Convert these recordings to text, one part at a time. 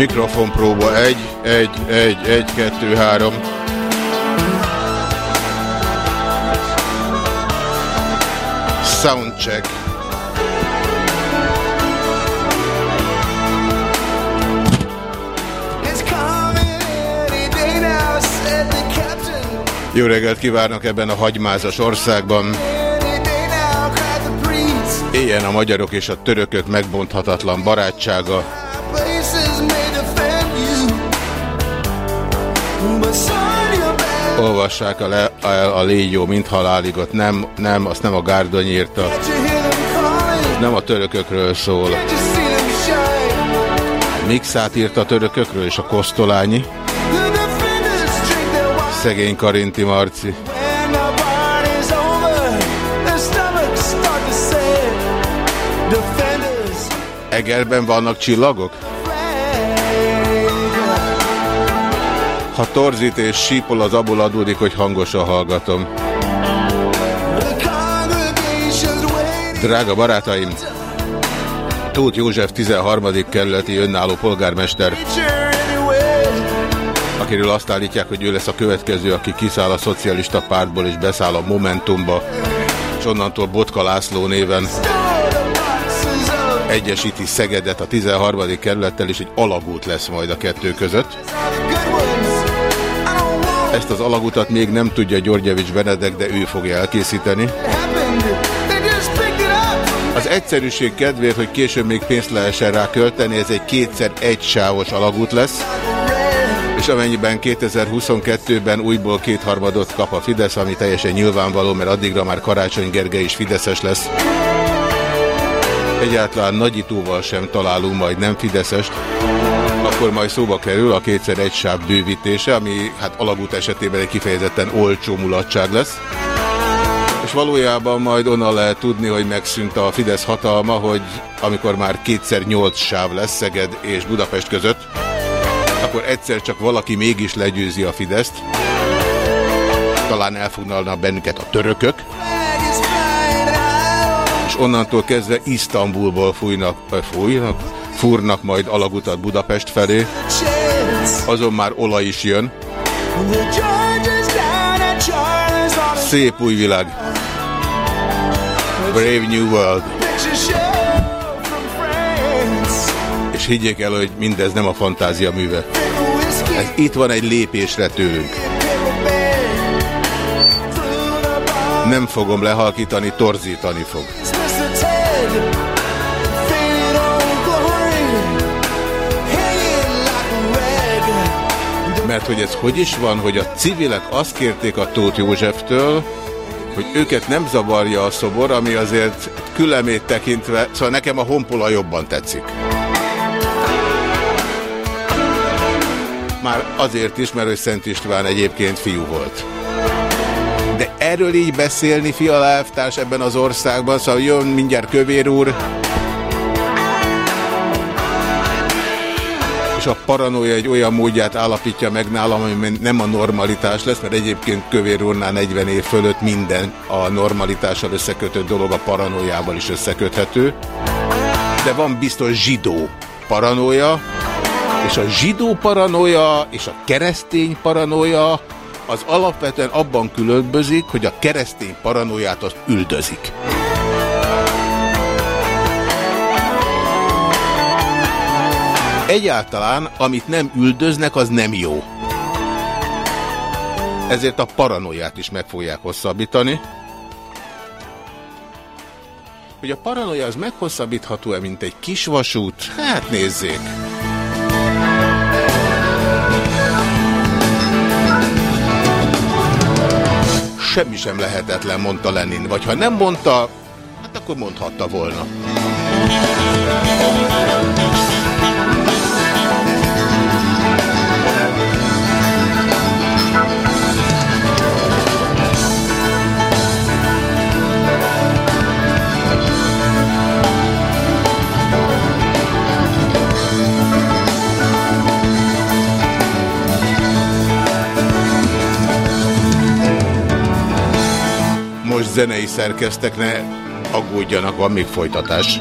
Mikrofon próba 1, 1, 1, 1, 2, 3. Soundcheck. Jó reggelt kívánok ebben a hagymázas országban. Éljen a magyarok és a törökök megbonthatatlan barátsága. Olvassák le, a, a légyó, mint haláligot. Nem, nem, azt nem a Gárdony írta. Nem a törökökről szól. Mixát írt a törökökről és a Kosztolányi. Szegény Karinti Marci. Egerben vannak csillagok? Ha torzít és sípol, az abból adódik, hogy hangosan hallgatom. Drága barátaim! Tóth József 13. kerületi önálló polgármester, akiről azt állítják, hogy ő lesz a következő, aki kiszáll a szocialista pártból és beszáll a Momentumba, és onnantól Botka László néven egyesíti Szegedet a 13. kerülettel, és egy alagút lesz majd a kettő között. Ezt az alagutat még nem tudja Györgyevics Benedek, de ő fogja elkészíteni. Az egyszerűség kedvéért, hogy később még pénzt lehessen rá költeni, ez egy kétszer egy sávos alagút lesz, és amennyiben 2022-ben újból kétharmadot kap a Fidesz, ami teljesen nyilvánvaló, mert addigra már Karácsony Gergely is Fideszes lesz. Egyáltalán nagyítóval sem találunk majd nem Fideszest, akkor majd szóba kerül a kétszer egy sáv bővítése, ami hát alagút esetében egy kifejezetten olcsó mulatság lesz. És valójában majd onnan lehet tudni, hogy megszűnt a Fidesz hatalma, hogy amikor már kétszer nyolc sáv lesz Szeged és Budapest között, akkor egyszer csak valaki mégis legyőzi a Fideszt. Talán elfoglalnak bennünket a törökök. És onnantól kezdve Isztambulból fújnak, fújnak, fúrnak majd alagutat Budapest felé. Azon már olaj is jön. Szép új világ. Brave New World. És higgyék el, hogy mindez nem a fantázia műve. Ez itt van egy lépésre tőlünk. Nem fogom lehalkítani, torzítani fog. Mert hogy ez hogy is van, hogy a civilek azt kérték a Tóth Józseftől, hogy őket nem zavarja a szobor, ami azért külemét tekintve, szóval nekem a honpola jobban tetszik. Már azért is, mert hogy Szent István egyébként fiú volt. De erről így beszélni, fiala ebben az országban, szóval jön mindjárt Kövér úr, és a paranoia egy olyan módját állapítja meg nálam, ami nem a normalitás lesz, mert egyébként Kövér úrnál 40 év fölött minden a normalitással összekötött dolog a paranoiával is összeköthető. De van biztos zsidó paranoia, és a zsidó paranoia és a keresztény paranoia az alapvetően abban különbözik, hogy a keresztény paranoiát azt üldözik. Egyáltalán, amit nem üldöznek, az nem jó. Ezért a paranoiát is meg fogják hosszabbítani. Hogy a paranoia az meghosszabbítható-e, mint egy kis vasút? Hát nézzék! semmi sem lehetetlen, mondta Lenin. Vagy ha nem mondta, hát akkor mondhatta volna. Most zenei szerkeztek, ne aggódjanak, van még folytatás.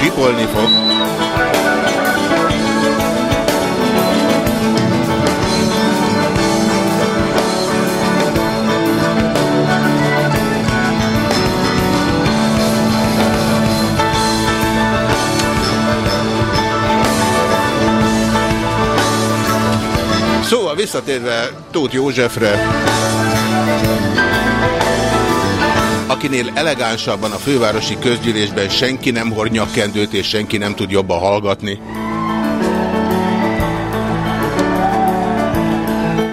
Sipolni fog. Szóval visszatérve Tóth Józsefre, akinél elegánsabban a fővárosi közgyűlésben senki nem hord nyakkendőt és senki nem tud jobban hallgatni.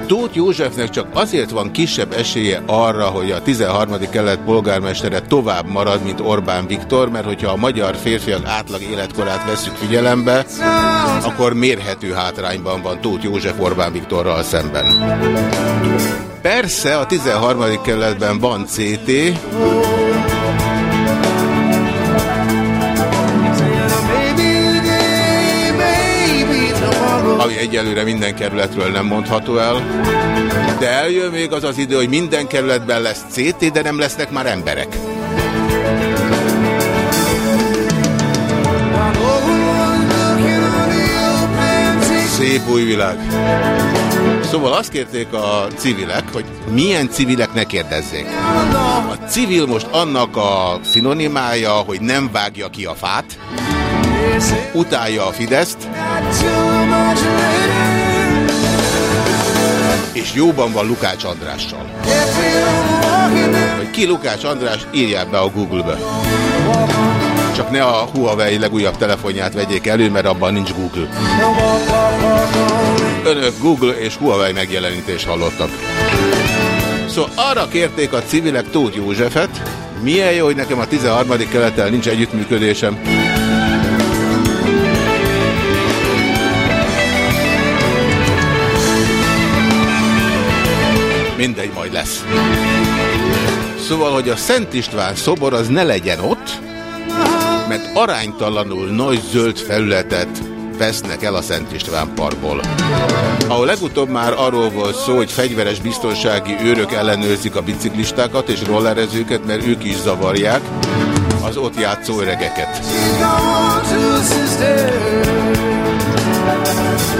Tóth Józsefnek csak azért van kisebb esélye arra, hogy a 13. kelet polgármestere tovább marad, mint Orbán Viktor, mert hogyha a magyar férfiak átlag életkorát veszük figyelembe, akkor mérhető hátrányban van Tóth József Orbán Viktorral szemben. Persze a 13. kerületben van CT, egyelőre minden kerületről nem mondható el. De eljön még az az idő, hogy minden kerületben lesz CT, de nem lesznek már emberek. Szép új világ. Szóval azt kérték a civilek, hogy milyen civilek kérdezzék. A civil most annak a szinonimája, hogy nem vágja ki a fát, utálja a Fideszt, és jóban van Lukács Andrással. Hogy ki Lukács András, írják be a Google-be. Csak ne a Huawei legújabb telefonját vegyék elő, mert abban nincs Google. Önök Google és Huawei megjelenítés hallottak. Szóval arra kérték a civilek Tóth Józsefet, milyen jó, hogy nekem a 13. kelettel nincs együttműködésem. Mindegy, majd lesz. Szóval, hogy a Szent István szobor az ne legyen ott, mert aránytalanul nagy zöld felületet vesznek el a Szent István parkból. Ahol legutóbb már arról volt szó, hogy fegyveres biztonsági őrök ellenőrzik a biciklistákat és rollerezőket, mert ők is zavarják az ott játszó öregeket.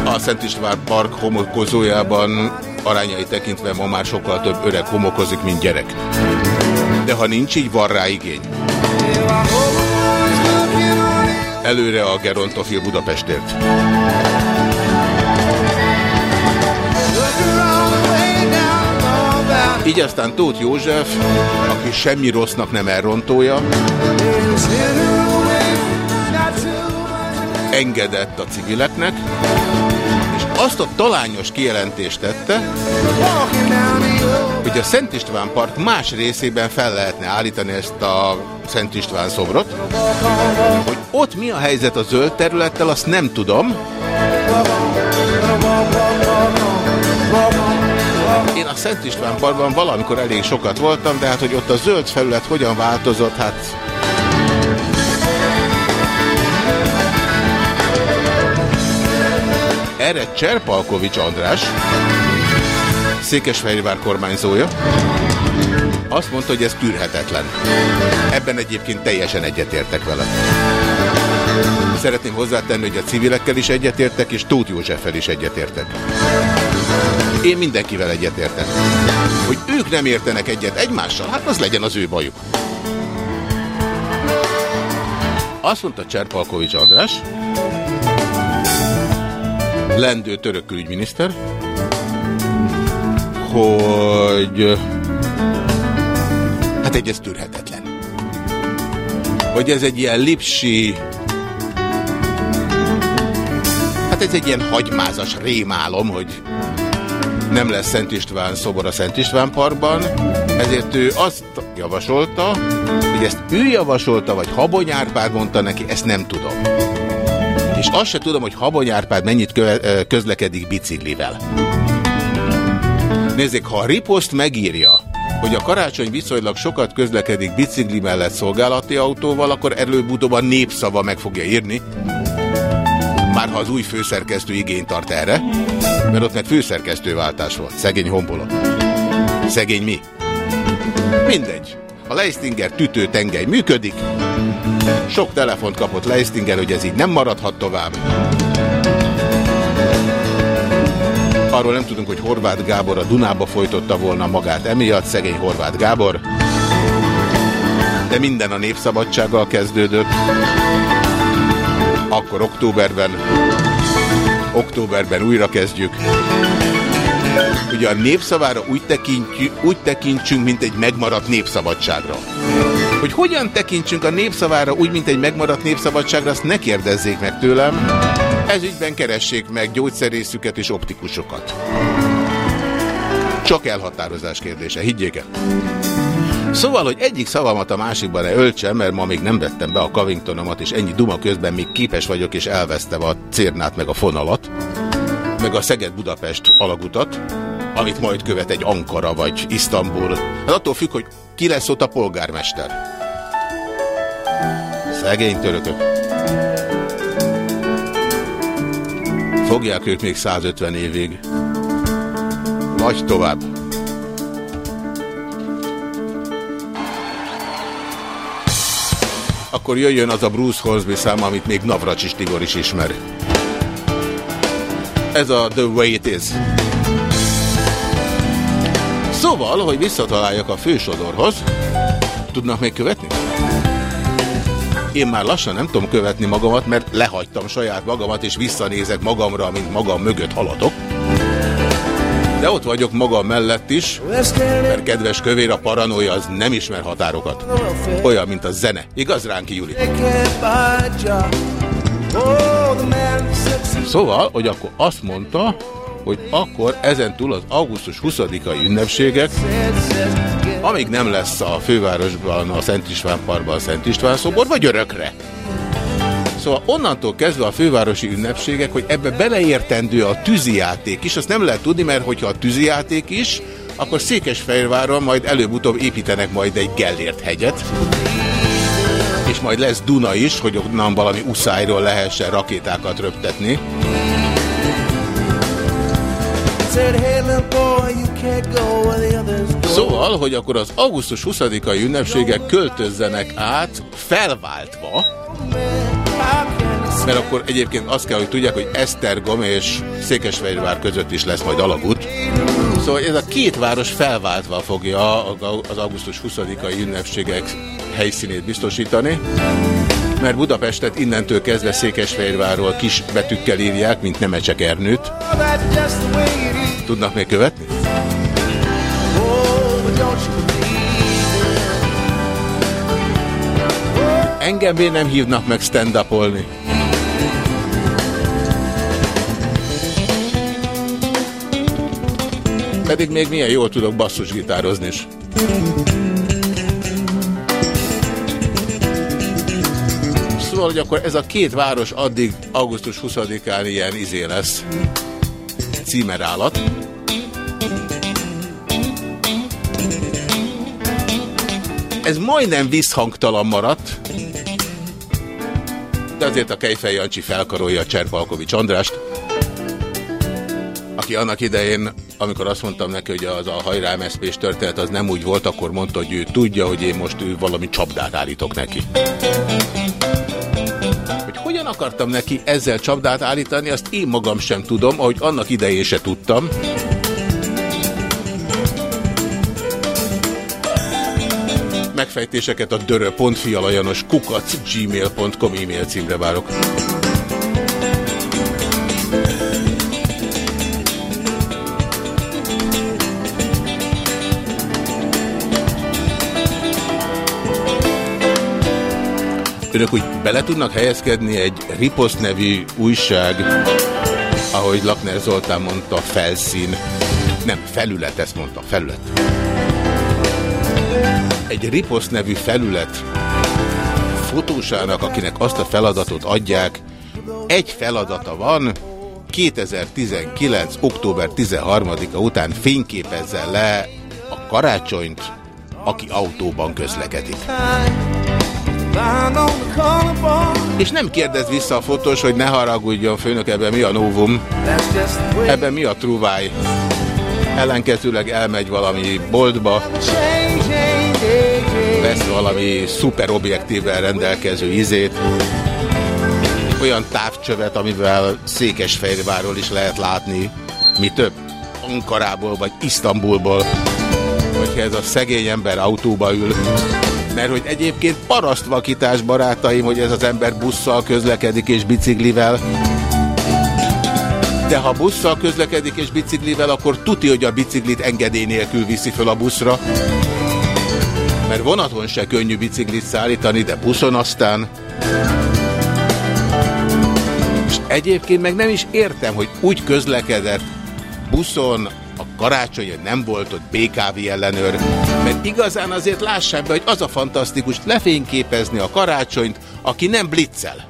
A Szent István Park homokozójában arányai tekintve ma már sokkal több öreg homokozik, mint gyerek. De ha nincs így, van rá igény. Előre a Gerontofil Budapestért. Így aztán Tóth József, aki semmi rossznak nem elrontója, engedett a civileknek, azt a talányos kijelentést tette, hogy a Szent István Park más részében fel lehetne állítani ezt a Szent István szobrot, hogy ott mi a helyzet a zöld területtel, azt nem tudom. Én a Szent István Parkban valamikor elég sokat voltam, de hát, hogy ott a zöld felület hogyan változott, hát Erre Cserpalkovics András, Székesfehérvár kormányzója, azt mondta, hogy ez tűrhetetlen. Ebben egyébként teljesen egyetértek vele. Szeretném hozzátenni, hogy a civilekkel is egyetértek, és Tóth Józseffel is egyetértek. Én mindenkivel egyetértek. Hogy ők nem értenek egyet egymással, hát az legyen az ő bajuk. Azt mondta Cserpalkovics András, lendő török külügyminiszter, hogy hát egy ez tűrhetetlen. Hogy ez egy ilyen lipsi, hát ez egy ilyen hagymázas rémálom, hogy nem lesz Szent István szobor a Szent István Parkban, ezért ő azt javasolta, hogy ezt ő javasolta, vagy Habony Árpád mondta neki, ezt nem tudom. És azt se tudom, hogy Habony Árpád mennyit közlekedik biciklivel. Nézzék, ha a riposzt megírja, hogy a karácsony viszonylag sokat közlekedik bicikli mellett szolgálati autóval, akkor előbb-utóbb népszava meg fogja írni. Már ha az új főszerkesztő igényt tart erre, mert ott meg főszerkesztőváltás volt. Szegény honpola. Szegény mi? Mindegy. A Leistinger tütő tengely működik. Sok telefont kapott Leistinger, hogy ez így nem maradhat tovább. Arról nem tudunk, hogy Horváth Gábor a Dunába folytotta volna magát emiatt, szegény Horváth Gábor. De minden a népszabadsággal kezdődött. Akkor októberben. Októberben újra kezdjük. Ugye a népszavára úgy, tekintjük, úgy tekintsünk, mint egy megmaradt népszabadságra. Hogy hogyan tekintsünk a népszavára úgy, mint egy megmaradt népszabadságra, azt ne kérdezzék meg tőlem. Ez ügyben keressék meg gyógyszerészüket és optikusokat. Csak elhatározás kérdése, higgyék el. Szóval, hogy egyik szavamat a másikban ne öltsem, mert ma még nem vettem be a Covingtonomat, és ennyi duma közben még képes vagyok, és elvesztem a cérnát meg a fonalat, meg a Szeged-Budapest alagutat, amit majd követ egy Ankara vagy Isztambul. Hát attól függ, hogy ki lesz ott a polgármester. Szegény törökök. Fogják ők még 150 évig. Vagy tovább. Akkor jöjjön az a Bruce Hornsby szám, amit még Navracsis Tibor is ismer. Ez a The Way It Is. Szóval, hogy visszataláljak a fősodorhoz, tudnak még követni? Én már lassan nem tudom követni magamat, mert lehagytam saját magamat, és visszanézek magamra, mint magam mögött haladok. De ott vagyok magam mellett is, mert kedves kövér, a paranója az nem ismer határokat. Olyan, mint a zene. Igaz ránk, Juli? Szóval, hogy akkor azt mondta, hogy akkor ezentúl az augusztus 20-ai ünnepségek, amíg nem lesz a fővárosban, a Szent István Parkban a Szent István szobor, vagy örökre. Szóval onnantól kezdve a fővárosi ünnepségek, hogy ebbe beleértendő a tűzijáték is, azt nem lehet tudni, mert hogyha a tűzijáték is, akkor Székesfehérváron majd előbb-utóbb építenek majd egy Gellért hegyet, és majd lesz Duna is, hogy onnan valami uszájról lehessen rakétákat röptetni. Szóval, hogy akkor az augusztus 20-ai ünnepségek költözzenek át felváltva, mert akkor egyébként azt kell, hogy tudják, hogy Esztergom és Székesfehérvár között is lesz majd alagút. Szóval ez a két város felváltva fogja az augusztus 20-ai ünnepségek helyszínét biztosítani, mert Budapestet innentől kezdve Székesfehérvárról kis betűkkel írják, mint Nemecsek Ernőt. Tudnak még követni? Engem miért nem hívnak meg stand-upolni? Pedig még milyen jól tudok basszusgitározni is. Szóval, hogy akkor ez a két város addig augusztus 20-án ilyen izé lesz címerállat. Ez majdnem visszhangtalan maradt, de azért a Kejfej Jancsi felkarolja Cserpalkovics Andrást, aki annak idején, amikor azt mondtam neki, hogy az a hajrá MSZP-s történet az nem úgy volt, akkor mondta, hogy ő tudja, hogy én most ő valami csapdát állítok neki. Hogy hogyan akartam neki ezzel csapdát állítani, azt én magam sem tudom, ahogy annak idején se tudtam. Megfejtéseket a dörö.fialajanos kukac gmail.com e-mail címre várok. Önök úgy bele tudnak helyezkedni egy Ripost nevű újság, ahogy Lakner Zoltán mondta, felszín Nem, felület, ezt mondta, felület. Egy riposzt nevű felület fotósának, akinek azt a feladatot adják, egy feladata van, 2019. október 13-a után fényképezze le a karácsonyt, aki autóban közlekedik. És nem kérdez vissza a fotós, hogy ne haragudjon, főnök, ebben mi a novum, ebben mi a truváj. Ellenkezőleg elmegy valami boltba, vesz valami szuper objektívvel rendelkező izét, olyan távcsövet, amivel Székesfehérvárról is lehet látni, mi több, Ankarából vagy Isztambulból, hogyha ez a szegény ember autóba ül, mert hogy egyébként parasztvakítás barátaim, hogy ez az ember busszal közlekedik és biciklivel, de ha busszal közlekedik és biciklivel, akkor tuti, hogy a biciklit engedély nélkül viszi föl a buszra. Mert vonaton se könnyű biciklit szállítani, de buszon aztán... És egyébként meg nem is értem, hogy úgy közlekedett buszon karácsony, nem volt ott BKV ellenőr, mert igazán azért lássák be, hogy az a fantasztikus lefényképezni a karácsonyt, aki nem bliccel.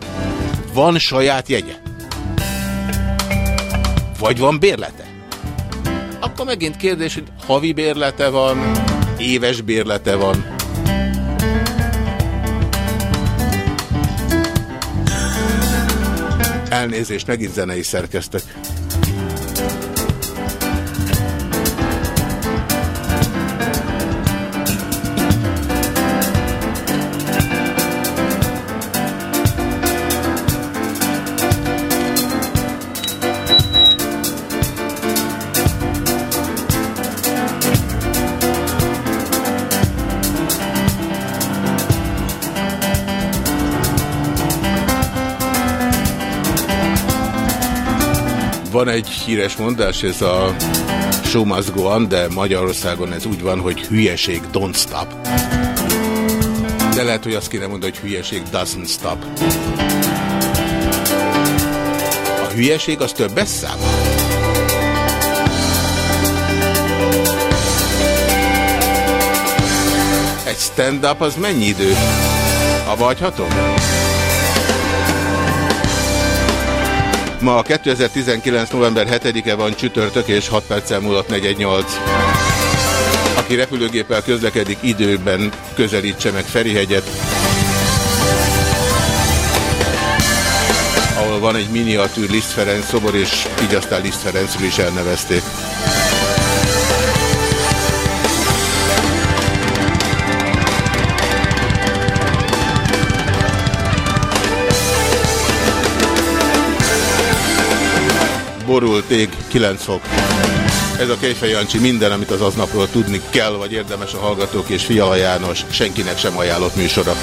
Van saját jegye. Vagy van bérlete. Akkor megint kérdés, hogy havi bérlete van, éves bérlete van. Elnézést, megint zenei szerkeztek. Híres mondás, ez a show must go on, de Magyarországon ez úgy van, hogy hülyeség don't stop. De lehet, hogy azt kéne mondani, hogy hülyeség doesn't stop. A hülyeség az többes szám? Egy stand-up az mennyi idő? Abba hagyhatom? Ma 2019. november 7-e van csütörtök és 6 perccel múlott 418. Aki repülőgéppel közlekedik, időben közelítse meg Ferihegyet. Ahol van egy miniatűr Liszt Ferenc szobor, és így aztán Liszt Ferencről is elnevezték. Borult ég, 9 fok. Ez a Kejfej Jancsi minden, amit az aznapról tudni kell, vagy érdemes a hallgatók és Fiala János senkinek sem ajánlott műsora.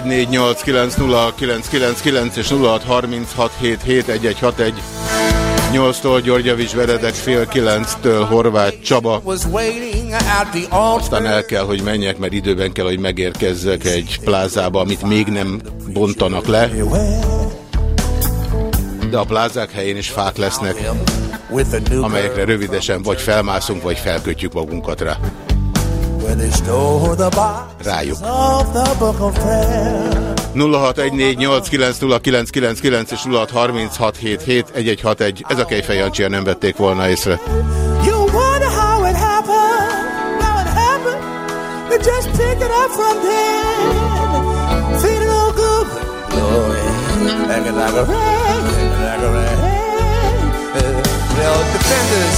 0614890999 és 0636771161. 8-tól Györgyevics Veredek, fél 9-től Horváth Csaba. Aztán el kell, hogy menjek, mert időben kell, hogy megérkezzek egy plázába, amit még nem bontanak le. De a plázák helyén is fák lesznek, amelyekre rövidesen vagy felmászunk, vagy felkötjük magunkat rá. Rájuk. of the book of prayer. 0614890999 és 0636771161. Ez a Kejfej Jancsi, nem vették volna észre. You wonder how it happened, how it happened. You just pick it up from there. Feeling all good. Glory. Hanging like a rag, hanging like a rag. Well, defenders,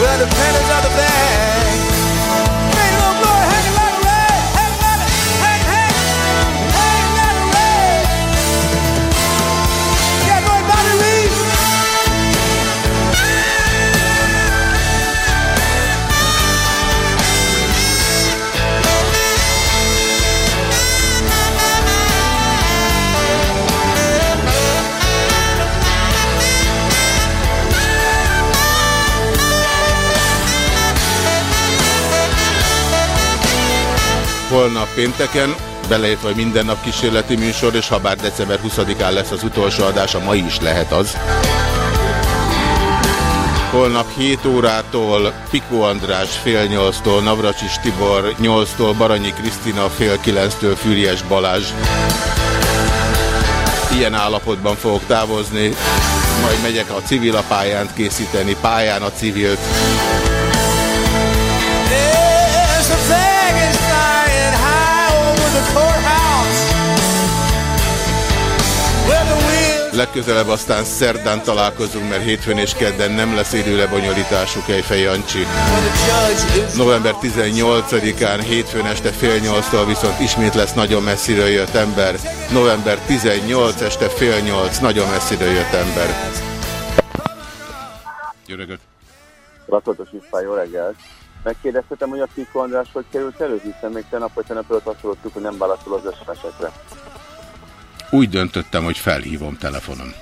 well, defenders of the bag. Holnap pénteken, beleértve minden nap kísérleti műsor, és ha bár december 20-án lesz az utolsó adás, a mai is lehet az. Holnap 7 órától Piko András fél 8-tól, Navracsis Tibor 8-tól, Baranyi Krisztina fél 9-től, Fűries Balázs. Ilyen állapotban fogok távozni, majd megyek a civil a pályánt készíteni, pályán a civilt. Legközelebb aztán szerdán találkozunk, mert hétfőn és kedden nem lesz élő lebonyolítású Kejfej Jancsi. November 18-án hétfőn este fél nyolctól viszont ismét lesz nagyon messziről jött ember. November 18 este fél nyolc, nagyon messziről jött ember. Jó reggelt! Rakatos István, jó reggelt! Megkérdeztetem, hogy a Kiko András hogy került elő, hiszen még tegnap vagy tegnap előtt azt hogy nem válaszol az SMS-ekre. Úgy döntöttem, hogy felhívom telefonon.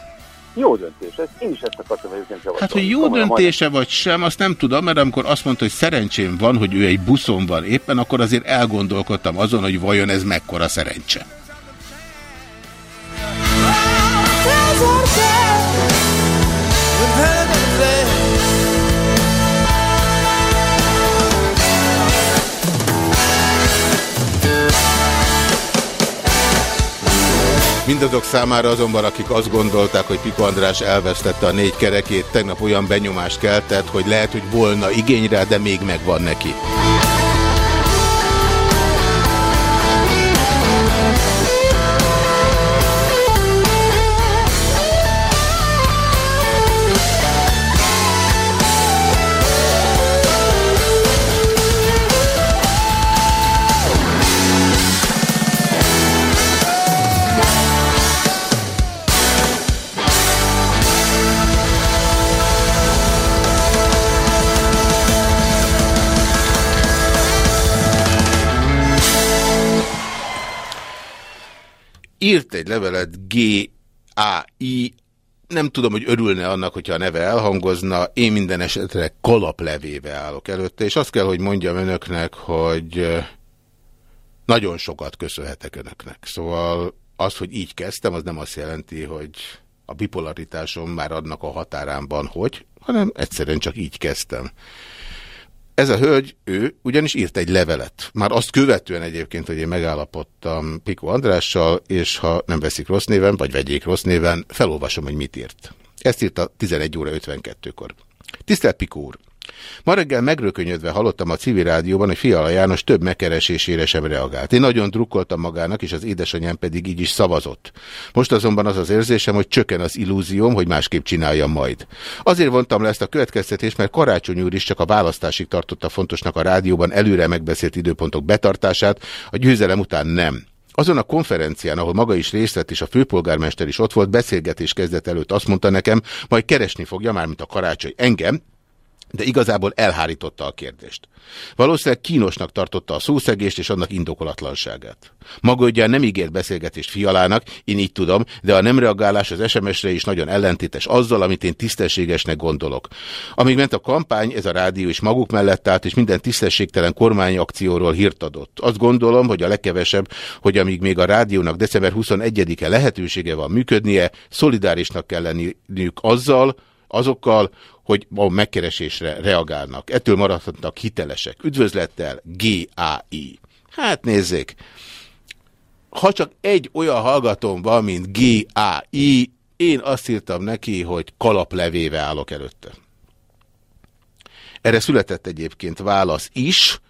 Jó döntés, ez, én is ezt akartam egyébként javasolni. Hát, hogy jó Komolyan, döntése vagy sem, azt nem tudom, mert amikor azt mondta, hogy szerencsém van, hogy ő egy buszon van éppen, akkor azért elgondolkodtam azon, hogy vajon ez mekkora szerencse. Mindazok számára azonban, akik azt gondolták, hogy Piko András elvesztette a négy kerekét, tegnap olyan benyomást keltett, hogy lehet, hogy volna igény rá, de még megvan neki. Írt egy levelet G.A.I. Nem tudom, hogy örülne annak, hogyha a neve elhangozna. Én minden esetre kalaplevébe állok előtte, és azt kell, hogy mondjam önöknek, hogy nagyon sokat köszönhetek önöknek. Szóval az, hogy így kezdtem, az nem azt jelenti, hogy a bipolaritásom már adnak a határánban, hogy, hanem egyszerűen csak így kezdtem. Ez a hölgy, ő ugyanis írt egy levelet. Már azt követően egyébként, hogy én megállapodtam Piko Andrással, és ha nem veszik rossz néven, vagy vegyék rossz néven, felolvasom, hogy mit írt. Ezt írta 11 óra 52-kor. Tisztelt Piko úr! Ma reggel megrökönyödve hallottam a civil rádióban, hogy Fiala János több megkeresésére sem reagált. Én nagyon drukkoltam magának, és az édesanyám pedig így is szavazott. Most azonban az az érzésem, hogy csökken az illúzióm, hogy másképp csináljam majd. Azért vontam le ezt a következtetést, mert Karácsony úr is csak a választásig tartotta fontosnak a rádióban előre megbeszélt időpontok betartását, a győzelem után nem. Azon a konferencián, ahol maga is részt vett, és a főpolgármester is ott volt, beszélgetés kezdet előtt azt mondta nekem, majd keresni fogja, mármint a karácsony engem, de igazából elhárította a kérdést. Valószínűleg kínosnak tartotta a szószegést és annak indokolatlanságát. Maga ugye nem ígért beszélgetést fialának, én így tudom, de a nem reagálás az SMS-re is nagyon ellentétes azzal, amit én tisztességesnek gondolok. Amíg ment a kampány, ez a rádió is maguk mellett állt, és minden tisztességtelen kormányakcióról hírt adott. Azt gondolom, hogy a legkevesebb, hogy amíg még a rádiónak december 21-e lehetősége van működnie, szolidárisnak kell lenniük azzal, azokkal, hogy a megkeresésre reagálnak. Ettől maradhatnak hitelesek. Üdvözlettel GAI. Hát nézzék, ha csak egy olyan hallgatóm van, mint GAI, én azt írtam neki, hogy kalaplevéve állok előtte. Erre született egyébként válasz is.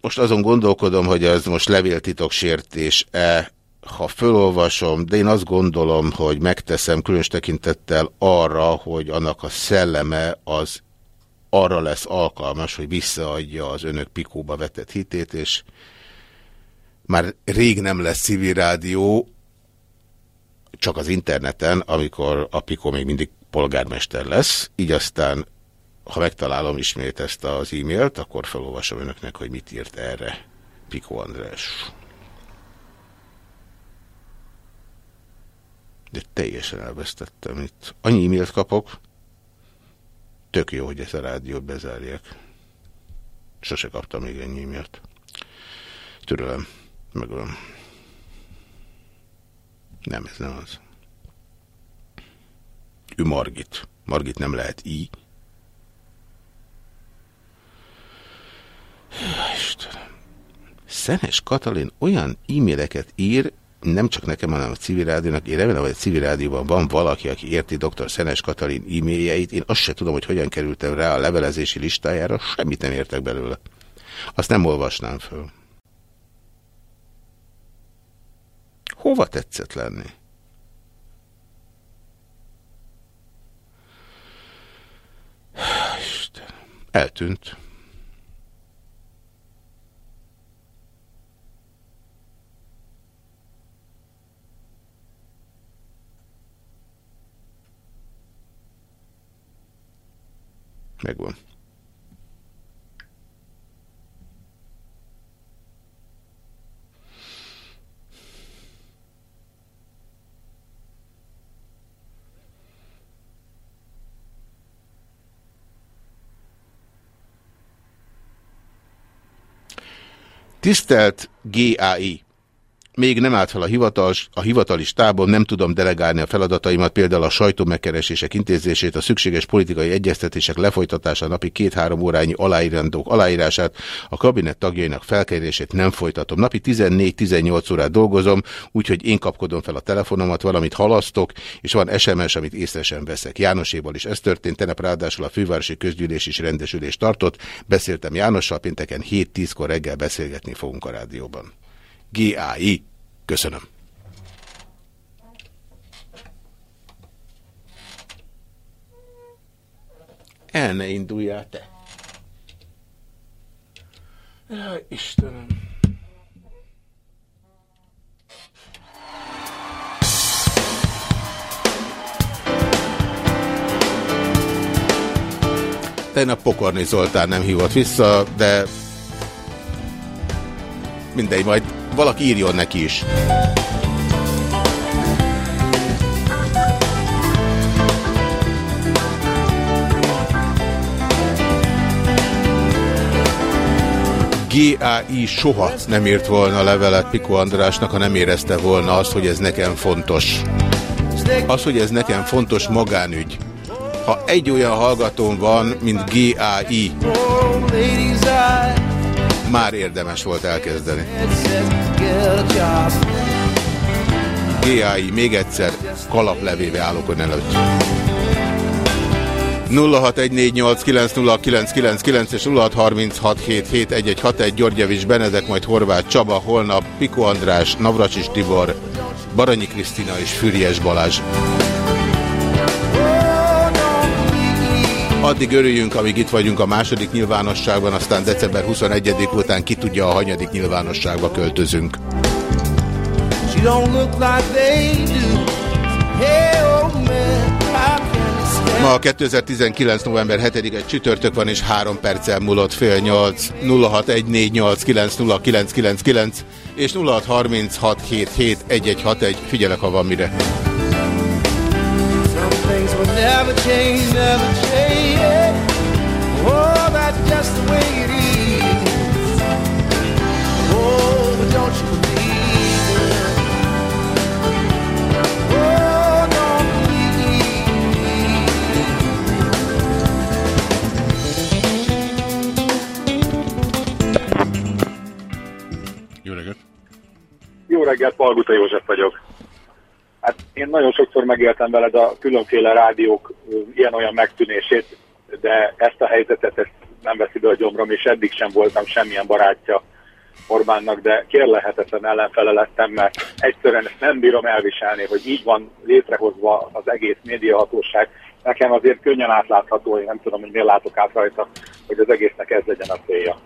Most azon gondolkodom, hogy ez most levéltitoksértés-e, ha fölolvasom, de én azt gondolom, hogy megteszem különös tekintettel arra, hogy annak a szelleme az arra lesz alkalmas, hogy visszaadja az önök pikóba vetett hitét, és már rég nem lesz civil rádió, csak az interneten, amikor a Pikó még mindig polgármester lesz, így aztán, ha megtalálom ismét ezt az e-mailt, akkor felolvasom önöknek, hogy mit írt erre Pikó András. De teljesen elvesztettem itt. Annyi e-mailt kapok, tök jó, hogy ezt a rádiót bezárják. Sose kaptam még ennyi e-mailt. Türelem, megölöm. Nem, ez nem az. Ő Margit. Margit nem lehet így. Istenem. Szenes Katalin olyan e-maileket ír, nem csak nekem, hanem a civil rádiónak. Én remélem, hogy a civil rádióban van valaki, aki érti dr. Szenes Katalin e-mailjeit. Én azt se tudom, hogy hogyan kerültem rá a levelezési listájára, semmit nem értek belőle. Azt nem olvasnám föl. Hova tetszett lenni? Isten. Eltűnt. Megvan. Tisztelt GAI! Még nem állt fel a, hivatal, a hivatali stábon, nem tudom delegálni a feladataimat, például a sajtó megkeresések intézését, a szükséges politikai egyeztetések lefolytatása, napi két-három órányi aláírandók aláírását, a kabinet tagjainak felkerését nem folytatom. Napi 14-18 órát dolgozom, úgyhogy én kapkodom fel a telefonomat, valamit halasztok, és van SMS, amit észre sem veszek. Jánoséval is ez történt, tenep ráadásul a fővárosi közgyűlés is rendesülést tartott. Beszéltem Jánossal, pénteken 7-10-kor reggel beszélgetni fogunk a rádióban. GAI. Köszönöm. El ne induljál te. Jaj, Istenem. Tegnap Pokorni Zoltán nem hívott vissza, de mindegy, majd valaki írjon neki is. GAI soha nem írt volna levelet Piko Andrásnak, ha nem érezte volna azt, hogy ez nekem fontos. Az, hogy ez nekem fontos magánügy. Ha egy olyan hallgatón van, mint GAI, már érdemes volt elkezdeni. GAI, még egyszer, kalaplevéve állok ön előtt. 0614890999 és 0636771161 Györgyevics Benedek, majd Horváth Csaba, holnap Piko András, Navracsis Tibor, Baranyi Krisztina és Füriyes Balázs. Addig örüljünk, amíg itt vagyunk a második nyilvánosságban, aztán december 21 után ki tudja a hanyadik nyilvánosságba költözünk. She don't look like they do. Hey, old man, Ma 2019. november 7-e csütörtök van, és 3 perccel múlott fél 8 0614890999 és 0636771161. Figyelek, ha van mire. Some things will never change, never change. Reggelt! Palguta József vagyok. Hát én nagyon sokszor megéltem veled a különféle rádiók ilyen-olyan megtűnését, de ezt a helyzetet ezt nem veszi be a gyomrom, és eddig sem voltam semmilyen barátja Orbánnak, de kérlehetetlen ellenfele lettem, mert egyszerűen ezt nem bírom elviselni, hogy így van létrehozva az egész médiahatóság. Nekem azért könnyen átlátható, én nem tudom, hogy miért látok át rajta, hogy az egésznek ez legyen a célja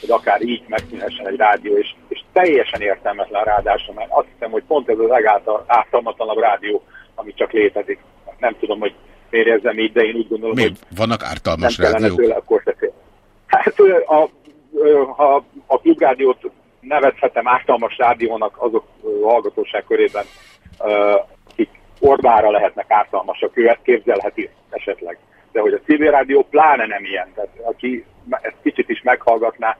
hogy akár így megszűnhessen egy rádió, és, és teljesen értelmetlen ráadásul, mert azt hiszem, hogy pont ez az legártalmatlanabb rádió, ami csak létezik. Nem tudom, hogy miért érzem így, de én úgy gondolom, Mi? hogy Vannak ártalmas rádiók? tőle akkor se. Hát a, ha a klubrádiót nevezhetem ártalmas rádiónak azok hallgatóság körében, akik Orbánra lehetnek ártalmasak, ő ezt képzelheti esetleg. De hogy a civil rádió pláne nem ilyen. Tehát aki ezt kicsit is meghallgatná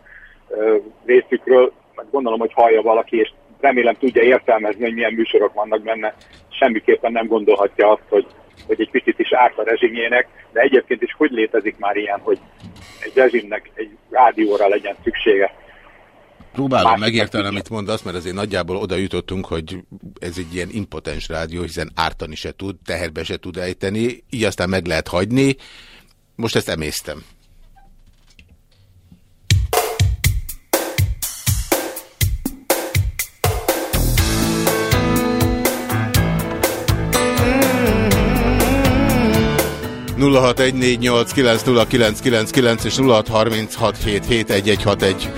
részükről, meg gondolom, hogy hallja valaki, és remélem tudja értelmezni, hogy milyen műsorok vannak benne, semmiképpen nem gondolhatja azt, hogy, hogy egy picit is árt a rezsimjének, de egyébként is hogy létezik már ilyen, hogy egy rezsimnek egy rádióra legyen szüksége. Próbálom megérteni, meg- amit mondasz, mert azért nagyjából oda jutottunk, hogy ez egy ilyen impotens rádió, hiszen ártani se tud, teherbe se tud ejteni, így aztán meg lehet hagyni. Most ezt emésztem. 0614890999 és 0636771161.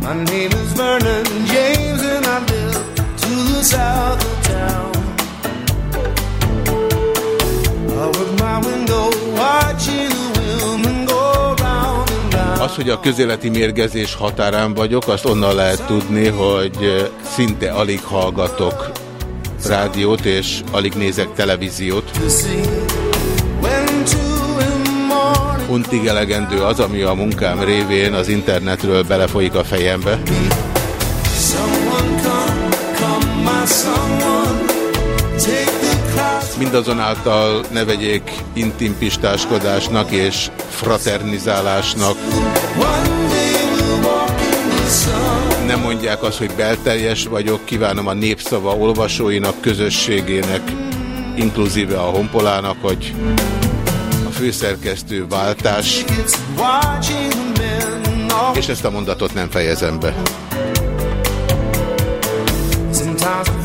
My name is Vernon James and I live to the south of town. Uh, Az, hogy a közéleti mérgezés határán vagyok, azt onnan lehet tudni, hogy eh, szinte alig hallgatok rádiót, és alig nézek televíziót. Untig elegendő az, ami a munkám révén az internetről belefolyik a fejembe. Mindazonáltal ne vegyék intim pistáskodásnak és fraternizálásnak. one day we'll walk in the sun Nem mondják azt, hogy belteljes vagyok, kívánom a népszava olvasóinak, közösségének, inkluzíve a honpolának, hogy a főszerkesztő váltás, és ezt a mondatot nem fejezem be. No.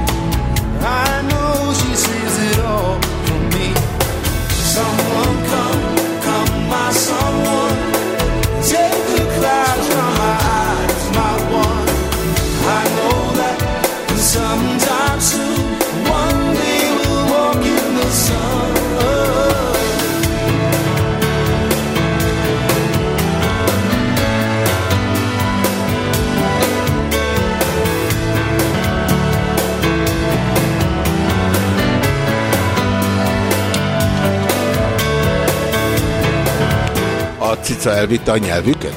cica elvitte a nyelvüket?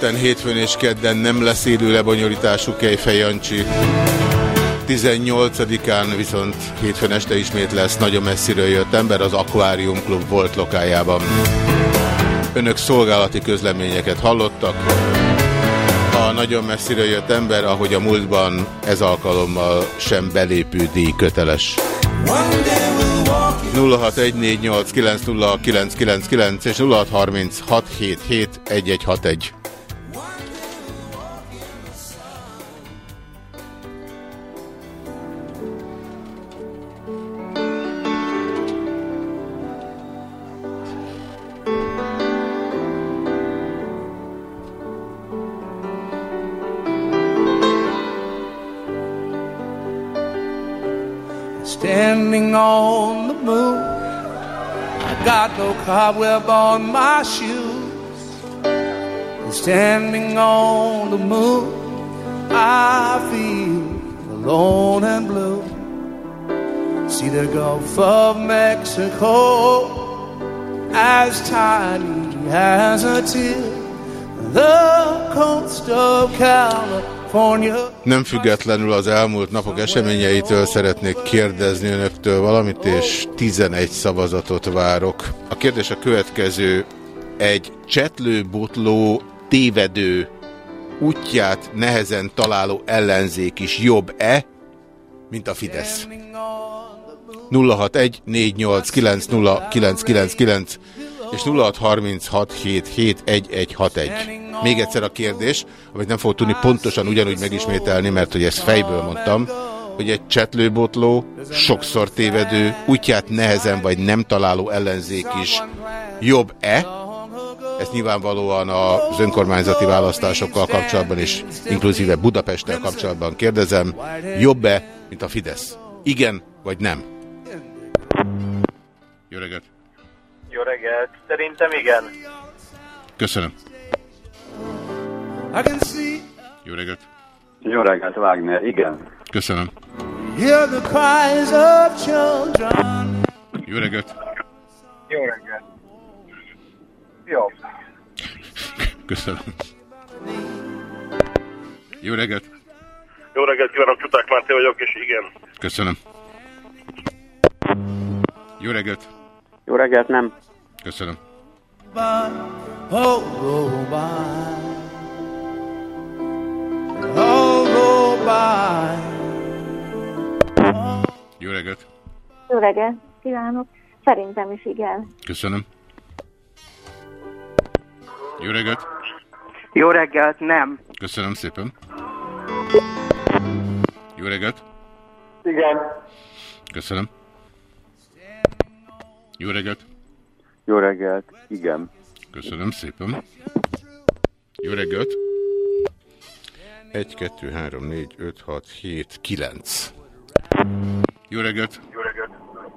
Héten hétfőn és kedden nem lesz élő lebonyolítású Kejfej Jancsi. 18-án viszont hétfőn este ismét lesz nagyon messziről jött ember az Aquarium Club volt lokájában. Önök szolgálati közleményeket hallottak. A nagyon messziről jött ember, ahogy a múltban ez alkalommal sem belépő díj köteles. 0614890999 és 0636771161. Cobweb on my shoes. And Standing on the moon, I feel alone and blue. See the Gulf of Mexico as tiny as a tear. The coast of California. Nem függetlenül az elmúlt napok eseményeitől szeretnék kérdezni önöktől valamit, és 11 szavazatot várok. A kérdés a következő. Egy csetlő-botló tévedő útját nehezen találó ellenzék is jobb-e, mint a Fidesz? 061 489 és 0636771161. Még egyszer a kérdés, amit nem fog tudni pontosan ugyanúgy megismételni, mert hogy ezt fejből mondtam, hogy egy csetlőbotló, sokszor tévedő, útját nehezen vagy nem találó ellenzék is jobb-e? Ezt nyilvánvalóan az önkormányzati választásokkal kapcsolatban és inkluzíve Budapesttel kapcsolatban kérdezem, jobb-e, mint a Fidesz? Igen vagy nem? Jó reggelt! Jó reggelt. Szerintem igen. Köszönöm. Jó reggelt! Jó reggelt, Wagner, igen. Köszönöm. Jó reggelt! Jó reggelt. Jó. Köszönöm. Jó reggelt! Jó reggelt kívánok, Csuták Máté vagyok, és igen. Köszönöm. Jó reggelt! Jó reggelt, nem. Köszönöm. Jó reggelt! Jó reggelt kívánok. Szerintem is igen. Köszönöm. Jó reggelt! Jó reggelt, nem. Köszönöm szépen. Jó reggelt! Igen. Köszönöm. Jó reggelt! Jó reggelt, igen. Köszönöm szépen. Jó reggelt! 1, 2, 3, 4, 5, 6, 7, 9. Jó reggelt! Jó reggelt.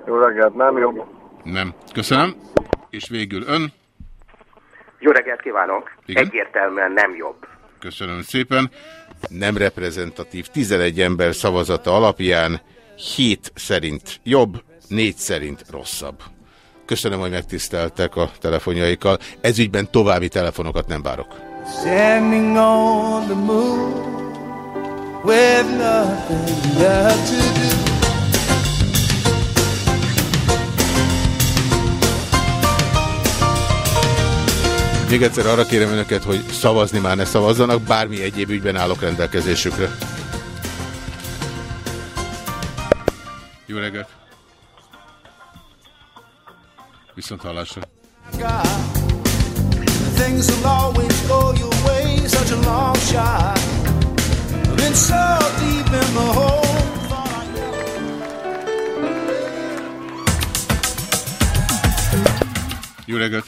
Jó reggelt, nem jó. Nem. Köszönöm. És végül ön. Jó reggelt kívánok. Igen? Egyértelműen nem jobb. Köszönöm szépen. Nem reprezentatív. 11 ember szavazata alapján 7 szerint jobb, 4 szerint rosszabb. Köszönöm, hogy megtiszteltek a telefonjaikkal. Ezügyben további telefonokat nem várok. Standing on the moon with nothing left to do. Még egyszer arra kérem önöket, hogy szavazni már ne szavazzanak, bármi egyéb ügyben állok rendelkezésükre. Jó reggelt! Viszont hallásra! Things will always go your way, such a long shot. Been so deep in the hole. Jó reggelt!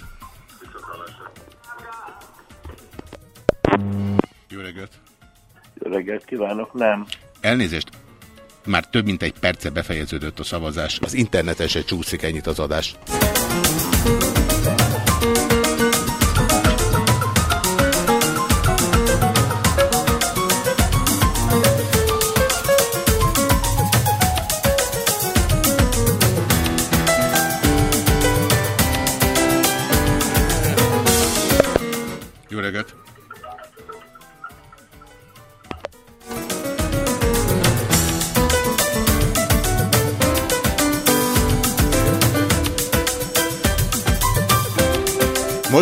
Jó reggelt! Jó reggelt kívánok, nem. Elnézést! Már több mint egy perce befejeződött a szavazás. Az interneten se csúszik ennyit az adás. Jó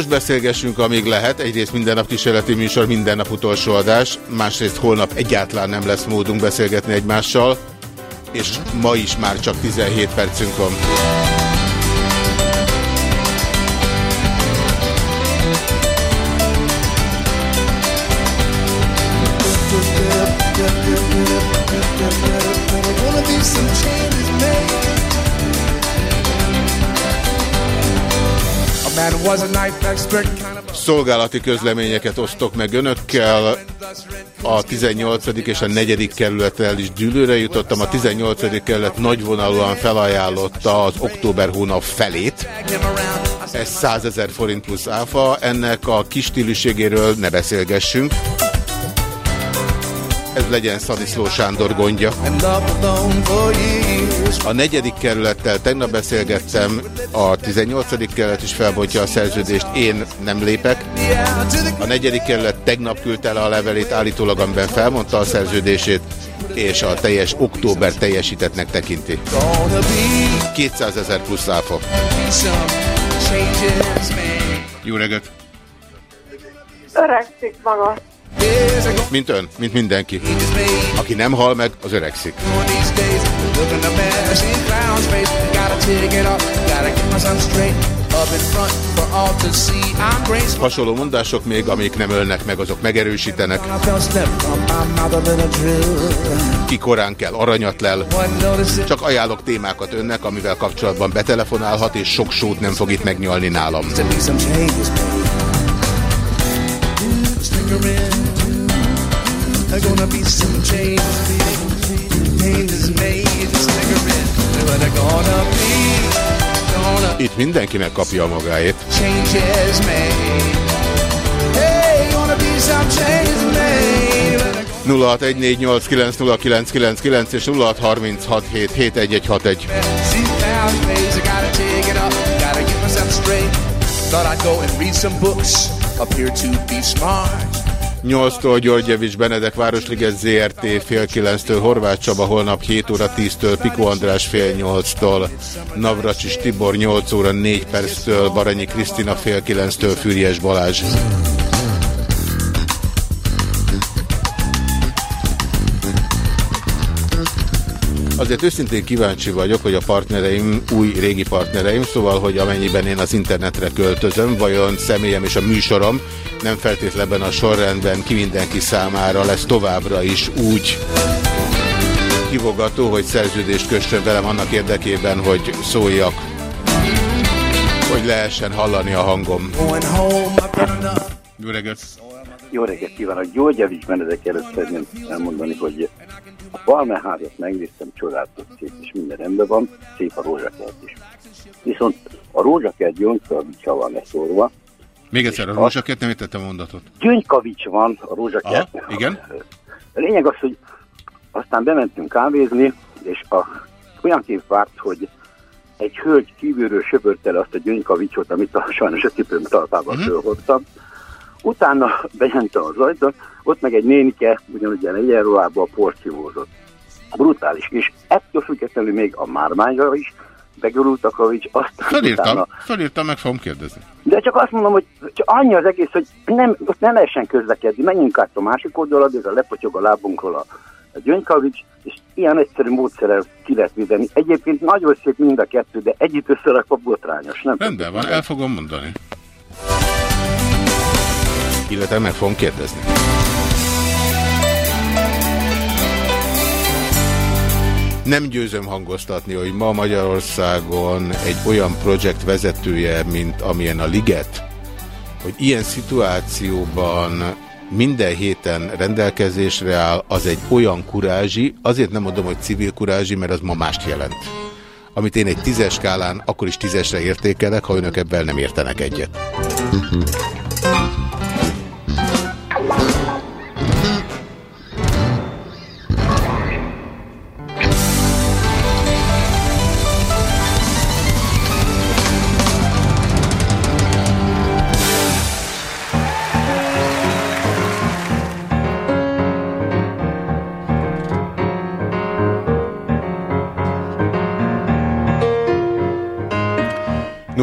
Most beszélgessünk, amíg lehet. Egyrészt minden nap kísérleti műsor, minden nap utolsó adás. Másrészt holnap egyáltalán nem lesz módunk beszélgetni egymással. És ma is már csak 17 percünk van. Szolgálati közleményeket osztok meg önökkel. A 18. és a 4. kerülettel is dűlőre jutottam. A 18. kerület nagyvonalúan felajánlotta az október hónap felét. Ez 100 ezer forint plusz áfa. Ennek a kis stílűségéről ne beszélgessünk. Ez legyen Szaniszló Sándor gondja. A negyedik kerülettel tegnap beszélgettem, a 18. kerület is felbontja a szerződést, én nem lépek. A negyedik kerület tegnap küldte el a levelét, állítólag amiben felmondta a szerződését, és a teljes október teljesítettnek tekinti. Gonna be 200 ezer plusz áfa. Jó reggelt! Öregszik maga. Mint ön, mint mindenki. Aki nem hal meg, az öregszik. Hasonló mondások még, amik nem ölnek meg, azok megerősítenek. Ki korán kell, aranyat lel. Csak ajánlok témákat önnek, amivel kapcsolatban betelefonálhat, és sok sót nem fog itt megnyalni nálam. Be some. There's gonna be some changes made. Changes made. Snickering. There's gonna be. Gonna Itt mindenki megkapja a magáét. changes made. Hey, gonna be some changes made. 0614890999 és 0636771161. See clown's face, I gotta take it off, gotta get myself straight. Thought I'd go and read some books, appear to be smart. 8-tól Györgyevics Benedek Városliget ZRT fél 9-től Horváth Csaba holnap 7 óra 10-től Piko András fél 8-tól Navracsis Tibor 8 óra 4 perctől Baranyi Krisztina fél 9-től Füriyes Balázs. Azért őszintén kíváncsi vagyok, hogy a partnereim, új régi partnereim, szóval, hogy amennyiben én az internetre költözöm, vajon személyem és a műsorom nem feltétlenben a sorrendben ki mindenki számára lesz továbbra is úgy kivogató, hogy szerződést kössön velem annak érdekében, hogy szóljak, hogy lehessen hallani a hangom. Jó reggelt! Jó reggelt kívánok! Györgyevics Benedek előtt szeretném elmondani, hogy a Palmeházat megnéztem, csodálatos szép, és minden rendben van, szép a rózsakert is. Viszont a rózsakert gyöngykavicsal van leszórva. Még egyszer, a rózsakert nem értettem a mondatot. Gyöngykavics van a rózsakert. Aha, igen. A lényeg az, hogy aztán bementünk kávézni, és a, olyan kép várt, hogy egy hölgy kívülről söpörte le azt a gyöngykavicsot, amit a, sajnos a cipőm talpában uh-huh. fölhoztam. Utána bejentem az ajtón, ott meg egy nénike, ugyanúgy egyenruhában porciózott. Brutális. És ettől függetlenül még a mármányra is begurult a kavics, azt Felírtam, utána... meg fogom kérdezni. De csak azt mondom, hogy csak annyi az egész, hogy nem, ott nem lehessen közlekedni, menjünk át a másik oldalad, ez a lepotyog a lábunkról a, a gyöngykavics, és ilyen egyszerű módszerrel ki lehet védeni. Egyébként nagyon szép mind a kettő, de együtt összerakva botrányos, nem? Rendben van, el fogom mondani. Illetve meg fogom kérdezni. Nem győzöm hangoztatni, hogy ma Magyarországon egy olyan projekt vezetője, mint amilyen a Liget, hogy ilyen szituációban minden héten rendelkezésre áll, az egy olyan kurázsi, azért nem mondom, hogy civil kurázsi, mert az ma mást jelent. Amit én egy tízes skálán akkor is tízesre értékelek, ha önök ebben nem értenek egyet.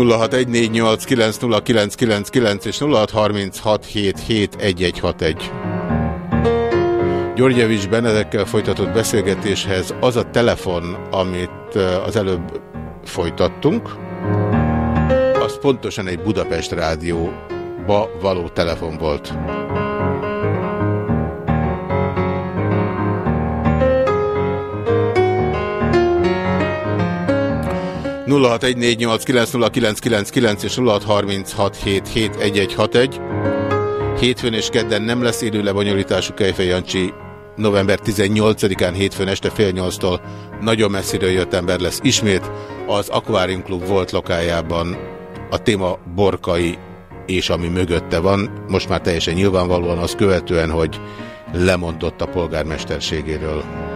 0614890999 és 0636771161. Györgyevics Benedekkel folytatott beszélgetéshez az a telefon, amit az előbb folytattunk, az pontosan egy Budapest rádióba való telefon volt. 0614890999 és 0636771161. Hétfőn és kedden nem lesz élő lebonyolítású Kejfej Jancsi. November 18-án hétfőn este fél nyolctól nagyon messziről jött ember lesz ismét. Az Aquarium Club volt lokájában a téma borkai és ami mögötte van. Most már teljesen nyilvánvalóan az követően, hogy lemondott a polgármesterségéről.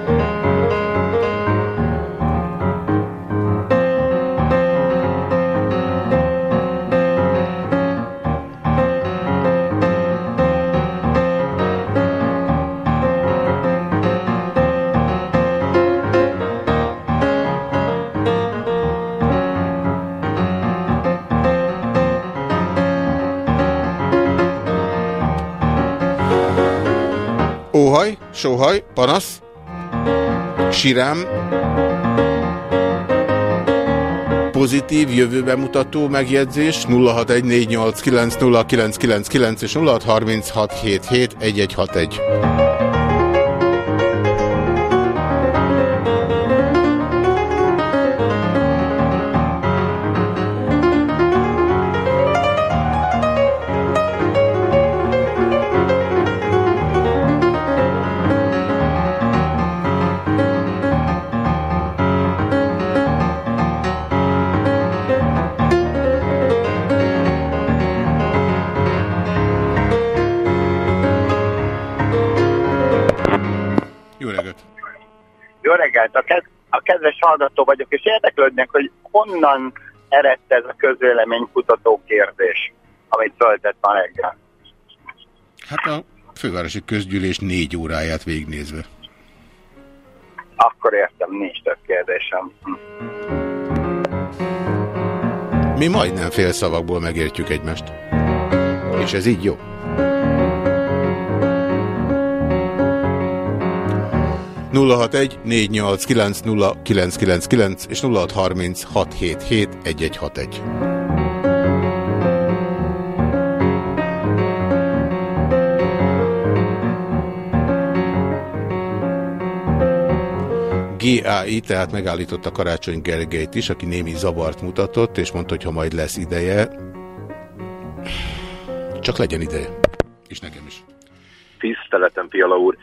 Sóhaj, panasz, sirám, pozitív, jövőbe mutató megjegyzés 0614890999 és 0636771161. honnan eredt ez a közvéleménykutató kérdés, amit töltett ma reggel. Hát a fővárosi közgyűlés négy óráját végignézve. Akkor értem, nincs több kérdésem. Mi majdnem fél szavakból megértjük egymást. És ez így jó. 061 489 és 0636771161. GAI, tehát megállította Karácsony Gergelyt is, aki némi zavart mutatott, és mondta, hogy ha majd lesz ideje, csak legyen ideje. És nekem is. Tiszteletem, Fiala úr.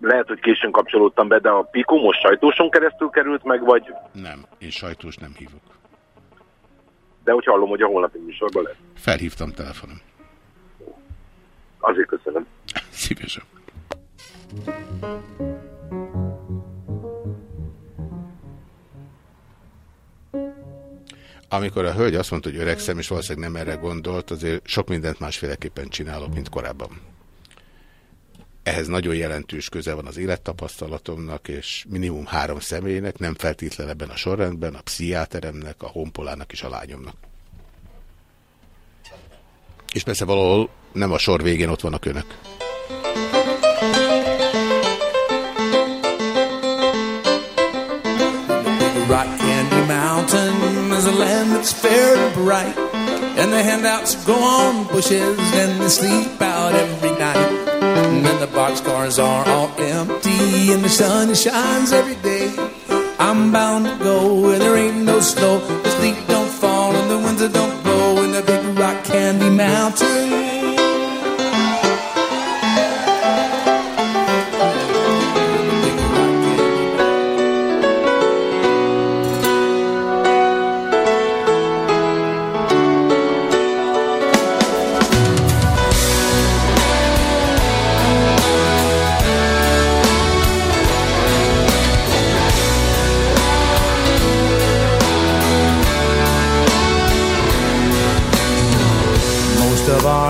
Lehet, hogy későn kapcsolódtam be, de a Pico most sajtóson keresztül került meg, vagy... Nem, én sajtós nem hívok. De úgy hallom, hogy a holnapi műsorban lesz. Felhívtam telefonom. Azért köszönöm. Szívesen. Amikor a hölgy azt mondta, hogy öregszem, és valószínűleg nem erre gondolt, azért sok mindent másféleképpen csinálok, mint korábban. Ehhez nagyon jelentős köze van az élettapasztalatomnak, és minimum három személynek, nem feltétlen ebben a sorrendben, a pszichiáteremnek, a honpolának és a lányomnak. És persze valahol nem a sor végén ott vannak önök. Rock Candy Mountain is a land that's fair and bright. And the handouts go on bushes and they sleep out every night. And then the boxcars are all empty and the sun shines every day. I'm bound to go where there ain't no snow. The sleet don't fall and the winds don't blow in the big rock candy mountain.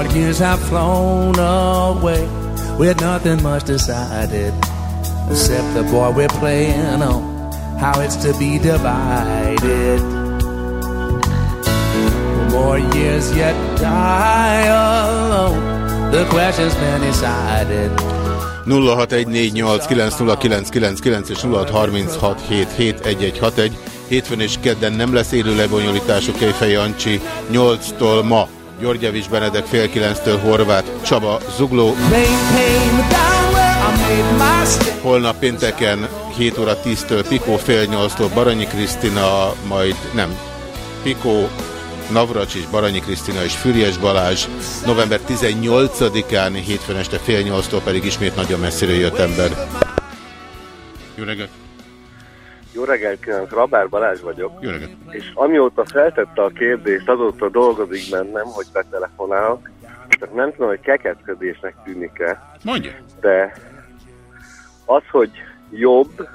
Our years have flown away with nothing much decided except the boy we're playing on, how it's to be divided. more years yet die alone. The question's been decided. 0614890999 és 0636771161. Hétfőn és kedden nem lesz élő lebonyolítású Kejfej Jancsi 8-tól ma. György Javis Benedek fél 9-től Horváth Csaba Zugló. Holnap pénteken 7 óra 10-től Pikó fél 8-tól Baranyi Krisztina, majd nem, Pikó, Navracsis, Baranyi Krisztina és Füriyes Balázs. November 18-án, hétfőn este fél 8-tól pedig ismét nagyon messziről jött ember. Jó reggelt! Jó reggelt kívánok, Rabár Balázs vagyok. Jó reggelt! És amióta feltette a kérdést, azóta dolgozik bennem, hogy betelefonálok. Tehát nem tudom, hogy kekeckedésnek tűnik-e. Mondja! De az, hogy jobb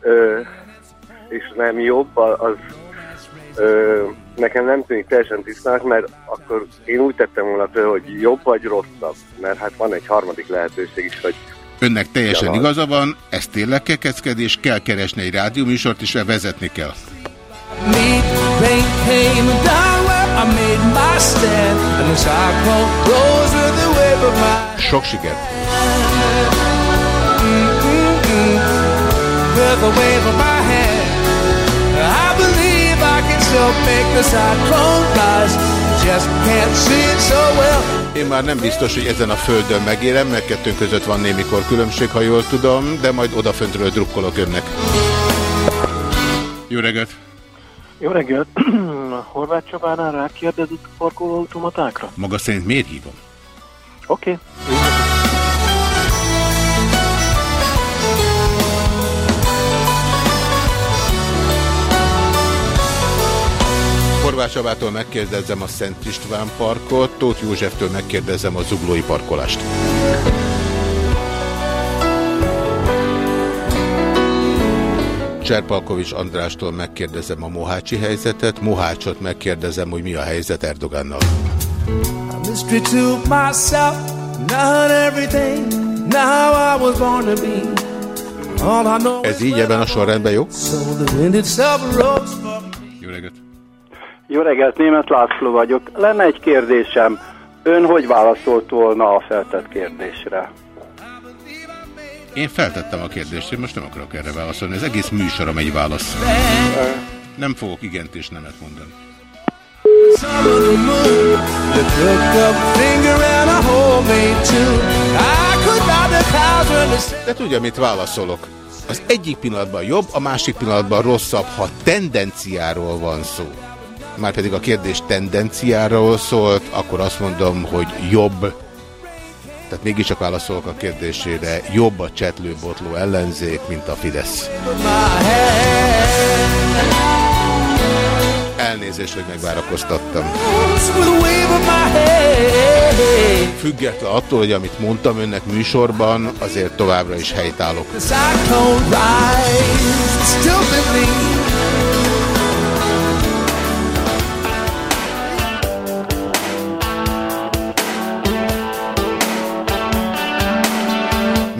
ö, és nem jobb, az ö, nekem nem tűnik teljesen tisztának, mert akkor én úgy tettem volna föl, hogy jobb vagy rosszabb. Mert hát van egy harmadik lehetőség is, hogy Önnek teljesen Ja, igaza van, ez tényleg kekeckedés, kell keresni egy rádióműsort, és vezetni kell. Sok sikert! with the wave of my hand. I believe I can still make the cyclone rise. Just can't see it so well. Én már nem biztos, hogy ezen a földön megérem, mert kettőnk között van némikor különbség, ha jól tudom, de majd odaföntről drukkolok önnek. Jó reggelt! Jó reggelt! Horváth Csabánál rákérdezik a parkolóautomatákra? Maga szerint miért hívom? Oké. Okay. Horváth Csabától megkérdezem a Szent István parkot, Tóth Józseftől megkérdezem a Zuglói parkolást. Cserpalkovics Andrástól megkérdezem a Mohácsi helyzetet, Mohácsot megkérdezem, hogy mi a helyzet know Ez így ebben a sorrendben jó? Jó reggelt! Jó reggelt, német László vagyok. Lenne egy kérdésem. Ön hogy válaszolt volna a feltett kérdésre? Én feltettem a kérdést, én most nem akarok erre válaszolni. Ez egész műsorom egy válasz. Nem fogok igent és nemet mondani. De tudja, mit válaszolok? Az egyik pillanatban jobb, a másik pillanatban rosszabb, ha tendenciáról van szó. Márpedig a kérdés tendenciáról szólt, akkor azt mondom, hogy jobb. Tehát mégiscsak válaszolok a kérdésére, jobb a csetlőbotló ellenzék, mint a Fidesz. Elnézést, hogy megvárakoztattam. Független attól, hogy amit mondtam önnek műsorban, azért továbbra is helytállok.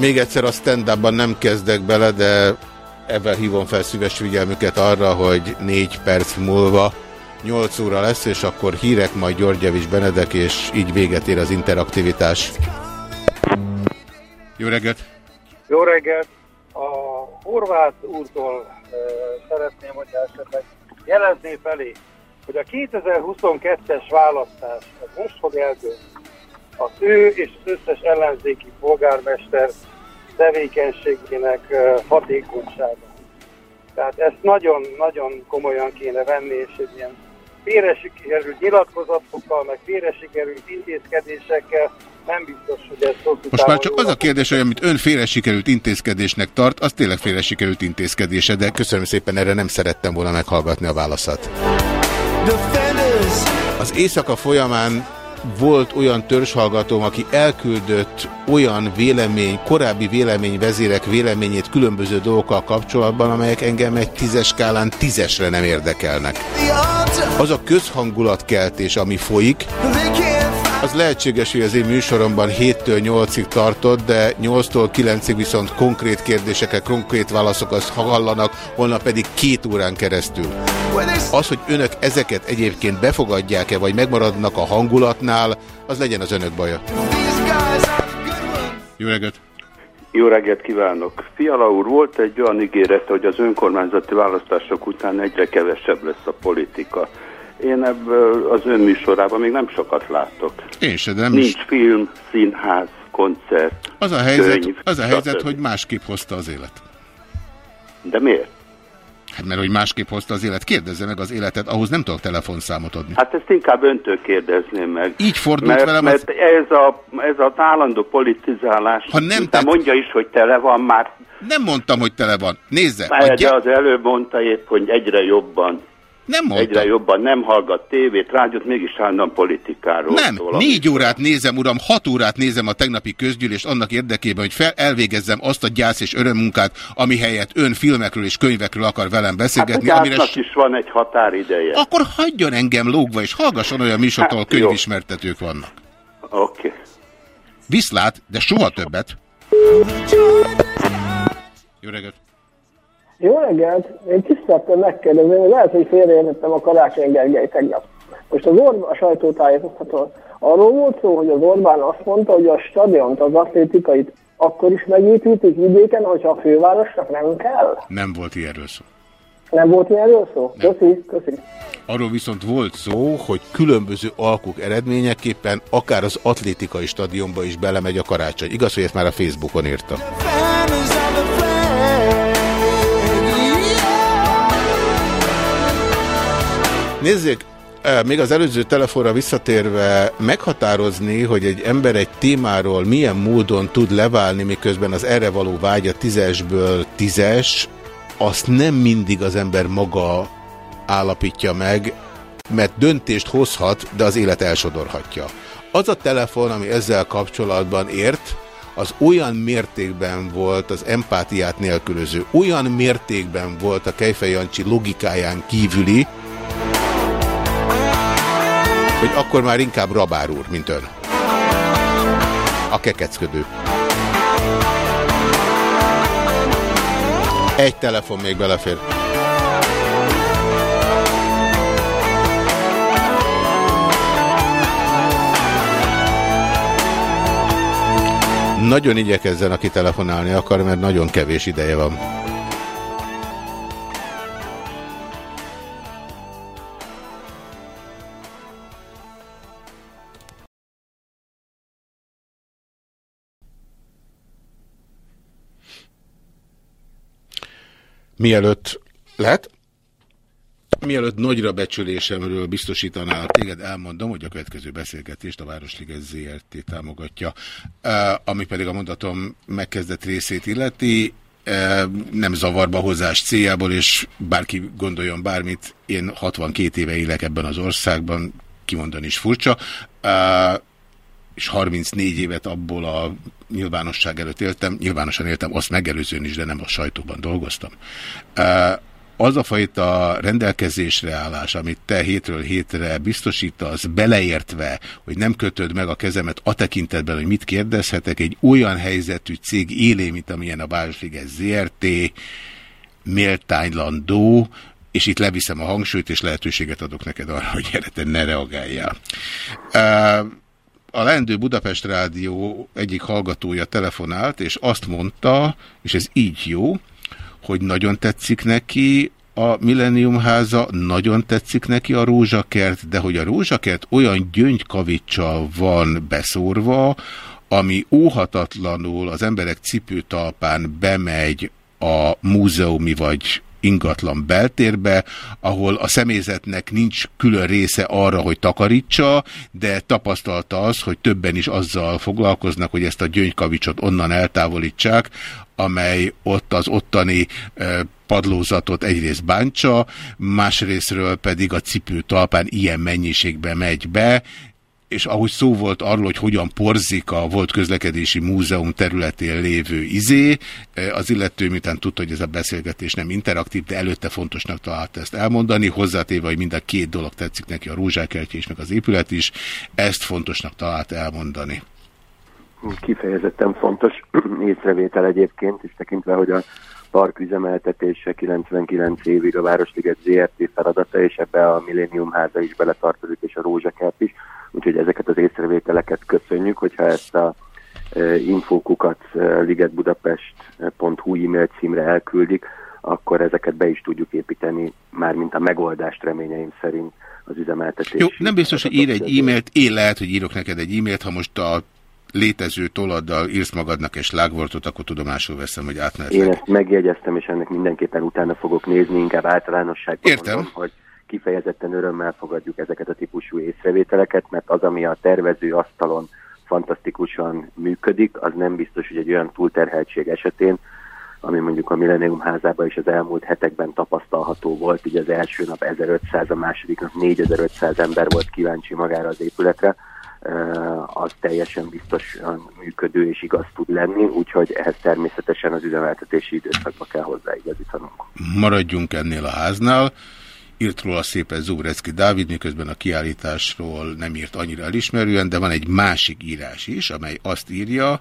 Még egyszer a stand nem kezdek bele, de ebben hívom fel szíves figyelmüket arra, hogy négy perc múlva 8 óra lesz, és akkor hírek majd György Javis Benedek, és így véget ér az interaktivitás. Jó reggelt! Jó reggelt! A Horváth úrtól e, szeretném, hogy esetleg jelezné felé, hogy a 2022-es választás az most fog eldőlni. Az ő és az összes ellenzéki polgármester tevékenységének hatékonysága. Tehát ezt nagyon-nagyon komolyan kéne venni, és egy ilyen félre sikerült nyilatkozatokkal, meg félre sikerült intézkedésekkel nem biztos, hogy ez hosszú Most már csak az a kérdés, hogy amit ön félre sikerült intézkedésnek tart, az tényleg félre sikerült intézkedése, de köszönöm szépen, erre nem szerettem volna meghallgatni a válaszat. Az éjszaka folyamán volt olyan törzshallgatóm, aki elküldött olyan vélemény, korábbi véleményvezérek véleményét különböző dolgokkal kapcsolatban, amelyek engem egy tízes skálán tízesre nem érdekelnek. Az a közhangulatkeltés, ami folyik, Az lehetséges, hogy az én műsoromban 7-től 8-ig tartott, de 8-tól 9-ig viszont konkrét kérdésekkel, konkrét válaszokat hallanak, holnap pedig két órán keresztül. Az, hogy önök ezeket egyébként befogadják-e, vagy megmaradnak a hangulatnál, az legyen az önök baja. Jó reggelt! Jó reggelt kívánok! Fiala úr, volt egy olyan ígérete, hogy az önkormányzati választások után egyre kevesebb lesz a politika. Én ebből az ön műsorában még nem sokat látok. Én se, de nem Nincs is. film, színház, koncert, Az a helyzet, könyv, az a helyzet stb. hogy másképp hozta az élet. De miért? Hát mert hogy másképp hozta az élet, kérdezze meg az életet, ahhoz nem tudok telefonszámot adni. Hát ezt inkább öntől kérdezném meg. Így fordult mert, velem Mert ez, a, ez az állandó politizálás, Ha nem de mondja is, hogy tele van már, Nem mondtam, hogy tele van. Nézze, a de az előbb mondta épp, hogy egyre jobban. Nem mondtam. Egyre jobban nem hallgat tévét, rádiót, mégis állandóan politikáról Nem, szól. négy órát nézem, uram, hat órát nézem a tegnapi közgyűlést annak érdekében, hogy fel, elvégezzem azt a gyász és örömmunkát, ami helyett ön filmekről és könyvekről akar velem Hát a beszélgetni, amire... gyásznak is van egy határideje. Akkor hagyjon engem lógva, és hallgasson olyan műsort, ahol Hát, jó. könyvismertetők vannak. Oké. Okay. Viszlát, de soha többet. Jó reggelt! Jó reggelt! Én tiszteltem megkérdezni, hogy lehet, hogy félreértettem a Karácsony Gergely tegnap. Most az Orbán a sajtótájékoztatón arról volt szó, hogy az Orbán azt mondta, hogy a stadiont, az atlétikait akkor is megépítik vidéken, hogyha a fővárosnak nem kell? Nem volt ilyenről szó. Nem volt ilyenről szó? Köszi, köszi. Arról viszont volt szó, hogy különböző alkuk eredményeképpen akár az atlétikai stadionba is belemegy a karácsony. Igaz, hogy ezt már a Facebookon írta. Nézzék, eh, még az előző telefonra visszatérve meghatározni, hogy egy ember egy témáról milyen módon tud leválni, miközben az erre való vágya tízesből tízes, azt nem mindig az ember maga állapítja meg, mert döntést hozhat, de az élet elsodorhatja. Az a telefon, ami ezzel kapcsolatban ért, az olyan mértékben volt az empátiát nélkülöző, olyan mértékben volt a Kejfej Jancsi logikáján kívüli, hogy akkor már inkább Rabár úr, mint ön. A kekecködő. Egy telefon még belefér. Nagyon igyekezzen, aki telefonálni akar, mert nagyon kevés ideje van. Mielőtt lehet? Mielőtt nagyra becsülésemről biztosítanál téged, elmondom, hogy a következő beszélgetést a Városliget ZRT támogatja, ami pedig a mondatom megkezdett részét illeti. Nem zavarba hozás céljából, és bárki gondoljon bármit, én 62 éve élek ebben az országban, kimondani is furcsa, és 34 évet abból a nyilvánosság előtt éltem, nyilvánosan éltem, azt megelőzően is, de nem a sajtóban dolgoztam. Az a fajta rendelkezésre állás, amit te hétről hétre biztosítasz, beleértve, hogy nem kötöd meg a kezemet a tekintetben, hogy mit kérdezhetek, egy olyan helyzetű cég élé, mint amilyen a Városliges ZRT, méltánylandó, és itt leviszem a hangsúlyt, és lehetőséget adok neked arra, hogy erre ne reagáljál. Uh, a Lendő Budapest Rádió egyik hallgatója telefonált, és azt mondta, és ez így jó, hogy nagyon tetszik neki a Millennium háza, nagyon tetszik neki a rózsakert, de hogy a rózsakert olyan gyöngykavicsal van beszórva, ami óhatatlanul az emberek cipőtalpán bemegy a múzeumi vagy ingatlan beltérbe, ahol a személyzetnek nincs külön része arra, hogy takarítsa, de tapasztalta az, hogy többen is azzal foglalkoznak, hogy ezt a gyöngykavicsot onnan eltávolítsák, amely ott az ottani padlózatot egyrészt bántsa, másrésztről pedig a cipő talpán ilyen mennyiségben megy be, és ahogy szó volt arról, hogy hogyan porzik a volt közlekedési múzeum területén lévő izé, az illető miután tudta, hogy ez a beszélgetés nem interaktív, de előtte fontosnak találta ezt elmondani, hozzátéve, hogy mind a két dolog tetszik neki, a rózsákertje és meg az épület is, ezt fontosnak talált elmondani. Kifejezetten fontos észrevétel egyébként, és tekintve, hogy a park üzemeltetése 99 évig a Városliget ZRT feladata, és ebbe a Millennium háza is beletartozik, és a Rózsakert is. Úgyhogy ezeket az észrevételeket köszönjük, hogyha ezt a e, infókukat e, ligetbudapest.hu e-mail címre elküldik, akkor ezeket be is tudjuk építeni, mármint a megoldást reményeim szerint az üzemeltetés. Jó, nem biztos, hogy ír egy e-mailt, én lehet, hogy írok neked egy e-mailt, ha most a létező toladdal írsz magadnak egy lágvortot, akkor tudomásul veszem, hogy átmehet. Én ezt megjegyeztem, és ennek mindenképpen utána fogok nézni, inkább általánosságban Értem. mondom, hogy kifejezetten örömmel fogadjuk ezeket a típusú észrevételeket, mert az, ami a tervező asztalon fantasztikusan működik, az nem biztos, hogy egy olyan túlterheltség esetén, ami mondjuk a Millennium házában is az elmúlt hetekben tapasztalható volt, így az első nap 1500, a második nap 4500 ember volt kíváncsi magára az épületre, az teljesen biztosan működő és igaz tud lenni, úgyhogy ehhez természetesen az üzemeltetési időszakba kell hozzáigazítanunk. Maradjunk ennél a háznál. Írt róla szépen Zubrecki Dávid, miközben a kiállításról nem írt annyira elismerően, de van egy másik írás is, amely azt írja,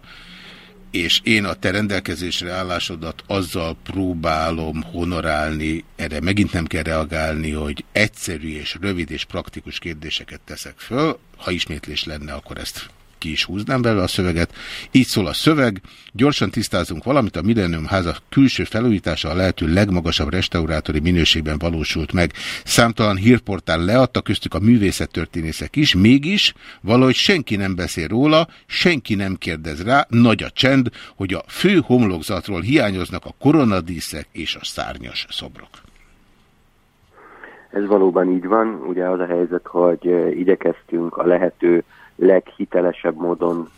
és én a te rendelkezésre állásodat azzal próbálom honorálni, erre megint nem kell reagálni, hogy egyszerű és rövid és praktikus kérdéseket teszek föl. Ha ismétlés lenne, akkor ezt ki is húznám belőle a szöveget. Így szól a szöveg, gyorsan tisztázunk valamit, a Millennium háza külső felújítása a lehető legmagasabb restaurátori minőségben valósult meg. Számtalan hírportál leadta köztük a művészettörténészek is, mégis valahogy senki nem beszél róla, senki nem kérdez rá, nagy a csend, hogy a fő homlokzatról hiányoznak a koronadíszek és a szárnyas szobrok. Ez valóban így van. Ugye az a helyzet, hogy eh, igyekeztünk a lehető leghitelesebb módon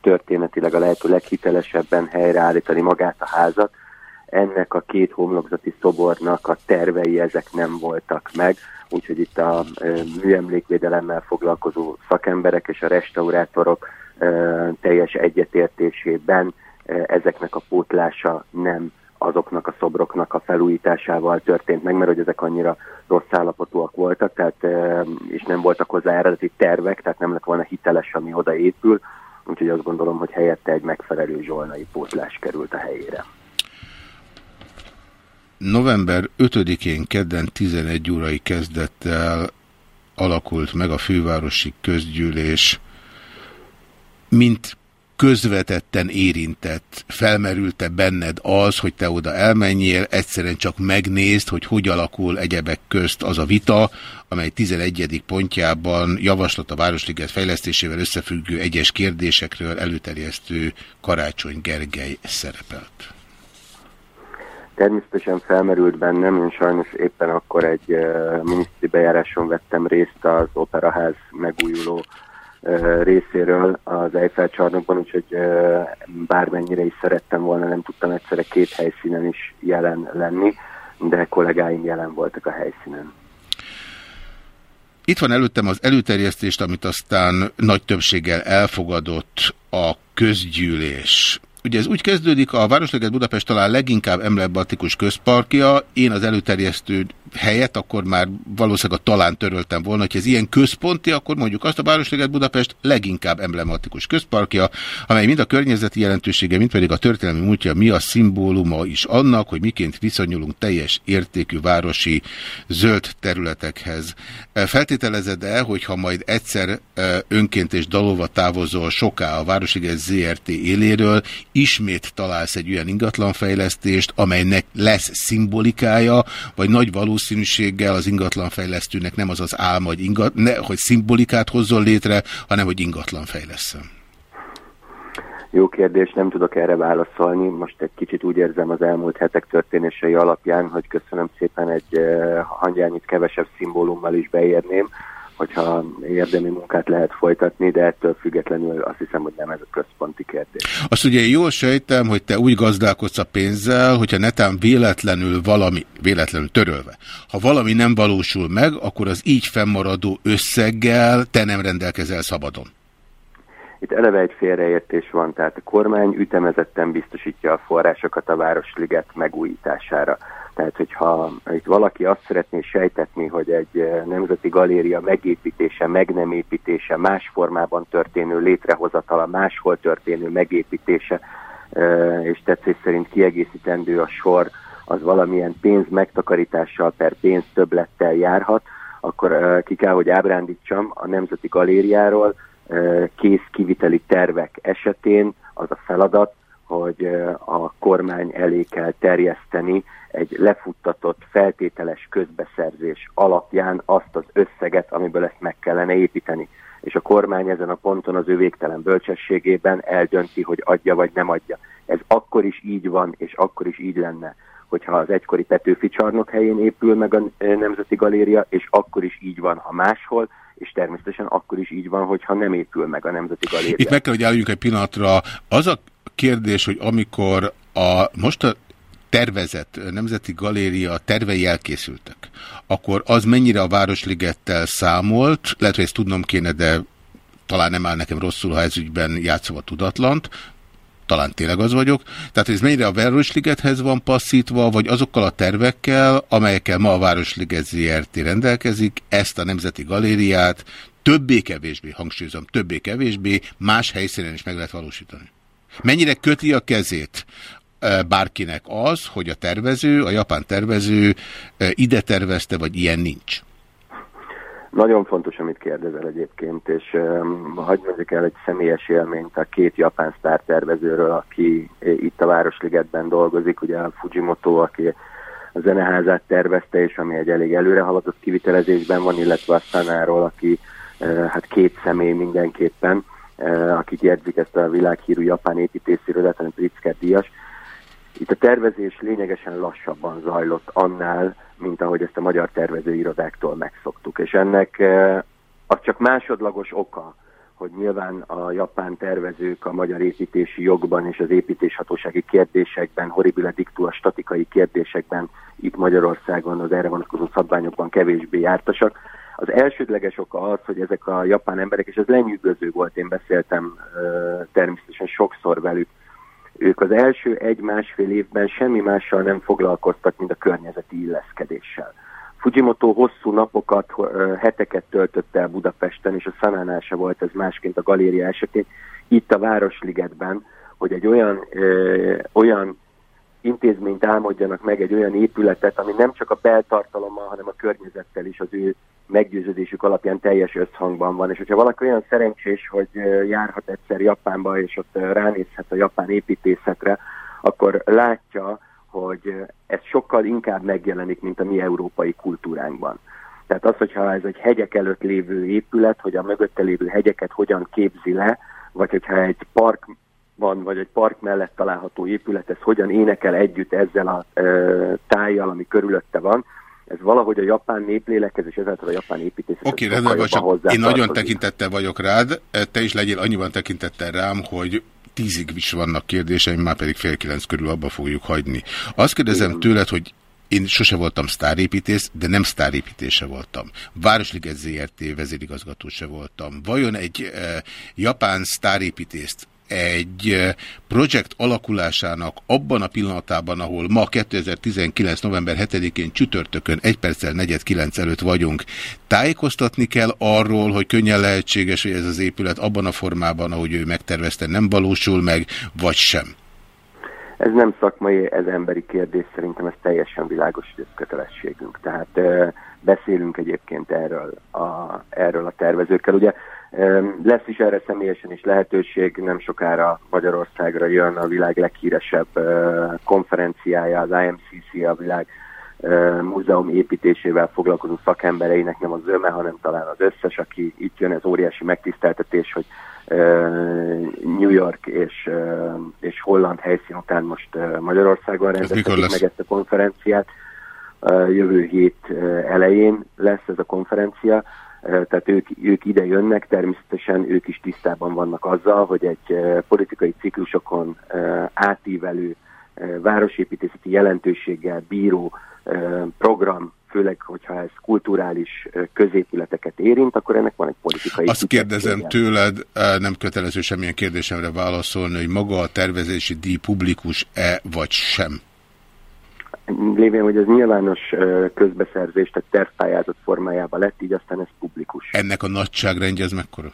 történetileg a lehető leghitelesebben helyreállítani magát a házat. Ennek a két homlokzati szobornak a tervei ezek nem voltak meg, úgyhogy itt a műemlékvédelemmel foglalkozó szakemberek és a restaurátorok teljes egyetértésében ezeknek a pótlása nem azoknak a szobroknak a felújításával történt meg, mert hogy ezek annyira rossz állapotúak voltak, tehát, és nem voltak hozzá eredeti tervek, tehát nem lett volna hiteles, ami odaépül, úgyhogy azt gondolom, hogy helyette egy megfelelő zsolnai pótlás került a helyére. November 5-én kedden 11 órai kezdettel alakult meg a fővárosi közgyűlés, mint közvetetten érintett, felmerülte benned az, hogy te oda elmenjél, egyszerűen csak megnézd, hogy hogy alakul egyebek közt az a vita, amely 11. pontjában javaslat a Városliget fejlesztésével összefüggő egyes kérdésekről előterjesztő Karácsony Gergely szerepelt. Természetesen felmerült bennem, én sajnos éppen akkor egy uh, minisztri bejáráson vettem részt az Operaház megújuló részéről az Eiffel csarnokban, úgyhogy bármennyire is szerettem volna, nem tudtam egyszerre két helyszínen is jelen lenni, de kollégáim jelen voltak a helyszínen. Itt van előttem az előterjesztést, amit aztán nagy többséggel elfogadott a közgyűlés. Ugye ez úgy kezdődik, a Városleget Budapest talán leginkább emblematikus közparkja, én az előterjesztő helyet akkor már valószínűleg a talán töröltem volna, hogy ez ilyen központi, akkor mondjuk azt a Városleget Budapest leginkább emblematikus közparkja, amely mind a környezeti jelentősége, mind pedig a történelmi múltja mi a szimbóluma is annak, hogy miként viszonyulunk teljes értékű városi zöld területekhez. Feltételezed el, hogyha majd egyszer önként és dalova távozol soká a Városliget ZRT éléről, ismét találsz egy olyan ingatlanfejlesztést, amelynek lesz szimbolikája, vagy nagy valószínűséggel az ingatlanfejlesztőnek nem az az álma, hogy, ingat, ne, hogy szimbolikát hozzon létre, hanem hogy ingatlanfejleszem. Jó kérdés, nem tudok erre válaszolni. Most egy kicsit úgy érzem az elmúlt hetek történései alapján, hogy köszönöm szépen egy uh, hangyányit kevesebb szimbólummal is beérném, hogyha érdemi munkát lehet folytatni, de ettől függetlenül azt hiszem, hogy nem ez a központi kérdés. Azt ugye jól sejtem, hogy te úgy gazdálkodsz a pénzzel, hogyha netán véletlenül valami, véletlenül törölve, ha valami nem valósul meg, akkor az így fennmaradó összeggel te nem rendelkezel szabadon. Itt eleve egy félreértés van, tehát a kormány ütemezetten biztosítja a forrásokat a Városliget megújítására. Tehát, hogyha itt valaki azt szeretné sejtetni, hogy egy eh, nemzeti galéria megépítése, meg nem építése, más formában történő létrehozatala, máshol történő megépítése, eh, és tetszés szerint kiegészítendő a sor, az valamilyen pénz megtakarítással per pénz többlettel járhat, akkor eh, ki kell, hogy ábrándítsam a Nemzeti Galériáról, kész kiviteli tervek esetén az a feladat, hogy a kormány elé kell terjeszteni egy lefuttatott feltételes közbeszerzés alapján azt az összeget, amiből ezt meg kellene építeni. És a kormány ezen a ponton az ő végtelen bölcsességében eldönti, hogy adja vagy nem adja. Ez akkor is így van, és akkor is így lenne, hogyha az egykori Petőfi csarnok helyén épül meg a Nemzeti Galéria, és akkor is így van, ha máshol, és természetesen akkor is így van, hogyha nem épül meg a Nemzeti Galéria. Itt meg kell, hogy álljunk egy pillanatra. Az a kérdés, hogy amikor a, most a tervezett Nemzeti Galéria tervei elkészültek, akkor az mennyire a Városligettel számolt, lehet, hogy ezt tudnom kéne, de talán nem áll nekem rosszul, ha ez ügyben játszom a tudatlant, talán tényleg az vagyok. Tehát ez mennyire a Városligethez van passzítva, vagy azokkal a tervekkel, amelyekkel ma a Városliget ZRT rendelkezik, ezt a Nemzeti Galériát többé-kevésbé, hangsúlyozom, többé-kevésbé más helyszínen is meg lehet valósítani. Mennyire köti a kezét bárkinek az, hogy a tervező, a japán tervező ide tervezte, vagy ilyen nincs? Nagyon fontos, amit kérdezel egyébként, és um, hagyd el egy személyes élményt a két japán sztártervezőről, aki itt a Városligetben dolgozik, ugye a Fujimoto, aki a zeneházát tervezte, és ami egy elég előre haladott kivitelezésben van, illetve a Sanáról, aki uh, hát két személy mindenképpen, akik jegyzik ezt a világhírű japán építészirodát, a Pritzker díjas. Itt a tervezés lényegesen lassabban zajlott annál, mint ahogy ezt a magyar tervezőirodáktól megszoktuk. És ennek az csak másodlagos oka, hogy nyilván a japán tervezők a magyar építési jogban és az építéshatósági kérdésekben, horribile dictu a statikai kérdésekben itt Magyarországon az erre vonatkozó szabványokban kevésbé jártasak. Az elsődleges oka az, hogy ezek a japán emberek, és ez lenyűgöző volt, én beszéltem természetesen sokszor velük, ők az első egy-másfél évben semmi mással nem foglalkoztak, mint a környezeti illeszkedéssel. Fujimoto hosszú napokat, heteket töltött el Budapesten, és a Szanánál volt ez másként a galéria esetén, itt a Városligetben, hogy egy olyan, ö, olyan intézményt álmodjanak meg, egy olyan épületet, ami nem csak a beltartalommal, hanem a környezettel is az ő meggyőződésük alapján teljes összhangban van. És hogyha valaki olyan szerencsés, hogy járhat egyszer Japánba, és ott ránézhet a japán építészetre, akkor látja, hogy ez sokkal inkább megjelenik, mint a mi európai kultúránkban. Tehát az, hogyha ez egy hegyek előtt lévő épület, hogy a mögötte lévő hegyeket hogyan képzi le, vagy hogyha egy park van, vagy egy park mellett található épület, ez hogyan énekel együtt ezzel a e, tájjal, ami körülötte van, ez valahogy a japán néplélekhez és ezáltal a japán építészet. Oké, okay, rendben csak én nagyon tekintettel vagyok rád, te is legyél annyiban tekintettel rám, hogy tízig is vannak kérdéseim, már pedig fél kilenc körül abba fogjuk hagyni. Azt kérdezem Igen. tőled, hogy én sose voltam sztárépítész, de nem sztárépítése voltam. Városliget ZRT vezérigazgató se voltam. Vajon egy e, japán sztárépítészt egy projekt alakulásának abban a pillanatában, ahol ma 2019. november 7-én csütörtökön 1 perccel 4-9 előtt vagyunk, tájékoztatni kell arról, hogy könnyen lehetséges, hogy ez az épület abban a formában, ahogy ő megtervezte, nem valósul meg, vagy sem? Ez nem szakmai, ez emberi kérdés, szerintem ez teljesen világos, hogy ez kötelességünk. Tehát beszélünk egyébként erről a, erről a tervezőkkel. Ugye lesz is erre személyesen is lehetőség, nem sokára Magyarországra jön a világ leghíresebb konferenciája, az IMCC, a világ múzeum építésével foglalkozó szakembereinek, nem az öme, hanem talán az összes, aki itt jön, ez óriási megtiszteltetés, hogy New York és, és Holland helyszín után most Magyarországon rendezték meg ezt a konferenciát. Jövő hét elején lesz ez a konferencia tehát ők, ők ide jönnek, természetesen ők is tisztában vannak azzal, hogy egy politikai ciklusokon átívelő városépítészeti jelentőséggel bíró program, főleg, hogyha ez kulturális középületeket érint, akkor ennek van egy politikai... Azt kérdezem tőled, nem kötelező semmilyen kérdésemre válaszolni, hogy maga a tervezési díj publikus-e vagy sem? Lévén, hogy ez nyilvános közbeszerzés, tehát tervpályázat formájában lett, így aztán ez publikus. Ennek a nagyságrendje ez mekkora?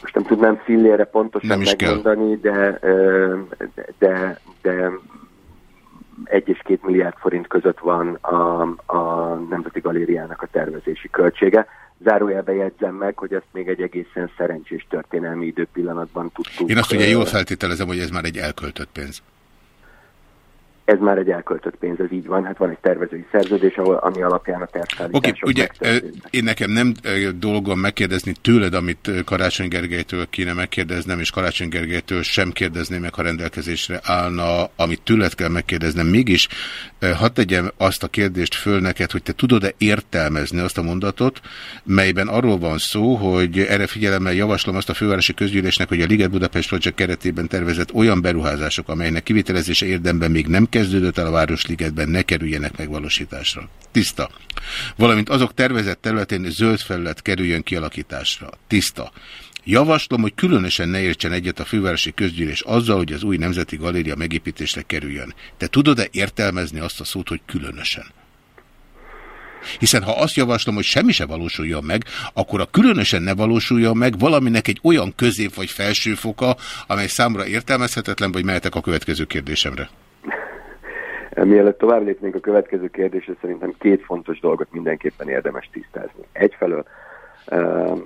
Most nem tudnám fillére pontosan nem megmondani, de, de, de, de egy és két milliárd forint között van a, a Nemzeti Galériának a tervezési költsége. Zárójelbe jegyzem meg, hogy ezt még egy egészen szerencsés történelmi időpillanatban tudtuk. Én azt ugye jól feltételezem, hogy ez már egy elköltött pénz ez már egy elköltött pénz, ez így van. Hát van egy tervezői szerződés, ahol, ami alapján a tervszállítások Oké, okay, ugye én nekem nem dolgom megkérdezni tőled, amit Karácsony Gergelytől kéne megkérdeznem, és Karácsony Gergelytől sem kérdezném meg, ha rendelkezésre állna, amit tőled kell megkérdeznem. Mégis hadd tegyem azt a kérdést föl neked, hogy te tudod-e értelmezni azt a mondatot, melyben arról van szó, hogy erre figyelemmel javaslom azt a fővárosi közgyűlésnek, hogy a Liget Budapest Project keretében tervezett olyan beruházások, amelynek kivitelezése érdemben még nem kezdődött el a Városligetben, ne kerüljenek megvalósításra. Tiszta. Valamint azok tervezett területén zöld felület kerüljön kialakításra. Tiszta. Javaslom, hogy különösen ne értsen egyet a fővárosi közgyűlés azzal, hogy az új Nemzeti Galéria megépítésre kerüljön. Te tudod-e értelmezni azt a szót, hogy különösen? Hiszen ha azt javaslom, hogy semmi se valósuljon meg, akkor a különösen ne valósuljon meg valaminek egy olyan közép vagy felső foka, amely számra értelmezhetetlen, vagy mehetek a következő kérdésemre. Mielőtt tovább lépnénk a következő kérdésre, szerintem két fontos dolgot mindenképpen érdemes tisztázni. Egyfelől, ehm,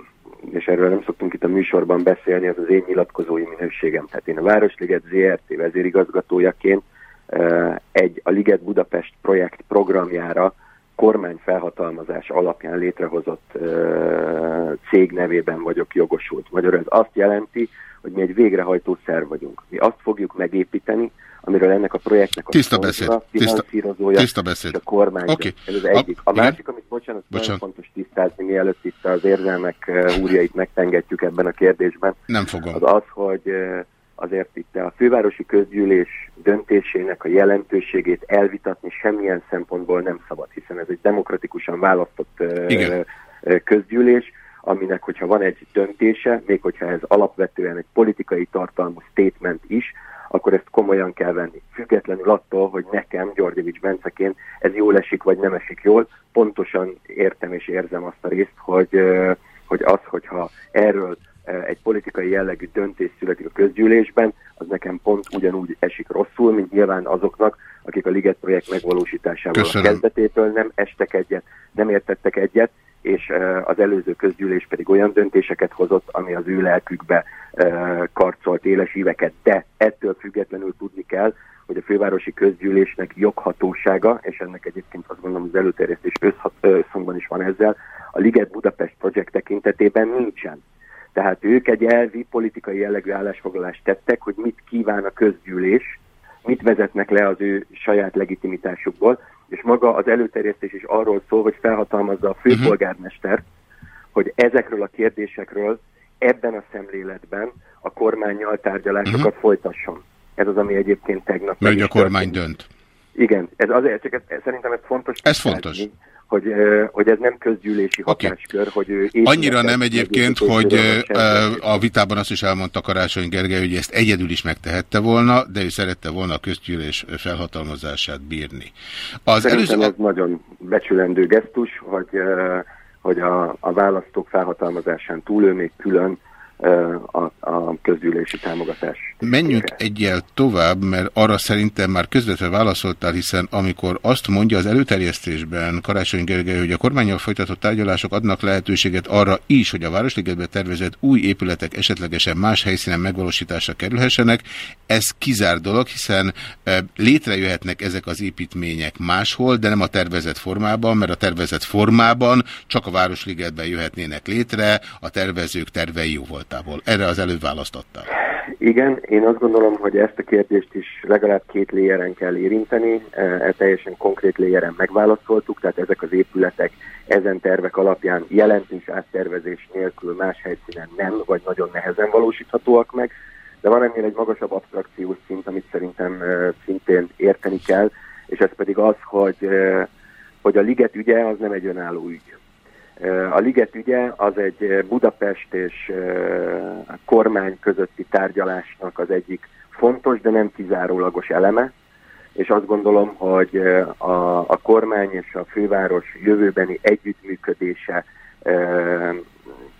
és erről nem szoktunk itt a műsorban beszélni, az az én nyilatkozói minőségem. Tehát én a Városliget ZRT vezérigazgatójaként eh, egy a Liget Budapest projekt programjára kormányfelhatalmazás alapján létrehozott uh, cég nevében vagyok jogosult. Magyarul ez azt jelenti, hogy mi egy végrehajtó szerv vagyunk. Mi azt fogjuk megépíteni, amiről ennek a projektnek a tiszta beszéd. finanszírozója tiszta beszéd. a kormány. Okay. Ez az egyik. A Igen? másik, amit bocsánat, bocsánat, nagyon fontos tisztázni, mielőtt itt az érzelmek húrjait megtengetjük ebben a kérdésben. Nem fogom. Az az, hogy azért itt a fővárosi közgyűlés döntésének a jelentőségét elvitatni semmilyen szempontból nem szabad, hiszen ez egy demokratikusan választott Igen. közgyűlés, aminek, hogyha van egy döntése, még hogyha ez alapvetően egy politikai tartalmú statement is, akkor ezt komolyan kell venni. Függetlenül attól, hogy nekem, Györgyevics Benceként ez jól esik, vagy nem esik jól, pontosan értem és érzem azt a részt, hogy, hogy az, hogyha erről egy politikai jellegű döntés születik a közgyűlésben, az nekem pont ugyanúgy esik rosszul, mint nyilván azoknak, akik a Liget projekt megvalósításával Köszönöm. a kezdetétől nem estek egyet, nem értettek egyet, és az előző közgyűlés pedig olyan döntéseket hozott, ami az ő lelkükbe karcolt éles éveket, de ettől függetlenül tudni kell, hogy a fővárosi közgyűlésnek joghatósága, és ennek egyébként azt gondolom az előterjesztés összhangban is van ezzel, a Liget Budapest projekt tekintetében nincsen. Tehát ők egy elvi politikai jellegű állásfoglalást tettek, hogy mit kíván a közgyűlés, mit vezetnek le az ő saját legitimitásukból, és maga az előterjesztés is arról szól, hogy felhatalmazza a főpolgármestert, hogy ezekről a kérdésekről ebben a szemléletben a kormányjal tárgyalásokat uh-huh. folytasson. Ez az, ami egyébként tegnap... Mert a kormány dönt. Igen, ez azért, csak ez, szerintem ez fontos. Ez fontos hogy, hogy ez nem közgyűlési hatáskör, okay. hogy ő... Annyira nem egyébként, hogy a vitában azt is elmondta Karácsony Gergely, hogy ezt egyedül is megtehette volna, de ő szerette volna a közgyűlés felhatalmazását bírni. Az Szerintem előző... ez nagyon becsülendő gesztus, hogy, hogy a, a választók felhatalmazásán túl ő még külön a, a közgyűlési támogatás. Menjünk egyel tovább, mert arra szerintem már közvetve válaszoltál, hiszen amikor azt mondja az előterjesztésben Karácsony Gergely, hogy a kormányjal folytatott tárgyalások adnak lehetőséget arra is, hogy a Városligetbe tervezett új épületek esetlegesen más helyszínen megvalósításra kerülhessenek, ez kizár dolog, hiszen létrejöhetnek ezek az építmények máshol, de nem a tervezett formában, mert a tervezett formában csak a Városligetben jöhetnének létre, a tervezők tervei jó volt szempontjából. Erre az előbb választottál. Igen, én azt gondolom, hogy ezt a kérdést is legalább két léjeren kell érinteni, e, e teljesen konkrét léjeren megválaszoltuk, tehát ezek az épületek ezen tervek alapján jelentős áttervezés nélkül más helyszínen nem, vagy nagyon nehezen valósíthatóak meg, de van ennél egy magasabb abstrakciós szint, amit szerintem e, szintén érteni kell, és ez pedig az, hogy, e, hogy a liget ügye az nem egy önálló ügy. A Liget ügye az egy Budapest és kormány közötti tárgyalásnak az egyik fontos, de nem kizárólagos eleme, és azt gondolom, hogy a, a kormány és a főváros jövőbeni együttműködése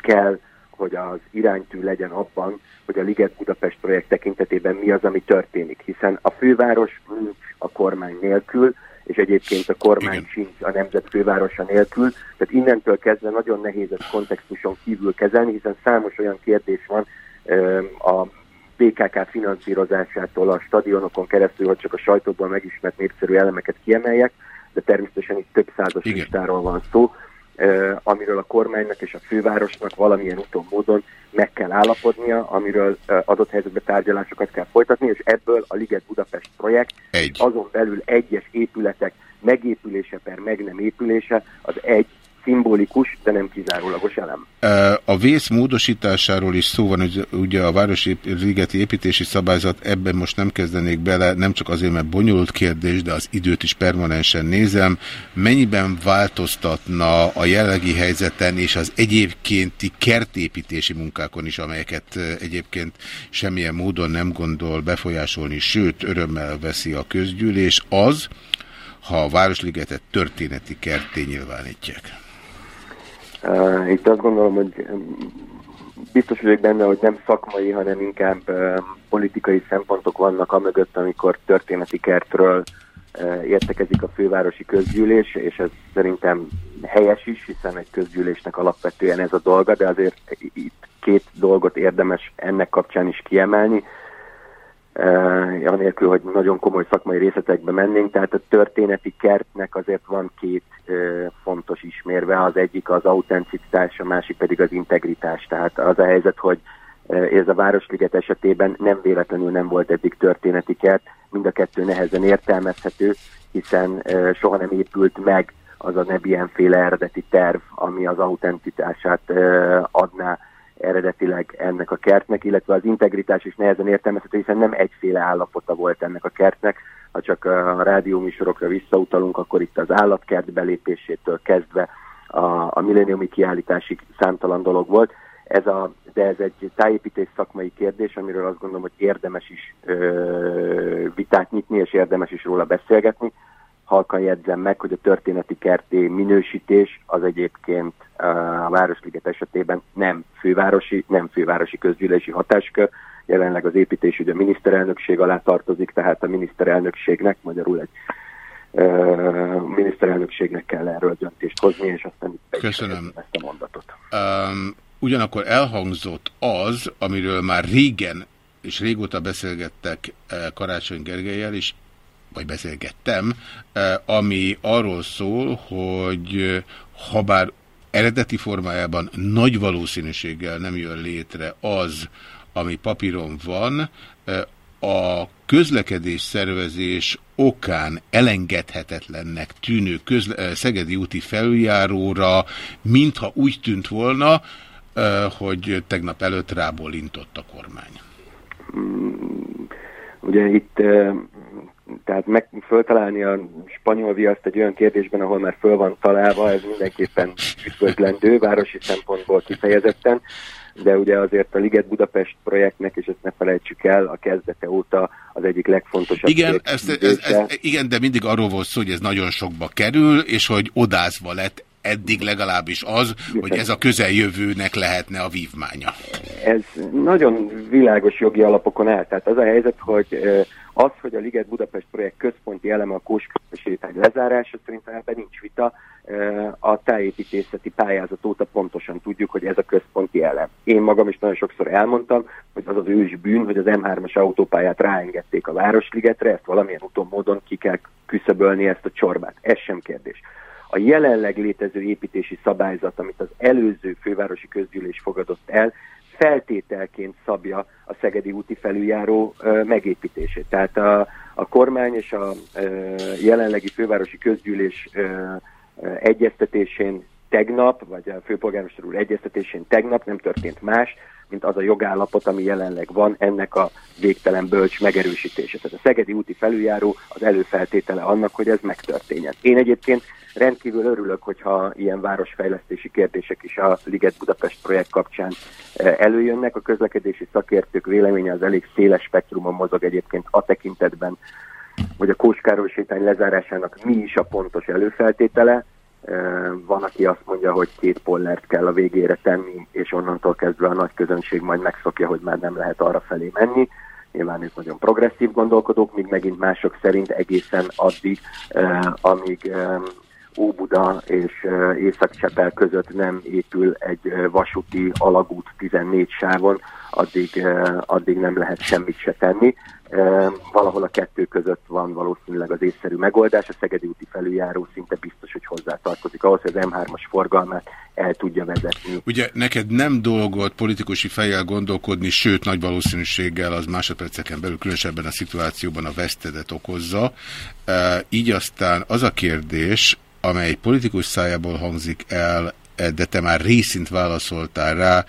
kell, hogy az iránytű legyen abban, hogy a Liget Budapest projekt tekintetében mi az, ami történik, hiszen a főváros nincs a kormány nélkül, és egyébként a kormány Igen. sincs a nemzet fővárosa nélkül. Tehát innentől kezdve nagyon nehéz ezt kontextuson kívül kezelni, hiszen számos olyan kérdés van a PKK finanszírozásától a stadionokon keresztül, hogy csak a sajtóból megismert népszerű elemeket kiemeljek, de természetesen itt több százas listáról van szó, amiről a kormánynak és a fővárosnak valamilyen úton módon meg kell állapodnia, amiről adott helyzetben tárgyalásokat kell folytatni, és ebből a Liget Budapest projekt egy. azon belül egyes épületek megépülése per meg nem épülése az egy szimbolikus, de nem kizárólagos elem. A vész módosításáról is szó van, hogy ugye a Városi Ligeti Építési Szabályzat ebben most nem kezdenék bele, nem csak azért, mert bonyolult kérdés, de az időt is permanensen nézem. Mennyiben változtatna a jellegi helyzeten és az egyébkénti kertépítési munkákon is, amelyeket egyébként semmilyen módon nem gondol befolyásolni, sőt örömmel veszi a közgyűlés, az, ha a Városligetet történeti kerté nyilvánítják? Itt azt gondolom, hogy biztos vagyok benne, hogy nem szakmai, hanem inkább politikai szempontok vannak a mögött, amikor történeti kertről értekezik a fővárosi közgyűlés, és ez szerintem helyes is, hiszen egy közgyűlésnek alapvetően ez a dolga, de azért itt két dolgot érdemes ennek kapcsán is kiemelni. uh, anélkül, hogy nagyon komoly szakmai részletekbe mennénk, tehát a történeti kertnek azért van két fontos ismérve, az egyik az autenticitás, a másik pedig az integritás, tehát az a helyzet, hogy ez a Városliget esetében nem véletlenül nem volt eddig történeti kert, mind a kettő nehezen értelmezhető, hiszen soha nem épült meg az a Nebien-féle eredeti terv, ami az autenticitását adná eredetileg ennek a kertnek, illetve az integritás is nehezen értelmezhető, hiszen nem egyféle állapota volt ennek a kertnek. Ha csak a rádióműsorokra visszautalunk, akkor itt az állatkert belépésétől kezdve a, a milleniumi kiállításig számtalan dolog volt. Ez a, de ez egy tájépítés szakmai kérdés, amiről azt gondolom, hogy érdemes is ö, vitát nyitni, és érdemes is róla beszélgetni halkan jegyzem meg, hogy a történeti kerté minősítés az egyébként a Városliget esetében nem fővárosi, nem fővárosi közgyűlési hatáskör, jelenleg az építés ugye a miniszterelnökség alá tartozik, tehát a miniszterelnökségnek, magyarul egy uh, miniszterelnökségnek kell erről döntést hozni, és aztán Köszönöm. ezt a mondatot. Um, ugyanakkor elhangzott az, amiről már régen és régóta beszélgettek Karácsony Gergelyel, és vagy beszélgettem, ami arról szól, hogy ha bár eredeti formájában nagy valószínűséggel nem jön létre az, ami papíron van, a közlekedés szervezés okán elengedhetetlennek tűnő közle Szegedi úti felüljáróra, mintha úgy tűnt volna, hogy tegnap előtt rából intott a kormány. Ugye itt tehát meg föltalálni a spanyol viaszt egy olyan kérdésben, ahol már föl van találva, ez mindenképpen üdvözlendő, városi szempontból kifejezetten, de ugye azért a Liget Budapest projektnek, és ezt ne felejtsük el, a kezdete óta az egyik legfontosabb. Igen, ezt, ez, ez, igen de mindig arról volt szó, hogy ez nagyon sokba kerül, és hogy odázva lett eddig legalábbis az, hogy ez a közeljövőnek lehetne a vívmánya. Ez nagyon világos jogi alapokon áll. Tehát az a helyzet, hogy az, hogy a Liget Budapest projekt központi eleme a Kóskörsétány lezárása, szerintem ebben nincs vita. A tájépítészeti pályázat óta pontosan tudjuk, hogy ez a központi elem. Én magam is nagyon sokszor elmondtam, hogy az az ős bűn, hogy az M3-as autópályát ráengedték a Városligetre, ezt valamilyen úton módon ki kell küszöbölni ezt a csorbát. Ez sem kérdés. A jelenleg létező építési szabályzat, amit az előző fővárosi közgyűlés fogadott el, feltételként szabja Szegedi úti felüljáró megépítését. Tehát a, a kormány és a jelenlegi fővárosi közgyűlés egyeztetésén tegnap, vagy a főpolgármester úr egyeztetésén tegnap nem történt más, mint az a jogállapot, ami jelenleg van, ennek a végtelen bölcs megerősítése. Tehát a Szegedi úti felüljáró az előfeltétele annak, hogy ez megtörténjen. Én egyébként rendkívül örülök, hogyha ilyen városfejlesztési kérdések is a Liget Budapest projekt kapcsán eh, előjönnek. A közlekedési szakértők véleménye az elég széles spektrumon mozog egyébként a tekintetben, hogy a Kóskároly sétány lezárásának mi is a pontos előfeltétele, van, aki azt mondja, hogy két pollert kell a végére tenni, és onnantól kezdve a nagy közönség majd megszokja, hogy már nem lehet arra felé menni. Nyilván ők nagyon progresszív gondolkodók, míg megint mások szerint egészen addig, amíg Óbuda és Észak-Csepel között nem épül egy vasúti alagút 14 sávon, addig, addig nem lehet semmit se tenni. Valahol a kettő között van valószínűleg az észszerű megoldás. A Szegedi úti felüljáró szinte biztos, hogy hozzátartozik ahhoz, hogy az M3-as forgalmát el tudja vezetni. Ugye neked nem dolgot politikusi fejjel gondolkodni, sőt nagy valószínűséggel az másodperceken belül különösebben a szituációban a vesztedet okozza. Így aztán az a kérdés, amely politikus szájából hangzik el, de te már részint válaszoltál rá,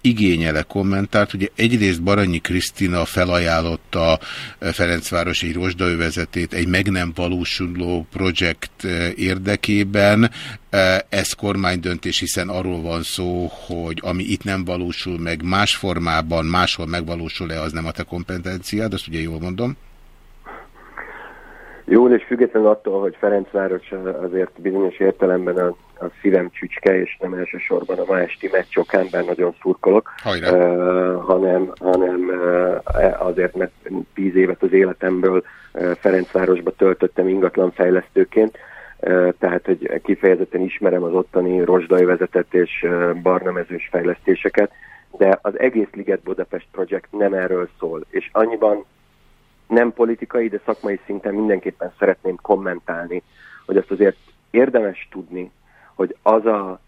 igényele kommentárt. Ugye egyrészt Baranyi Krisztina felajánlotta Ferencváros egy rozsdaövezetét egy meg nem valósuló projekt érdekében. Ez kormánydöntés, hiszen arról van szó, hogy ami itt nem valósul meg más formában, máshol megvalósul-e, az nem a te kompetenciád, azt ugye jól mondom? Jól és függetlenül attól, hogy Ferencváros azért bizonyos értelemben a, a szívem csücske, és nem elsősorban a ma esti meccsokán, bár nagyon szurkolok, uh, hanem, hanem uh, azért, mert tíz évet az életemből uh, Ferencvárosba töltöttem ingatlan fejlesztőként, uh, tehát hogy kifejezetten ismerem az ottani rozsdai vezetet és uh, barnamezős fejlesztéseket, de az egész Liget Budapest Project nem erről szól, és annyiban nem politikai, de szakmai szinten mindenképpen szeretném kommentálni, hogy azt azért érdemes tudni, hogy az a,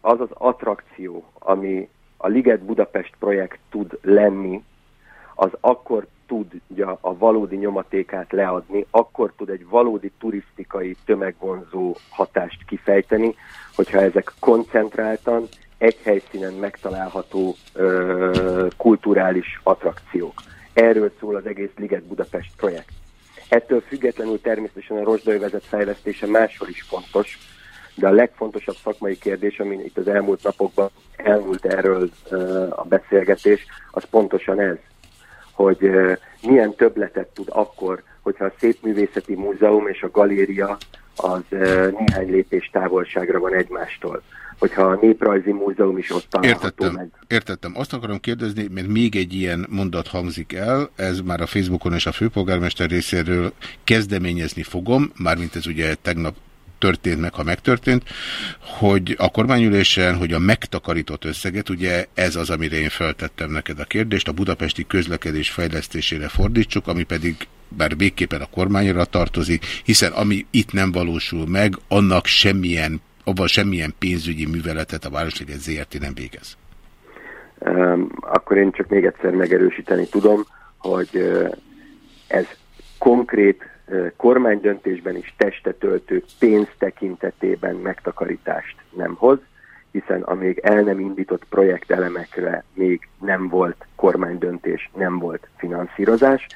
az, az attrakció, ami a Liget Budapest projekt tud lenni, az akkor tudja a valódi nyomatékát leadni, akkor tud egy valódi turisztikai tömegvonzó hatást kifejteni, hogyha ezek koncentráltan, egy helyszínen megtalálható ö, kulturális attrakciók. Erről szól az egész Liget Budapest projekt. Ettől függetlenül természetesen a rozsdaövezet fejlesztése máshol is fontos, de a legfontosabb szakmai kérdés, ami itt az elmúlt napokban elmúlt erről a beszélgetés, az pontosan ez, hogy milyen többletet tud akkor, hogyha a Szépművészeti Múzeum és a galéria az néhány lépés távolságra van egymástól hogyha a Néprajzi Múzeum is ott található értettem, meg. Értettem. Azt akarom kérdezni, mert még egy ilyen mondat hangzik el, ez már a Facebookon és a főpolgármester részéről kezdeményezni fogom, mármint ez ugye tegnap történt meg, ha megtörtént, hogy a kormányülésen, hogy a megtakarított összeget, ugye ez az, amire én feltettem neked a kérdést, a budapesti közlekedés fejlesztésére fordítsuk, ami pedig bár végképpen a kormányra tartozik, hiszen ami itt nem valósul meg, annak semmilyen abban semmilyen pénzügyi műveletet a Városliget ZRT nem végez. Akkor én csak még egyszer megerősíteni tudom, hogy ez konkrét kormánydöntésben is testetöltő pénz tekintetében megtakarítást nem hoz, hiszen amíg el nem indított projektelemekre még nem volt kormánydöntés, nem volt finanszírozás,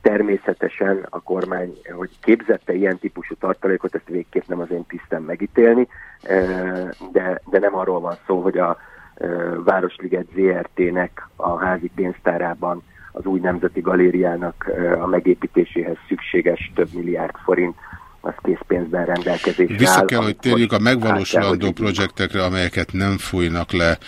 Természetesen a kormány, hogy képzette ilyen típusú tartalékot, ezt végképp nem az én tisztem megítélni, de, de nem arról van szó, hogy a Városliget ZRT-nek a házi pénztárában az új nemzeti galériának a megépítéséhez szükséges több milliárd forint az készpénzben rendelkezésre Vissza kell, hogy térjük a megvalósulandó projektekre, amelyeket nem fújnak le.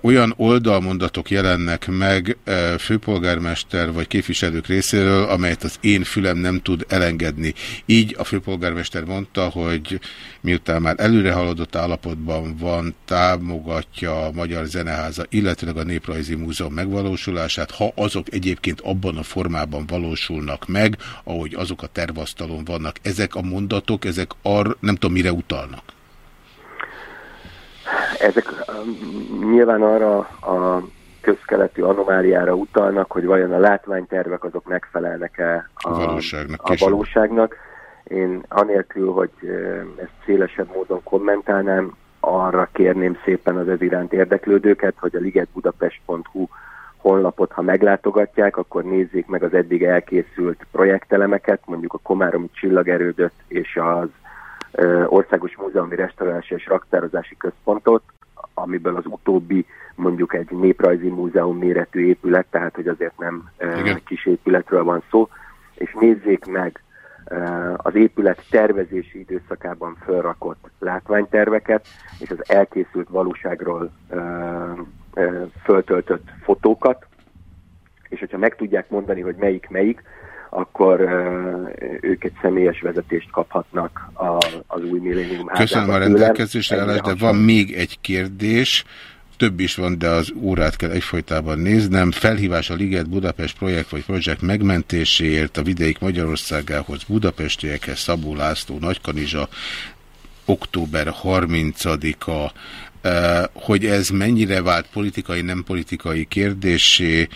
Olyan oldalmondatok jelennek meg főpolgármester vagy képviselők részéről, amelyet az én fülem nem tud elengedni. Így a főpolgármester mondta, hogy miután már előre haladott állapotban van, támogatja a Magyar Zeneháza, illetőleg a Néprajzi Múzeum megvalósulását, ha azok egyébként abban a formában valósulnak meg, ahogy azok a tervasztalon vannak. Ezek a mondatok, ezek arra nem tudom mire utalnak. Ezek um, nyilván arra a közkeletű anomáliára utalnak, hogy vajon a látványtervek azok megfelelnek-e a, A valóságnak, a később. valóságnak. Én anélkül, hogy ezt szélesebb módon kommentálnám, arra kérném szépen az ez iránt érdeklődőket, hogy a ligetbudapest.hu honlapot, ha meglátogatják, akkor nézzék meg az eddig elkészült projektelemeket, mondjuk a Komáromi Csillagerődöt és az Országos Múzeumi Restaurálási és Raktározási Központot, amiből az utóbbi mondjuk egy néprajzi múzeum méretű épület, tehát hogy azért nem Igen. kis épületről van szó, és nézzék meg az épület tervezési időszakában felrakott látványterveket, és az elkészült valóságról föltöltött fotókat, és hogyha meg tudják mondani, hogy melyik melyik, akkor ők egy személyes vezetést kaphatnak a, az új millénium. Köszönöm a rendelkezésre állás, de van még egy kérdés. Több is van, de az órát kell egyfolytában néznem. Felhívás a Liget Budapest projekt vagy projekt megmentéséért a vidék Magyarországához Budapestiekhez Szabó László Nagykanizsa október 30-a Eh, hogy ez mennyire vált politikai, nem politikai kérdésé,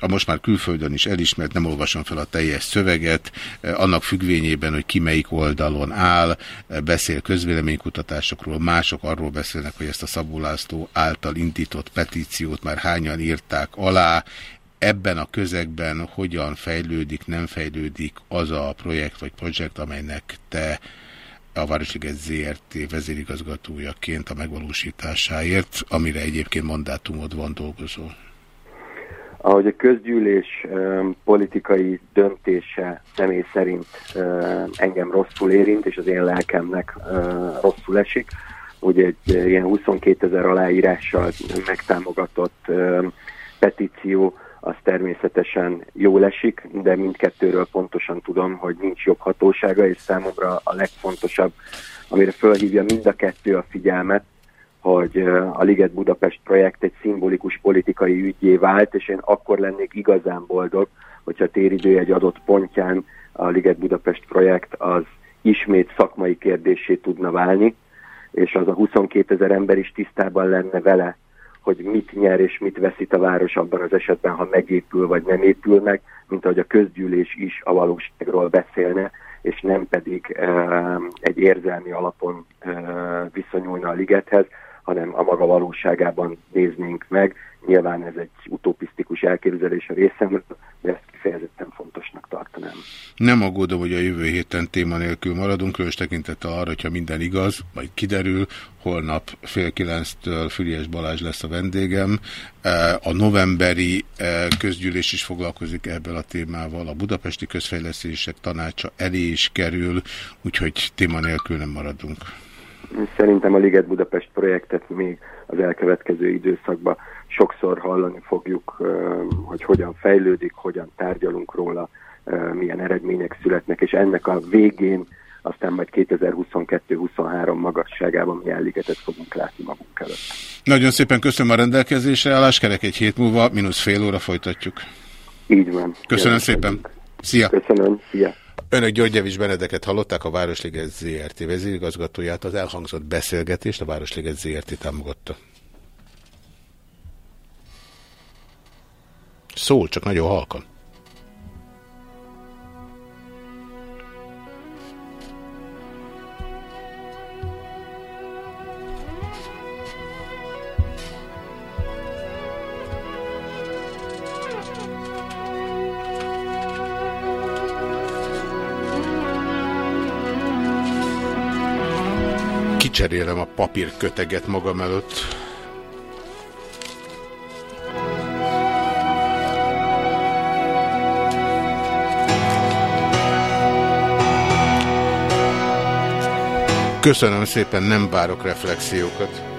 a most már külföldön is elismert, nem olvasom fel a teljes szöveget, annak függvényében, hogy ki melyik oldalon áll, beszél közvéleménykutatásokról, mások arról beszélnek, hogy ezt a Szabó László által indított petíciót már hányan írták alá, ebben a közegben hogyan fejlődik, nem fejlődik az a projekt vagy projekt, amelynek te a Városliget ZRT vezérigazgatójaként a megvalósításáért, amire egyébként mandátumod van, dolgozol. ahogy a közgyűlés ö, politikai döntése személy szerint ö, engem rosszul érint, és az én lelkemnek ö, rosszul esik, úgy egy ilyen 22 ezer aláírással megtámogatott petíció, az természetesen jól esik, de mindkettőről pontosan tudom, hogy nincs jobb hatósága, és számomra a legfontosabb, amire fölhívja mind a kettő a figyelmet, hogy a Liget Budapest projekt egy szimbolikus politikai ügyé vált, és én akkor lennék igazán boldog, hogyha a téridő egy adott pontján a Liget Budapest projekt az ismét szakmai kérdésé tudna válni, és az a 22 ezer ember is tisztában lenne vele, hogy mit nyer és mit veszít a város abban az esetben, ha megépül vagy nem épül meg, mint ahogy a közgyűlés is a valóságról beszélne, és nem pedig uh, egy érzelmi alapon uh, viszonyulna a ligethez, hanem a maga valóságában néznénk meg. Nyilván ez egy utopisztikus elképzelés a részemről, de ezt kifejezetten fontosnak tartanám. Nem aggódom, hogy a jövő héten téma nélkül maradunk, különös tekintettel arra, hogyha minden igaz, majd kiderül, holnap fél kilenctől Füriás Balázs lesz a vendégem. Eh, A novemberi eh, közgyűlés is foglalkozik ebből a témával, a Budapesti Közfejlesztések Tanácsa elé is kerül, úgyhogy téma nélkül nem maradunk. Szerintem a Liget Budapest projektet még az elkövetkező időszakban sokszor hallani fogjuk, hogy hogyan fejlődik, hogyan tárgyalunk róla, milyen eredmények születnek, és ennek a végén aztán majd 2022-23 magasságában milyen ligetet fogunk látni magunk előtt. Nagyon szépen köszönöm a rendelkezésre állás, kerek egy hét múlva, mínusz fél óra folytatjuk. Így van. Köszönöm szépen. Szia! Köszönöm, szia! Önök György Javis Benedeket hallották, a Városliget ZRT vezérigazgatóját, az elhangzott beszélgetést a Városliget ZRT támogatta. Szól, csak nagyon halkan. Papírköteget magam előtt. Köszönöm szépen, nem várok reflexiókat.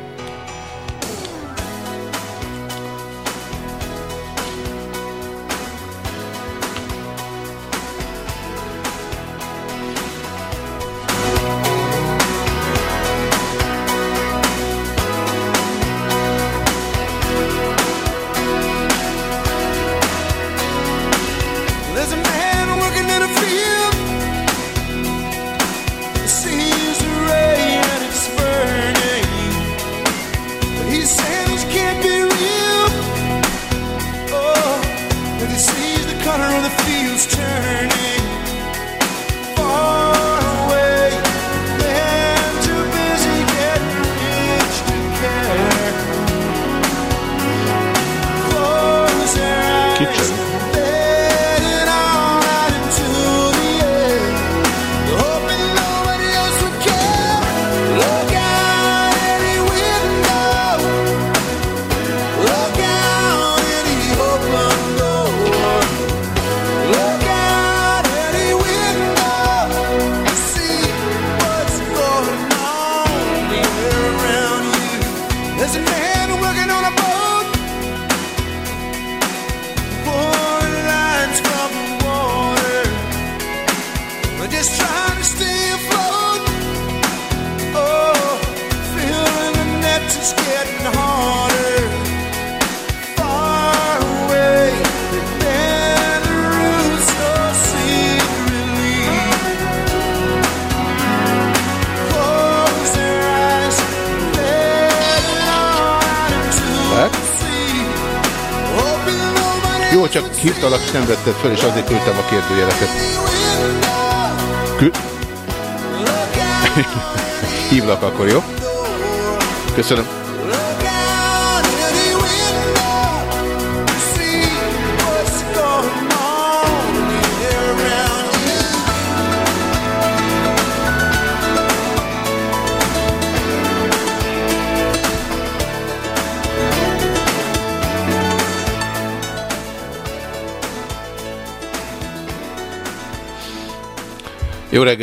Nem vetted fel, és azért küldtem a kérdőjeleket.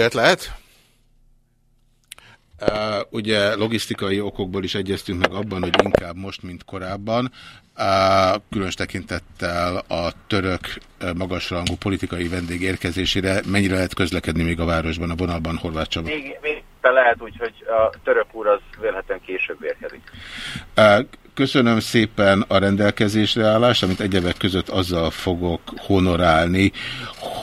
Reggelt lehet! Uh, ugye logisztikai okokból is egyeztünk meg abban, hogy inkább most, mint korábban, uh, különös tekintettel a török uh, magasrangú politikai vendég érkezésére, mennyire lehet közlekedni még a városban, a vonalban Horváth Csaba? Még, még lehet úgy, hogy a török úr az vélhetően később érkezik. Uh, Köszönöm szépen a rendelkezésre állást, amit egyebek között azzal fogok honorálni,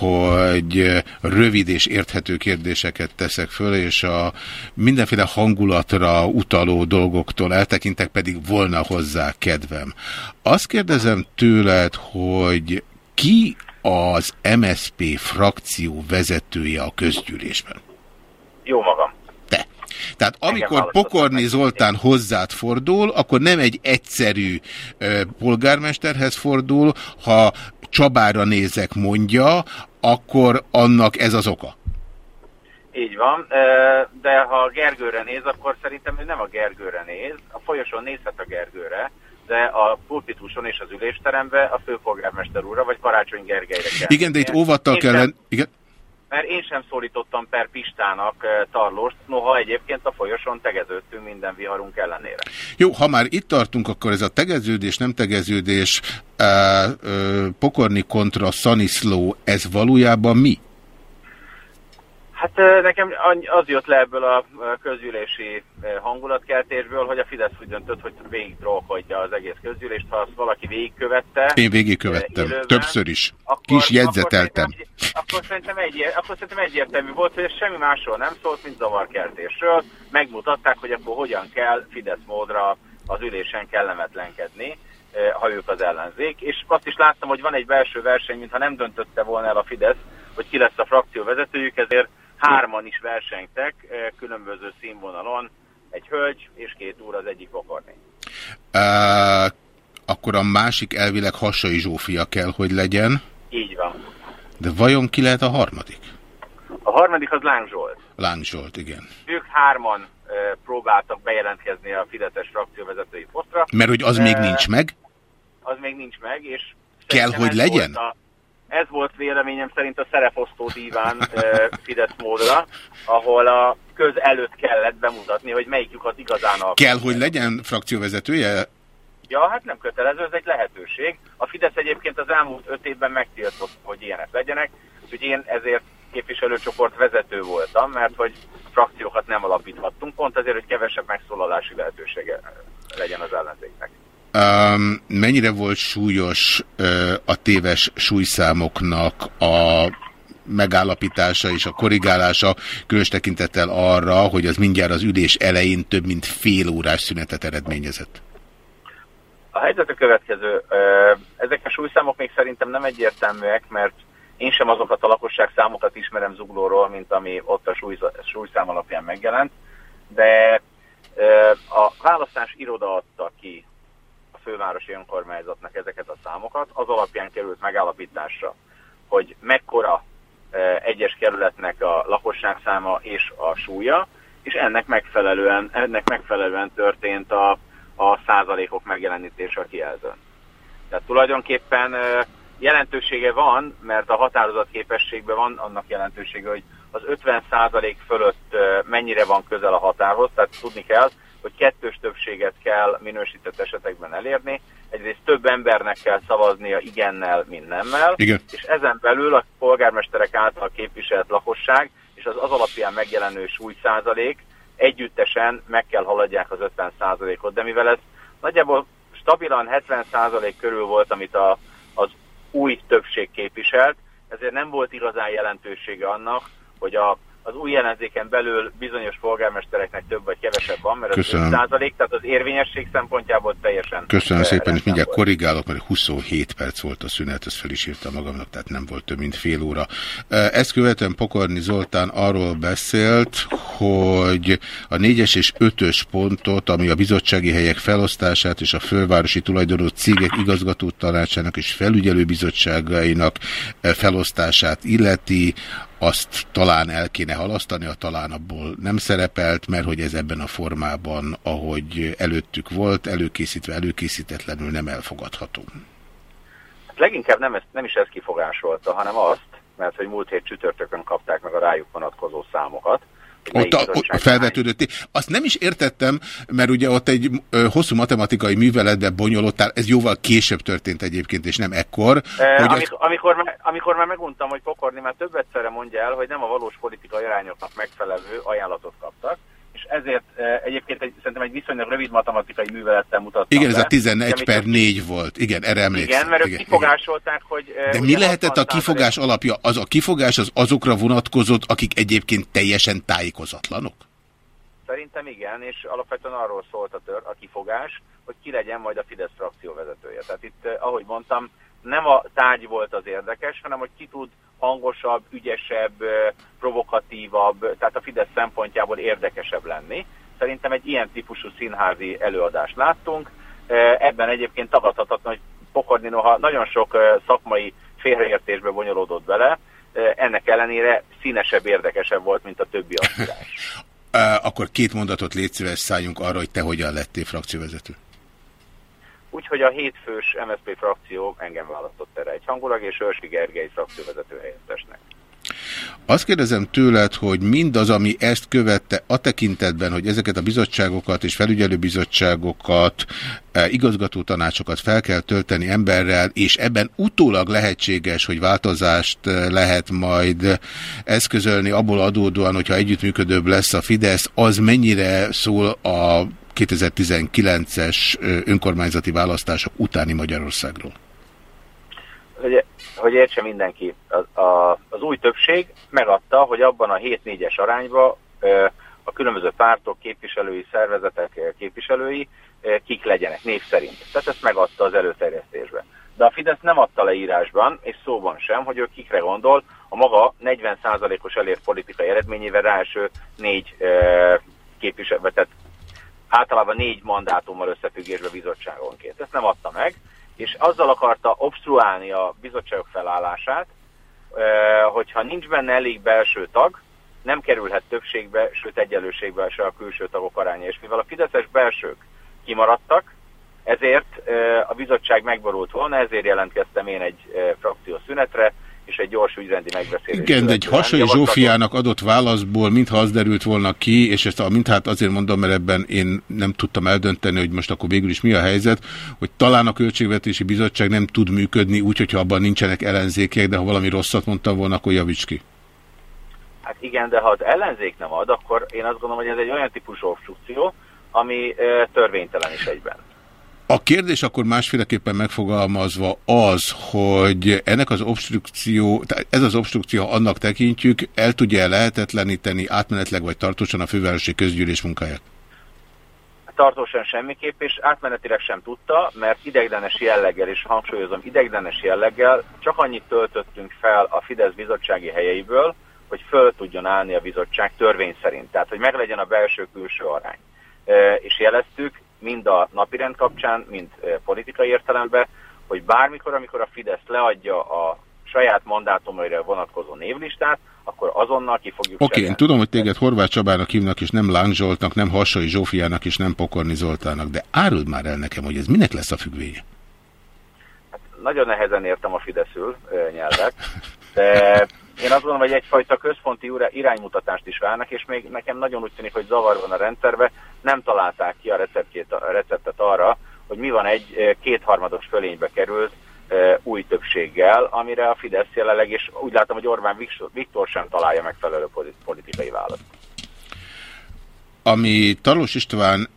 hogy rövid és érthető kérdéseket teszek föl, és a mindenféle hangulatra utaló dolgoktól eltekintek, pedig volna hozzá kedvem. Azt kérdezem tőled, hogy ki az MSP frakció vezetője a közgyűlésben? Jó magam. Tehát amikor Pokorni Zoltán hozzád fordul, akkor nem egy egyszerű ö, polgármesterhez fordul, ha Csabára nézek mondja, akkor annak ez az oka. Így van, de ha a Gergőre néz, akkor szerintem ő nem a Gergőre néz, a folyosón nézhet a Gergőre, de a pulpituson és az ülésterembe a főpolgármester úrra, vagy Karácsony Gergelyre kell. Igen, de itt óvattal kell lenni. Igen. Mert én sem szólítottam per Pistának eh, Tarlóst, noha egyébként a folyosón tegeződtünk minden viharunk ellenére. Jó, ha már itt tartunk, akkor ez a tegeződés, nem tegeződés, ö, ö, Pokorni kontra Szaniszló, ez valójában mi? Hát nekem az jött le ebből a közgyűlési hangulatkeltésből, hogy a Fidesz úgy döntött, hogy végig drolkodja az egész közgyűlést, ha azt valaki végigkövette. Én végigkövettem, élőben, többször is. akkor- Kis jegyzeteltem. Akkor szerintem, akkor, szerintem egy, akkor szerintem egyértelmű volt, hogy semmi másról nem szólt, mint zavarkeltésről. Megmutatták, hogy akkor hogyan kell Fidesz módra az ülésen kellemetlenkedni, ha ők az ellenzék. És azt is láttam, hogy van egy belső verseny, mintha nem döntötte volna el a Fidesz, hogy ki lesz a frakció vezetőjük, ezért hárman is versenytek eh, különböző színvonalon. Egy hölgy és két úr az egyik pokorni. Ö, akkor a másik elvileg Hassai Zsófia kell, hogy legyen, Így van. de vajon ki lehet a harmadik? A harmadik az Láng Zsolt. Láng Zsolt, igen. Ők hárman eh, próbáltak bejelentkezni a Fideszes frakcióvezetői posztra. Mert hogy az még Eh, nincs meg? Az még nincs meg, és Kell, hogy legyen? volt A, ez volt véleményem szerint a szereposztó díván eh, Fidesz módra, ahol a köz előtt kellett bemutatni, hogy melyikük az igazán a... Kell, hogy legyen frakcióvezetője? Ja, hát nem kötelező, ez egy lehetőség. A Fidesz egyébként az elmúlt öt évben megtiltott, hogy ilyenek legyenek, úgyhogy én ezért képviselőcsoport vezető voltam, mert hogy frakciókat nem alapíthattunk, pont azért, hogy kevesebb megszólalási lehetősége legyen az ellenzéknek. Um, mennyire volt súlyos uh, a téves súlyszámoknak a megállapítása és a korrigálása, különös tekintettel arra, hogy az mindjárt az ülés elején több mint fél órás szünetet eredményezett. A helyzet a következő. Ezek a súlyszámok még szerintem nem egyértelműek, mert Én sem azokat a lakosság számokat ismerem Zuglóról, mint ami ott a súly, súlyszám alapján megjelent, de a választás iroda adta ki fővárosi önkormányzatnak ezeket a számokat, az alapján került megállapításra, hogy mekkora egyes kerületnek a lakosságszáma és a súlya, és ennek megfelelően, ennek megfelelően történt a, a százalékok megjelenítése a kijelzőn. Tehát tulajdonképpen jelentősége van, mert a határozat képességben van annak jelentősége, hogy az 50 százalék fölött mennyire van közel a határhoz, tehát tudni kell, hogy kettős többséget kell minősített esetekben elérni. Egyrészt több embernek kell szavaznia igennel, mint nemmel, Igen. és ezen belül a polgármesterek által képviselt lakosság és az az alapján megjelenő súlyszázalék együttesen meg kell haladják az 50 százalékot, de mivel ez nagyjából stabilan 70 százalék körül volt, amit a, az új többség képviselt, ezért nem volt igazán jelentősége annak, hogy a az új ellenzéken belül bizonyos polgármestereknek több vagy kevesebb van, mert Köszönöm. az 5 százalék, tehát az érvényesség szempontjából teljesen... Köszönöm eh, szépen, és mindjárt volt. korrigálok, mert 27 perc volt a szünet, ezt fel is írtam magamnak, tehát nem volt több, mint fél óra. Ezt követően Pokorni Zoltán arról beszélt, hogy a 4-es és 5-ös pontot, ami a bizottsági helyek felosztását és a fölvárosi tulajdonú cégek igazgató tanácsának és felügyelőbizottságainak eh, felosztását illeti, azt talán el kéne halasztani, a talán abból nem szerepelt, mert hogy ez ebben a formában, ahogy előttük volt, előkészítve, előkészítetlenül nem elfogadható. Hát leginkább nem, nem is ez kifogásolta, hanem azt, mert hogy múlt hét csütörtökön kapták meg a rájuk vonatkozó számokat, Ott a, bizottság felvetődött. Azt nem is értettem, mert ugye ott egy ö, hosszú matematikai műveletbe bonyolultál, ez jóval később történt egyébként, és nem ekkor. Eh, hogy amikor, amikor, már- amikor már meguntam, hogy pokorni, már több egyszerre mondja el, hogy nem a valós politikai arányoknak megfelelő ajánlatot kaptak, ezért eh, egyébként egy, szerintem egy viszonylag rövid matematikai művelettel mutattam Igen, ez be, a 11 amit- per 4 volt. Igen, erre emlékszem. Igen, mert ők igen, kifogásolták, hogy... eh, De mi lehetett a 60% kifogás alapja? Az a kifogás az azokra vonatkozott, akik egyébként teljesen tájékozatlanok? Szerintem igen, és alapvetően arról szólt a, tör, a kifogás, hogy ki legyen majd a Fidesz frakció vezetője. Tehát itt, eh, ahogy mondtam, nem a tárgy volt az érdekes, hanem hogy ki tud hangosabb, ügyesebb, provokatívabb, tehát a Fidesz szempontjából érdekesebb lenni. Szerintem egy ilyen típusú színházi előadást láttunk. Ebben egyébként tagadhatatlan, hogy Pokorni noha nagyon sok szakmai félreértésbe bonyolódott bele, ennek ellenére színesebb, érdekesebb volt, mint a többi aspirás. Akkor két mondatot légy szíves szálljunk arra, hogy te hogyan lettél frakcióvezető. Úgyhogy a hétfős MSZP frakció engem választott erre egy hangulag, és Őrsi Gergely frakcióvezető helyettesnek. Azt kérdezem tőled, hogy mindaz, ami ezt követte a tekintetben, hogy ezeket a bizottságokat és felügyelőbizottságokat, eh, igazgatótanácsokat fel kell tölteni emberrel, és ebben utólag lehetséges, hogy változást eh, lehet majd eszközölni abból adódóan, hogyha együttműködőbb lesz a Fidesz, az mennyire szól a 2019-es eh, önkormányzati választások utáni Magyarországról? Hogy, hogy értse mindenki, a, a, az új többség megadta, hogy abban a 7-4-es arányban a különböző pártok, képviselői, szervezetek képviselői kik legyenek név szerint. Tehát ezt megadta az előterjesztésbe. De a Fidesz nem adta le írásban, és szóban sem, hogy ő kikre gondol, a maga 40%-os elért politikai eredményével ráeső négy képviselő, tehát általában négy mandátummal összefüggésbe bizottságonként. Ezt nem adta meg, és azzal akarta obstruálni a bizottságok felállását, hogyha nincs benne elég belső tag, nem kerülhet többségbe, sőt egyenlőségbe se a külső tagok aránya. És mivel a fideszes belsők kimaradtak, ezért a bizottság megborult volna, ezért jelentkeztem én egy frakció szünetre, és egy gyors ügyrendi megbeszélés. Igen, de egy Hasai Zsófiának adott válaszból mintha az derült volna ki, és ezt a minthát azért mondom, mert ebben én nem tudtam eldönteni, hogy most akkor végül is mi a helyzet, hogy talán a Költségvetési Bizottság nem tud működni úgy, hogyha abban nincsenek ellenzékek, de ha valami rosszat mondtam volna, akkor javíts ki. Hát igen, de ha az ellenzék nem ad, akkor én azt gondolom, hogy ez egy olyan típusú obstrukció, ami törvénytelen is egyben. A kérdés akkor másféleképpen megfogalmazva az, hogy ennek az obstrukció, ez az obstrukció, annak tekintjük, el tudja lehetetleníteni átmenetleg vagy tartósan a fővárosi közgyűlés munkáját? Tartósan semmiképp, és átmenetileg sem tudta, mert ideglenes jelleggel, és hangsúlyozom, ideglenes jelleggel csak annyit töltöttünk fel a Fidesz bizottsági helyeiből, hogy föl tudjon állni a bizottság törvény szerint. Tehát, hogy meglegyen a belső-külső arány. És jeleztük mind a napirend kapcsán, mind politikai értelemben, hogy bármikor, amikor a Fidesz leadja a saját mandátumaira vonatkozó névlistát, akkor azonnal ki fogjuk Oké, okay, én tudom, hogy téged Horváth Csabának hívnak, és nem Láng Zsoltnak, nem Hassai Zsófiának, és nem Pokorni Zoltának, de áruld már el nekem, hogy ez minek lesz a függvénye? Hát nagyon nehezen értem a Fideszül nyelvet, de én azt gondolom, hogy egyfajta központi iránymutatást is várnak, és még nekem nagyon úgy tűnik, hogy zavar van a rendszerbe, nem találták ki a, receptjét, a receptet arra, hogy mi van egy kétharmados fölénybe került új többséggel, amire a Fidesz jelenleg, és úgy látom, hogy Orbán Viktor sem találja megfelelő politikai választ. Ami Talos István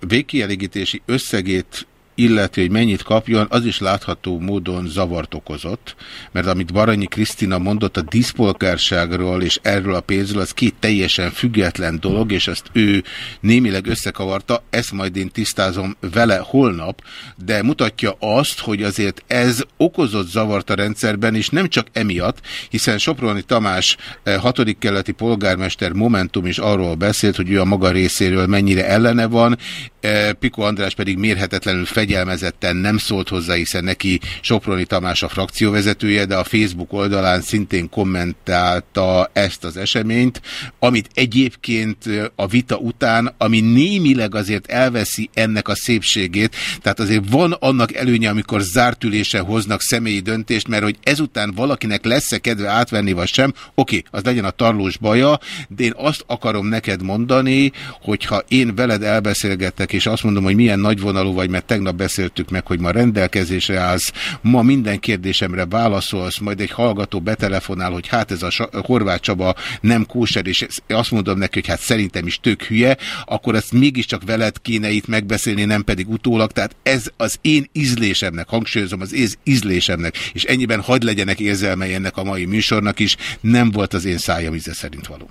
végkielégítési összegét illeti, hogy mennyit kapjon, az is látható módon zavart okozott, mert amit Baranyi Krisztina mondott a diszpolgárságról és erről a pénzről, az két teljesen független dolog, és ezt ő némileg összekavarta, ezt majd én tisztázom vele holnap, de mutatja azt, hogy azért ez okozott zavart a rendszerben, és nem csak emiatt, hiszen Soproni Tamás eh, hatodik keleti polgármester Momentum is arról beszélt, hogy ő a maga részéről mennyire ellene van, eh, Piko András pedig mérhetetlenül fegyel fegyelmezetten nem szólt hozzá, hiszen neki Soproni Tamás a frakcióvezetője, de a Facebook oldalán szintén kommentálta ezt az eseményt, amit egyébként a vita után, ami némileg azért elveszi ennek a szépségét, tehát azért van annak előnye, amikor zárt ülésen hoznak személyi döntést, mert hogy ezután valakinek lesz-e kedve átvenni, vagy sem, oké, az legyen a tarlós baja, de én azt akarom neked mondani, hogyha én veled elbeszélgetek, és azt mondom, hogy milyen nagyvonalú vagy, mert tegnap beszéltük meg, hogy ma rendelkezésre állsz, ma minden kérdésemre válaszolsz, majd egy hallgató betelefonál, hogy hát ez a Horváth Csaba nem kóser, és azt mondom neki, hogy hát szerintem is tök hülye, akkor ezt mégiscsak veled kéne itt megbeszélni, nem pedig utólag. Tehát ez az én ízlésemnek, hangsúlyozom, az én ízlésemnek, és ennyiben hagyd legyenek érzelmei ennek a mai műsornak is, nem volt az én szájam íze szerint való.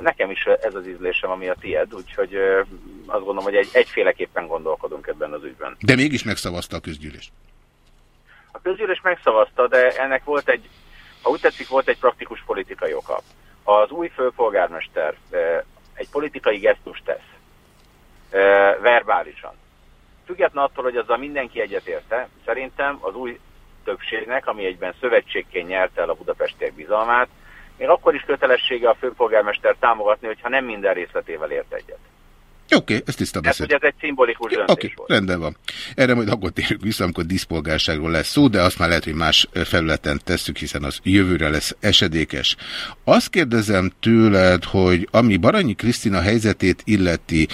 Nekem is ez az ízlésem, ami a tied, úgyhogy azt gondolom, hogy egy, egyféleképpen gondolkodunk ebben az ügyben. De mégis megszavazta a közgyűlés. A közgyűlés megszavazta, de ennek volt egy, ha úgy tetszik, volt egy praktikus politikai oka. Az új főpolgármester egy politikai gesztus tesz, verbálisan. Független attól, hogy azzal mindenki egyetérte, szerintem az új többségnek, ami egyben szövetségként nyerte el a budapestiek bizalmát, még akkor is kötelessége a főpolgármester támogatni, hogyha nem minden részletével ért egyet. Oké, okay, ezt tiszta beszéd. Ez, ez egy szimbolikus döntés okay, volt. rendben van. Erre majd akkor térjük vissza, amikor diszpolgárságról lesz szó, de azt már lehet, hogy más felületen tesszük, hiszen az jövőre lesz esedékes. Azt kérdezem tőled, hogy ami Baranyi Krisztina helyzetét illeti,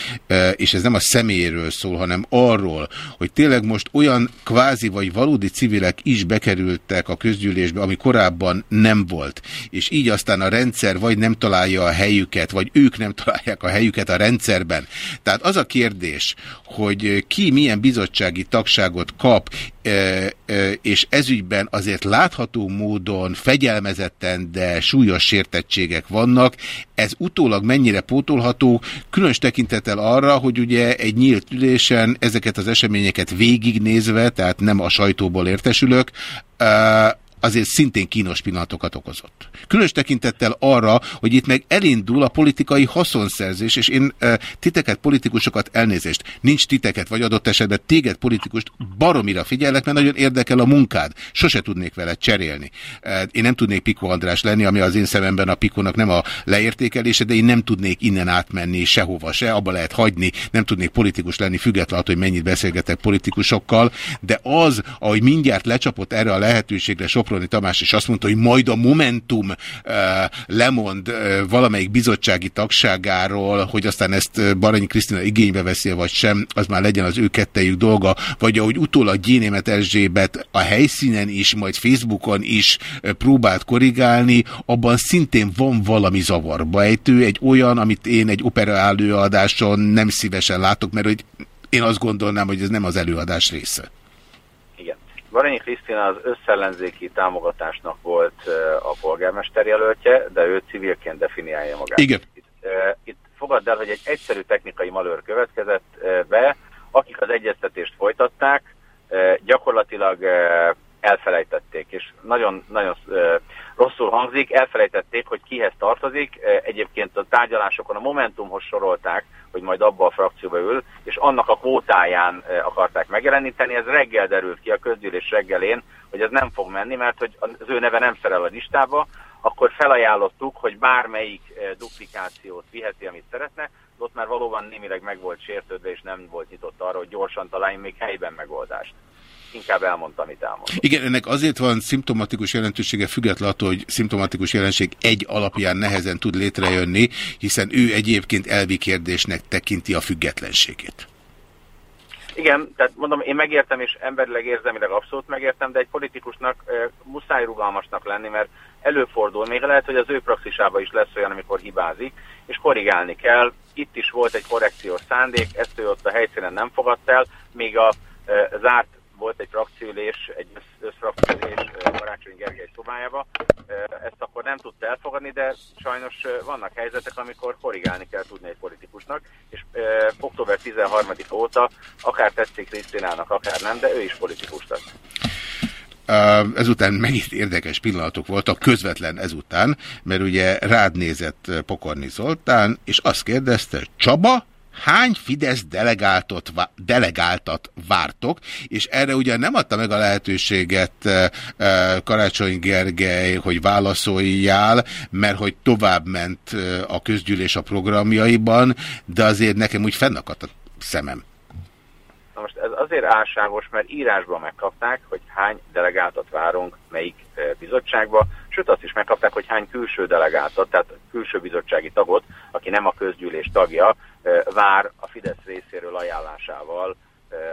és ez nem a személyéről szól, hanem arról, hogy tényleg most olyan kvázi vagy valódi civilek is bekerültek a közgyűlésbe, ami korábban nem volt, és így aztán a rendszer vagy nem találja a helyüket, vagy ők nem találják a helyüket a rendszerben, tehát az a kérdés, hogy ki milyen bizottsági tagságot kap, és ezügyben azért látható módon fegyelmezetten, de súlyos sértettségek vannak, ez utólag mennyire pótolható, különös tekintettel arra, hogy ugye egy nyílt ülésen ezeket az eseményeket végignézve, tehát nem a sajtóból értesülök, azért szintén kínos pillanatokat okozott. Különös tekintettel arra, hogy itt meg elindul a politikai haszonszerzés, és én e, titeket, politikusokat elnézést, nincs titeket, vagy adott esetben téged politikust baromira figyelek, mert nagyon érdekel a munkád. Sose tudnék vele cserélni. E, én nem tudnék Piko András lenni, ami az én szememben a Pikónak nem a leértékelése, de én nem tudnék innen átmenni sehova se, abba lehet hagyni, nem tudnék politikus lenni, függetlenül, hogy mennyit beszélgetek politikusokkal, de az, ahogy mindjárt lecsapott erre a lehetőségre Sopron Soproni Tamás is azt mondta, hogy majd a Momentum uh, lemond uh, valamelyik bizottsági tagságáról, hogy aztán ezt Baranyi Krisztina igénybe veszi, vagy sem, az már legyen az ő kettejük dolga, vagy ahogy utólag Gyénémet Erzsébet a helyszínen is, majd Facebookon is próbált korrigálni, abban szintén van valami zavarba ejtő, egy olyan, amit én egy opera előadáson nem szívesen látok, mert hogy én azt gondolnám, hogy ez nem az előadás része. Baranyi Krisztina az összellenzéki támogatásnak volt a polgármester jelöltje, de ő civilként definiálja magát. Igen. Itt, itt fogadd el, hogy egy egyszerű technikai malőr következett be, akik az egyeztetést folytatták, gyakorlatilag elfelejtették, és nagyon, nagyon rosszul hangzik, elfelejtették, hogy kihez tartozik. Egyébként a tárgyalásokon a Momentumhoz sorolták, hogy majd abba a frakcióba ül, és annak a kvótáján akarták megjeleníteni. Ez reggel derült ki a közgyűlés reggelén, hogy ez nem fog menni, mert hogy az ő neve nem szerel a listába, akkor felajánlottuk, hogy bármelyik duplikációt viheti, amit szeretne, ott már valóban némileg meg volt sértődve, és nem volt nyitott arra, hogy gyorsan találjunk még helyben megoldást inkább elmondtam, amit elmondtam. Igen, ennek azért van szimptomatikus jelentősége függetlenül attól, hogy szimptomatikus jelenség egy alapján nehezen tud létrejönni, hiszen ő egyébként elvi kérdésnek tekinti a függetlenségét. Igen, tehát mondom, én megértem, és emberileg érzelmileg abszolút megértem, de egy politikusnak e, muszáj rugalmasnak lenni, mert előfordul, még lehet, hogy az ő praxisában is lesz olyan, amikor hibázik, és korrigálni kell. Itt is volt egy korrekciós szándék, ezt ő ott a helyszínen nem fogadta el, még a e, zárt volt egy frakciülés, egy összfrakciülés Karácsony Gergely szobájába. Ezt akkor nem tudta elfogadni, de sajnos vannak helyzetek, amikor korrigálni kell tudni egy politikusnak, és október 13 óta akár tetszik Krisztinának, akár nem, de ő is politikus lett. Ezután megint érdekes pillanatok voltak, közvetlen ezután, mert ugye rád nézett Pokorni Zoltán, és azt kérdezte, Csaba, hány Fidesz delegáltot, delegáltat vártok, és erre ugye nem adta meg a lehetőséget e, e, Karácsony Gergely, hogy válaszoljál, mert hogy tovább ment e, a közgyűlés a programjaiban, de azért nekem úgy fennakadt a szemem. Na most ez azért álságos, mert írásban megkapták, hogy hány delegáltat várunk melyik bizottságba, sőt azt is megkapták, hogy hány külső delegáltat, tehát külső bizottsági tagot, aki nem a közgyűlés tagja, vár a Fidesz részéről ajánlásával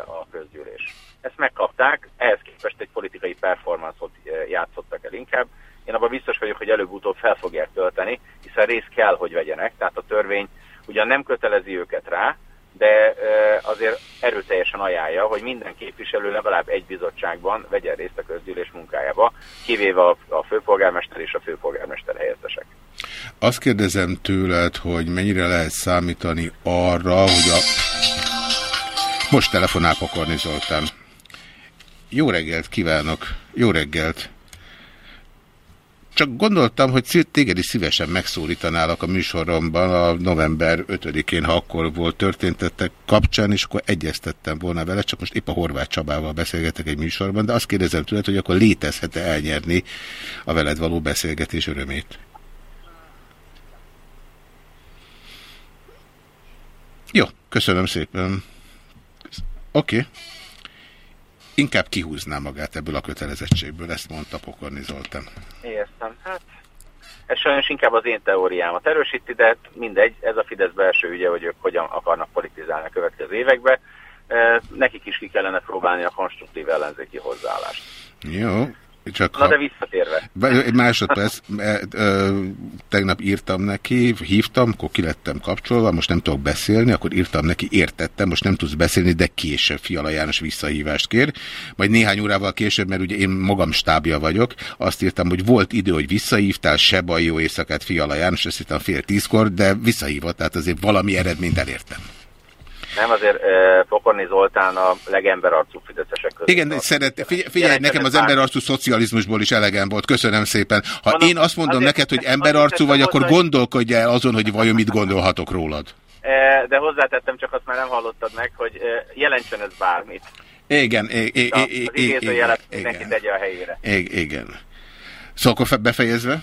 a közgyűlés. Ezt megkapták, ehhez képest egy politikai performanszot játszottak el inkább. Én abban biztos vagyok, hogy előbb-utóbb fel fogják tölteni, hiszen részt kell, hogy vegyenek, tehát a törvény ugyan nem kötelezi őket rá, de azért erőteljesen ajánlja, hogy minden képviselő legalább egy bizottságban vegyen részt a közgyűlés munkájába, kivéve a főpolgármester és a főpolgármester helyettesek. Azt kérdezem tőled, hogy mennyire lehet számítani arra, hogy a... Most telefonál Pokorni Zoltán. Jó reggelt kívánok! Jó reggelt! Csak gondoltam, hogy téged is szívesen megszólítanálak a műsoromban a november 5-én, ha akkor volt történtettek kapcsán, és akkor egyeztettem volna vele, csak most épp a Horváth Csabával beszélgetek egy műsorban, de azt kérdezem tőled, hogy akkor létezhet-e elnyerni a veled való beszélgetés örömét? Jó, köszönöm szépen. Oké. Okay. Inkább kihúzná magát ebből a kötelezettségből, ezt mondta Pokorni Zoltán. Értem. Hát, ez sajnos inkább az én teóriámat erősíti, de mindegy, ez a Fidesz belső ügye, hogy ők hogyan akarnak politizálni a következő évekbe. Nekik is ki kellene próbálni a konstruktív ellenzéki hozzáállást. Jó, csak Na ha... de visszatérve. Egy másodperc, tegnap írtam neki, hívtam, akkor ki lettem kapcsolva, most nem tudok beszélni, akkor írtam neki, értettem, most nem tudsz beszélni, de később Fiala János visszahívást kér. Majd néhány órával később, mert ugye én magam stábja vagyok, azt írtam, hogy volt idő, hogy visszahívtál, se baj, jó éjszakát Fiala János, ezt írtam fél tízkor, de visszahívott, tehát azért valami eredményt elértem. Nem, azért e, Pokorni Zoltán a legemberarcú fideszesek között. Igen, szeret, figyelj, figyelj nekem az emberarcú szocializmusból is elegem volt, köszönöm szépen. Ha Mondom, én azt mondom azért, neked, hogy emberarcú vagy, akkor gondolkodj el azon, hogy vajon mit gondolhatok rólad. De hozzátettem, csak azt már nem hallottad meg, hogy jelentsen ez bármit. Igen, igen, igen, igen, mindenki tegye a helyére. Igen. Szóval akkor befejezve?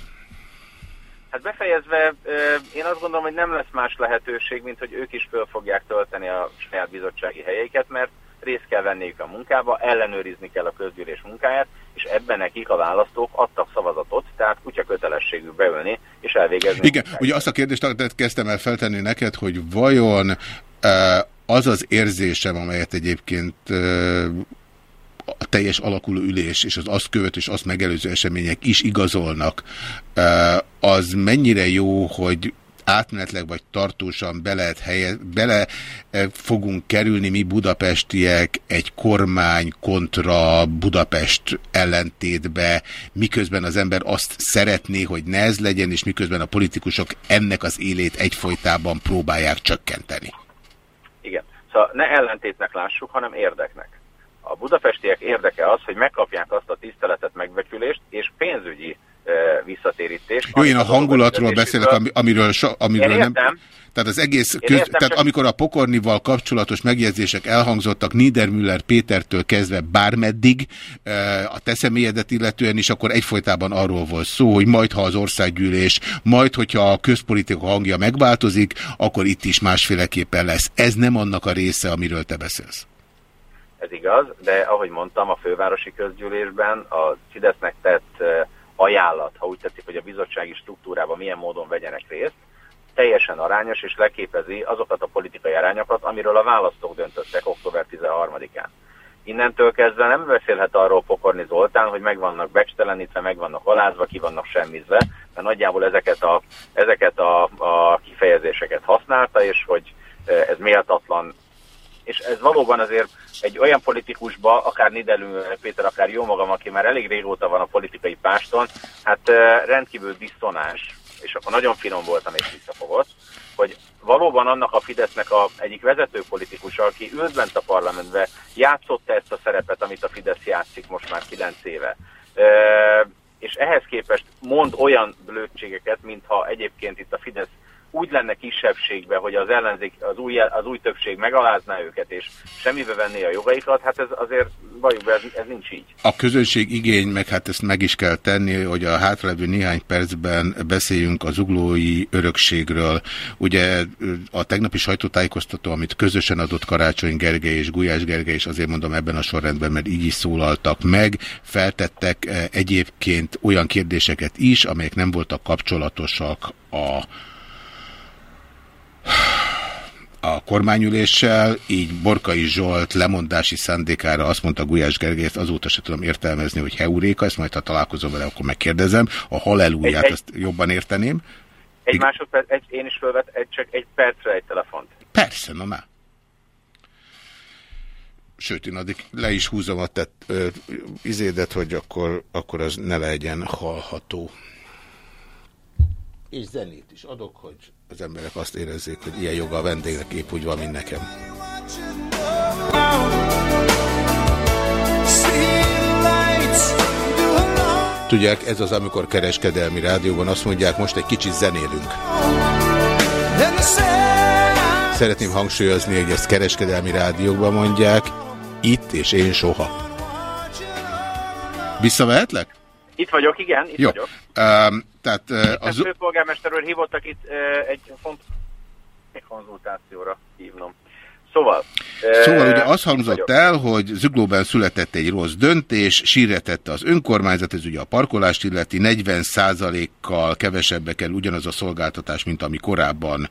Hát befejezve, én azt gondolom, hogy nem lesz más lehetőség, mint hogy ők is föl fogják tölteni a saját bizottsági helyeiket, mert részt kell venniük a munkába, ellenőrizni kell a közgyűlés munkáját, és ebben nekik a választók adtak szavazatot, tehát kutya kötelességük beülni és elvégezni. Igen, ugye azt a kérdést kezdtem el feltenni neked, hogy vajon az az érzésem, amelyet egyébként a teljes alakuló ülés és az azt követ és azt megelőző események is igazolnak, az mennyire jó, hogy átmenetleg vagy tartósan be lehet helye, bele fogunk kerülni mi budapestiek egy kormány kontra Budapest ellentétbe, miközben az ember azt szeretné, hogy ne ez legyen, és miközben a politikusok ennek az élét egyfolytában próbálják csökkenteni. Igen. Szóval ne ellentétnek lássuk, hanem érdeknek. A budapestiek érdeke az, hogy megkapják azt a tiszteletet, megbecsülést és pénzügyi visszatérítést. Jó, én a hangulatról beszélek, ami, amiről, so, amiről nem... Tehát az egész, köz, értem, tehát csak... amikor a pokornival kapcsolatos megjegyzések elhangzottak Niedermüller Pétertől kezdve bármeddig a te személyedet illetően is, akkor egyfolytában arról volt szó, hogy majd ha az országgyűlés, majd hogyha a közpolitika hangja megváltozik, akkor itt is másféleképpen lesz. Ez nem annak a része, amiről te beszélsz. Ez igaz, de ahogy mondtam, a fővárosi közgyűlésben a Fidesznek tett ajánlat, ha úgy tetszik, hogy a bizottsági struktúrában milyen módon vegyenek részt, teljesen arányos és leképezi azokat a politikai arányokat, amiről a választók döntöttek október 13-án. Innentől kezdve nem beszélhet arról Pokorni Zoltán, hogy meg vannak becstelenítve, meg vannak alázva, ki vannak semmizve, mert nagyjából ezeket a, ezeket a, a kifejezéseket használta, és hogy ez méltatlan. És ez valóban azért egy olyan politikusba, akár Nidelő Péter, akár jó magam, aki már elég régóta van a politikai páston, hát rendkívül diszonáns és akkor nagyon finom voltam és visszafogott, hogy valóban annak a Fidesznek a egyik vezető politikusa, aki ült bent a parlamentbe, játszotta ezt a szerepet, amit a Fidesz játszik most már kilenc éve. És ehhez képest mond olyan blödségeket, mintha egyébként itt a Fidesz úgy lenne kisebbségbe, hogy az ellenzék, az új, az új többség megalázná őket, és semmibe venné a jogaikat, hát ez azért valljuk be, ez, ez nincs így. A közönség igény, meg hát ezt meg is kell tenni, hogy a hátralévő néhány percben beszéljünk az uglói örökségről. Ugye a tegnapi sajtótájékoztató, amit közösen adott Karácsony Gergely és Gulyás Gergely, és azért mondom ebben a sorrendben, mert így is szólaltak meg, feltettek egyébként olyan kérdéseket is, amelyek nem voltak kapcsolatosak a a kormányüléssel, így Borkai Zsolt lemondási szándékára azt mondta Gulyás Gergely, ezt azóta se tudom értelmezni, hogy heuréka, ezt majd ha találkozom vele, akkor megkérdezem. A halelúját egy, jobban érteném. Egy Igen. másodperc, egy, én is fölvet, egy, csak egy percre egy telefont. Persze, na már. Sőt, én addig le is húzom a tett ö, izédet, hogy akkor, akkor az ne legyen hallható. És zenét is adok, hogy az emberek azt érezzék, hogy ilyen joga a vendégnek épp úgy van, mint nekem. Tudják, ez az, amikor kereskedelmi rádióban azt mondják, most egy kicsit zenélünk. Szeretném hangsúlyozni, hogy ezt kereskedelmi rádióban mondják, itt és én soha. Visszavehetlek? Itt vagyok, igen, itt Jó. vagyok. Um, tehát, uh, az... főpolgármester úr hívottak itt uh, egy fontos konzultációra hívnom. Szóval... Szóval ugye az hangzott el, hogy Zuglóban született egy rossz döntés, sírretette az önkormányzat, ez ugye a parkolást illeti, 40%-kal kevesebbe kell ugyanaz a szolgáltatás, mint ami korábban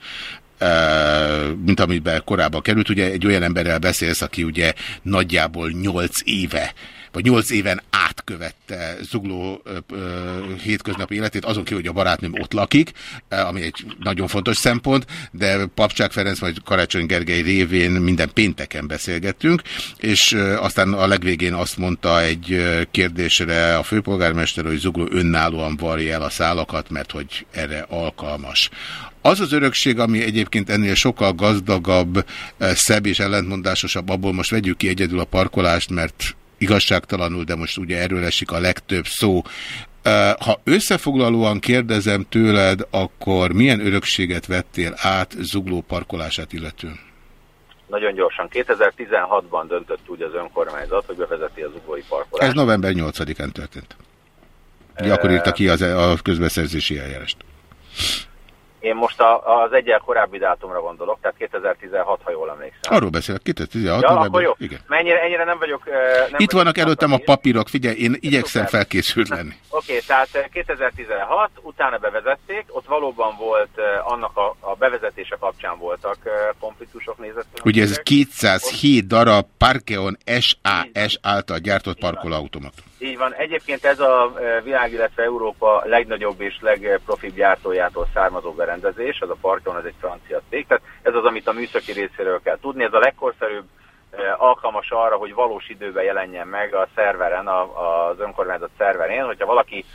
mint amiben korábban került. Ugye egy olyan emberrel beszélsz, aki ugye nagyjából 8 éve vagy nyolc éven átkövette Zugló hétköznapi életét, azon ki, hogy a barátnőm ott lakik, ami egy nagyon fontos szempont, de Papcsák Ferenc vagy Karácsony Gergely révén minden pénteken beszélgettünk, és aztán a legvégén azt mondta egy kérdésre a főpolgármester, hogy Zugló önállóan varja el a szálakat, mert hogy erre alkalmas. Az az örökség, ami egyébként ennél sokkal gazdagabb, szebb és ellentmondásosabb, abból most vegyük ki egyedül a parkolást, mert igazságtalanul, de most ugye erről esik a legtöbb szó. Ha összefoglalóan kérdezem tőled, akkor milyen örökséget vettél át Zugló parkolását illetően? Nagyon gyorsan. 2016-ban döntött úgy az önkormányzat, hogy bevezeti az zuglói parkolást. Ez november 8-án történt. Ugye akkor írta ki az, e- a közbeszerzési eljárást. Én most a, az egyel korábbi dátumra gondolok, tehát 2016, ha jól emlékszem. Arról beszélek, 2016. Ja, akkor jó. Igen. Mennyire, ennyire nem vagyok... Nem Itt vannak előttem a papírok, figyelj, én igyekszem felkészült lenni. Oké, okay, tehát 2016, utána bevezették, ott valóban volt annak a, a bevezetése kapcsán voltak konfliktusok nézettek. Ugye ez 207 darab Parkeon SAS által gyártott parkolóautomat. Így van. Egyébként ez a e, világ, illetve Európa legnagyobb és legprofibb gyártójától származó berendezés, az a Parkon, ez egy francia cég, tehát ez az, amit a műszaki részéről kell tudni. Ez a legkorszerűbb e, alkalmas arra, hogy valós időben jelenjen meg a szerveren, az önkormányzat szerverén, hogyha valaki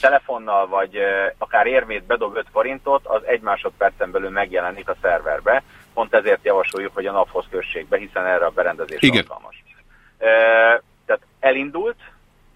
telefonnal vagy e, akár érmét bedob 5 forintot, az egy másodpercen belül megjelenik a szerverbe. Pont ezért javasoljuk, hogy a naphoz kössék be, hiszen erre a berendezés Igen. alkalmas. Tehát elindult,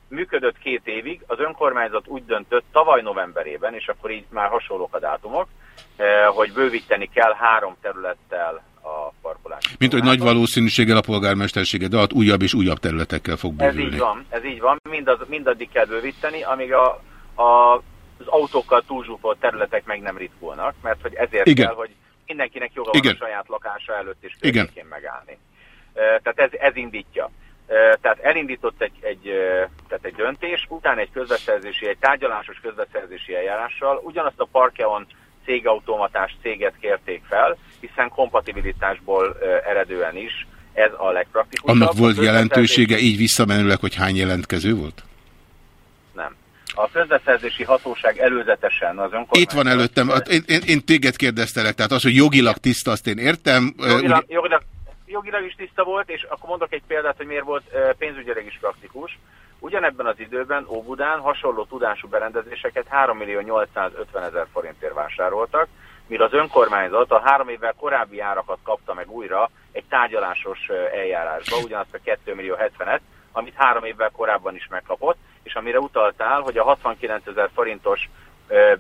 működött két évig, az önkormányzat úgy döntött tavaly novemberében, és akkor így már hasonlók a dátumok, eh, hogy bővíteni kell három területtel a parkolást. Mint hogy nagy valószínűséggel a polgármestersége alatt újabb és újabb területekkel fog Ez bővülni. így van, ez így van, mindaz, mindaddig kell bővíteni, amíg a, a, az autókkal túlzsúfolt területek meg nem ritkulnak, mert hogy ezért Igen. kell, hogy mindenkinek joga van Igen. a saját lakása előtt Igen. környékén megállni. Eh, Tehát ez, ez indítja. Eh, Tehát elindított egy, egy, eh, tehát egy döntés, utána egy közbeszerzési, egy tárgyalásos közbeszerzési eljárással ugyanazt a Parkeon cégautomatás céget kérték fel, hiszen kompatibilitásból eredően is ez a legpraktikusabb. Annak volt jelentősége így visszamenőleg, hogy hány jelentkező volt? Nem. A közbeszerzési hatóság előzetesen az önkormányzat... Itt van előttem, Hát én, én, én téged kérdeztelek, tehát az, hogy jogilag tiszta, azt én értem. Jogilag, ugye- jogilag, jogilag is tiszta volt, és akkor mondok egy példát, hogy miért volt pénzügyileg is praktikus. Ugyanebben az időben Óbudán hasonló tudású berendezéseket 3 millió 850 ezer forintért vásároltak, mire az önkormányzat a három évvel korábbi árakat kapta meg újra egy tárgyalásos eljárásba, ugyanazt a 2 millió 70-et, amit három évvel korábban is megkapott, és amire utaltál, hogy a 69 ezer forintos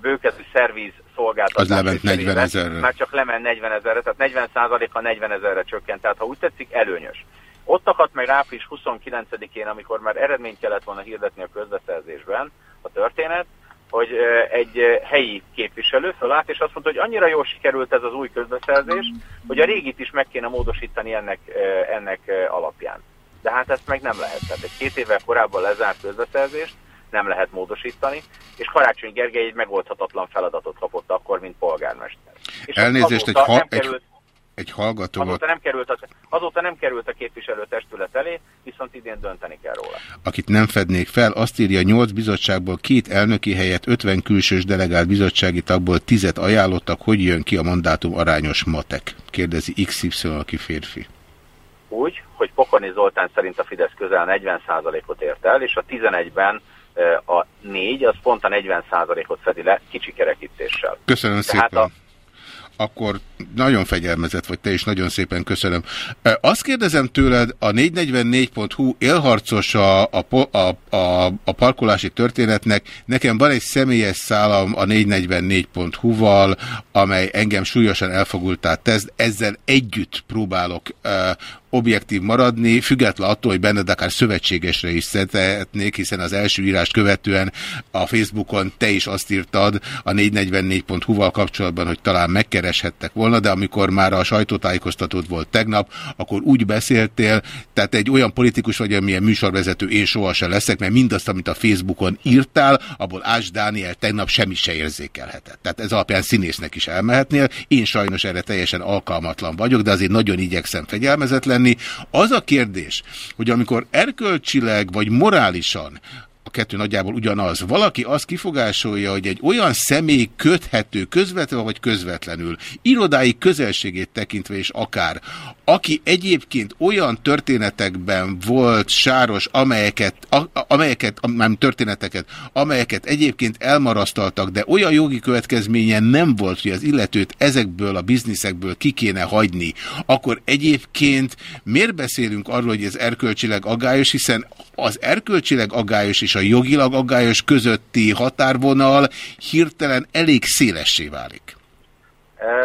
bőkezű szerviz szolgáltatás Az lement cserébe 40 ezerre. Már csak lement 40 ezerre, tehát 40 a 40 ezerre csökkent, tehát ha úgy tetszik, előnyös. Ott akadt meg április 29-én, amikor már eredményt kellett volna hirdetni a közbeszerzésben a történet, hogy egy helyi képviselő fölállt, és azt mondta, hogy annyira jól sikerült ez az új közbeszerzés, hogy a régit is meg kéne módosítani ennek, ennek alapján. De hát ezt meg nem lehet. Tehát egy két évvel korábban lezárt közbeszerzést nem lehet módosítani, és Karácsony Gergely egy megoldhatatlan feladatot kapott akkor, mint polgármester. És Elnézést, egy, ha, egy, került, egy hallgatóval, azóta nem került, a, azóta nem került a képviselőtestület elé, viszont idén dönteni kell róla. akit nem fednék fel, azt írja, 8 bizottságból két elnöki helyet, 50 külsős delegált bizottsági tagból 10 ajánlottak, hogy jön ki a mandátum arányos matek? Kérdezi XY, aki férfi. Úgy, hogy Pokorni Zoltán szerint a Fidesz közel 40%-ot ért el, és a 11-ben eh, a 4, az pont a 40%-ot fedi le kicsi kerekítéssel. Köszönöm Tehát szépen. a- Akkor nagyon fegyelmezett vagy te is, nagyon szépen köszönöm. Azt kérdezem tőled, a 444.hu élharcos a, a, a, a, a parkolási történetnek. Nekem van egy személyes szálam a 444.hu-val, amely engem súlyosan elfogultá tesz. Ezzel együtt próbálok ö, objektív maradni, független attól, hogy benned akár szövetségesre is szeretnék, hiszen az első írást követően a Facebookon te is azt írtad a 444.hu-val kapcsolatban, hogy talán megkereshettek volna, de amikor már a sajtótájékoztatód volt tegnap, akkor úgy beszéltél, tehát egy olyan politikus vagy, amilyen műsorvezető én sohasem leszek, mert mindazt, amit a Facebookon írtál, abból Ás Dániel tegnap semmi se érzékelhetett. Tehát ez alapján színésznek is elmehetnél. Én sajnos erre teljesen alkalmatlan vagyok, de azért nagyon igyekszem fegyelmezett lenni. Az a kérdés, hogy amikor erkölcsileg vagy morálisan kettő nagyjából ugyanaz. Valaki azt kifogásolja, hogy egy olyan személy köthető közvetlenül vagy közvetlenül, irodái közelségét tekintve is akár, aki egyébként olyan történetekben volt sáros, amelyeket, a, amelyeket nem történeteket, amelyeket egyébként elmarasztaltak, de olyan jogi következménye nem volt, hogy az illetőt ezekből a bizniszekből ki kéne hagyni, akkor egyébként miért beszélünk arról, hogy ez erkölcsileg agályos, hiszen az erkölcsileg agályos és a jogilag agályos közötti határvonal hirtelen elég szélessé válik.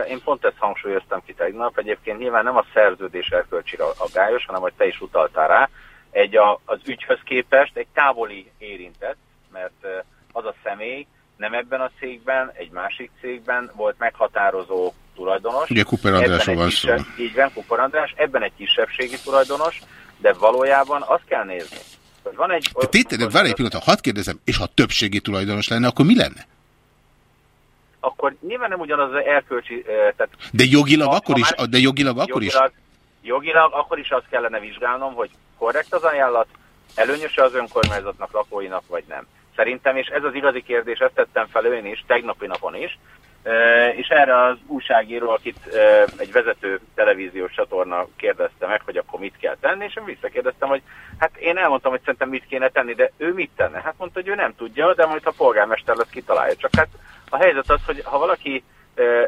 Én pont ezt hangsúlyoztam ki tegnap. Egyébként nyilván nem a szerződés erkölcsire aggályos, hanem hogy te is utaltál rá. Egy a, az ügyhöz képest egy távoli érintett, mert az a személy nem ebben a cégben, egy másik cégben volt meghatározó tulajdonos. Ugye Ebben Andrásról van szó. Így van, Cooper András, ebben egy kisebbségi tulajdonos, de valójában azt kell nézni, hogy van egy... De tétele, várj egy pillanat, hadd kérdezem, és ha többségi tulajdonos lenne, akkor mi lenne? Akkor nyilván nem ugyanaz az erkölcsi... eh, Tehát De jogilag Ha- akkor is, de jogilag akkor is? jogilag, Jogilag akkor is azt kellene vizsgálnom, hogy korrekt az ajánlat, előnyöse az önkormányzatnak, lakóinak, vagy nem. Szerintem, és ez az igazi kérdés, ezt tettem fel én is, tegnapi napon is, és erre az újságíró, akit egy vezető televíziós csatorna kérdezte meg, hogy akkor mit kell tenni, és én visszakérdeztem, hogy hát én elmondtam, hogy szerintem mit kéne tenni, de ő mit tenne? Hát mondta, hogy ő nem tudja, de majd ha polgármester lesz, kitalálja. Csak hát a helyzet az, hogy ha valaki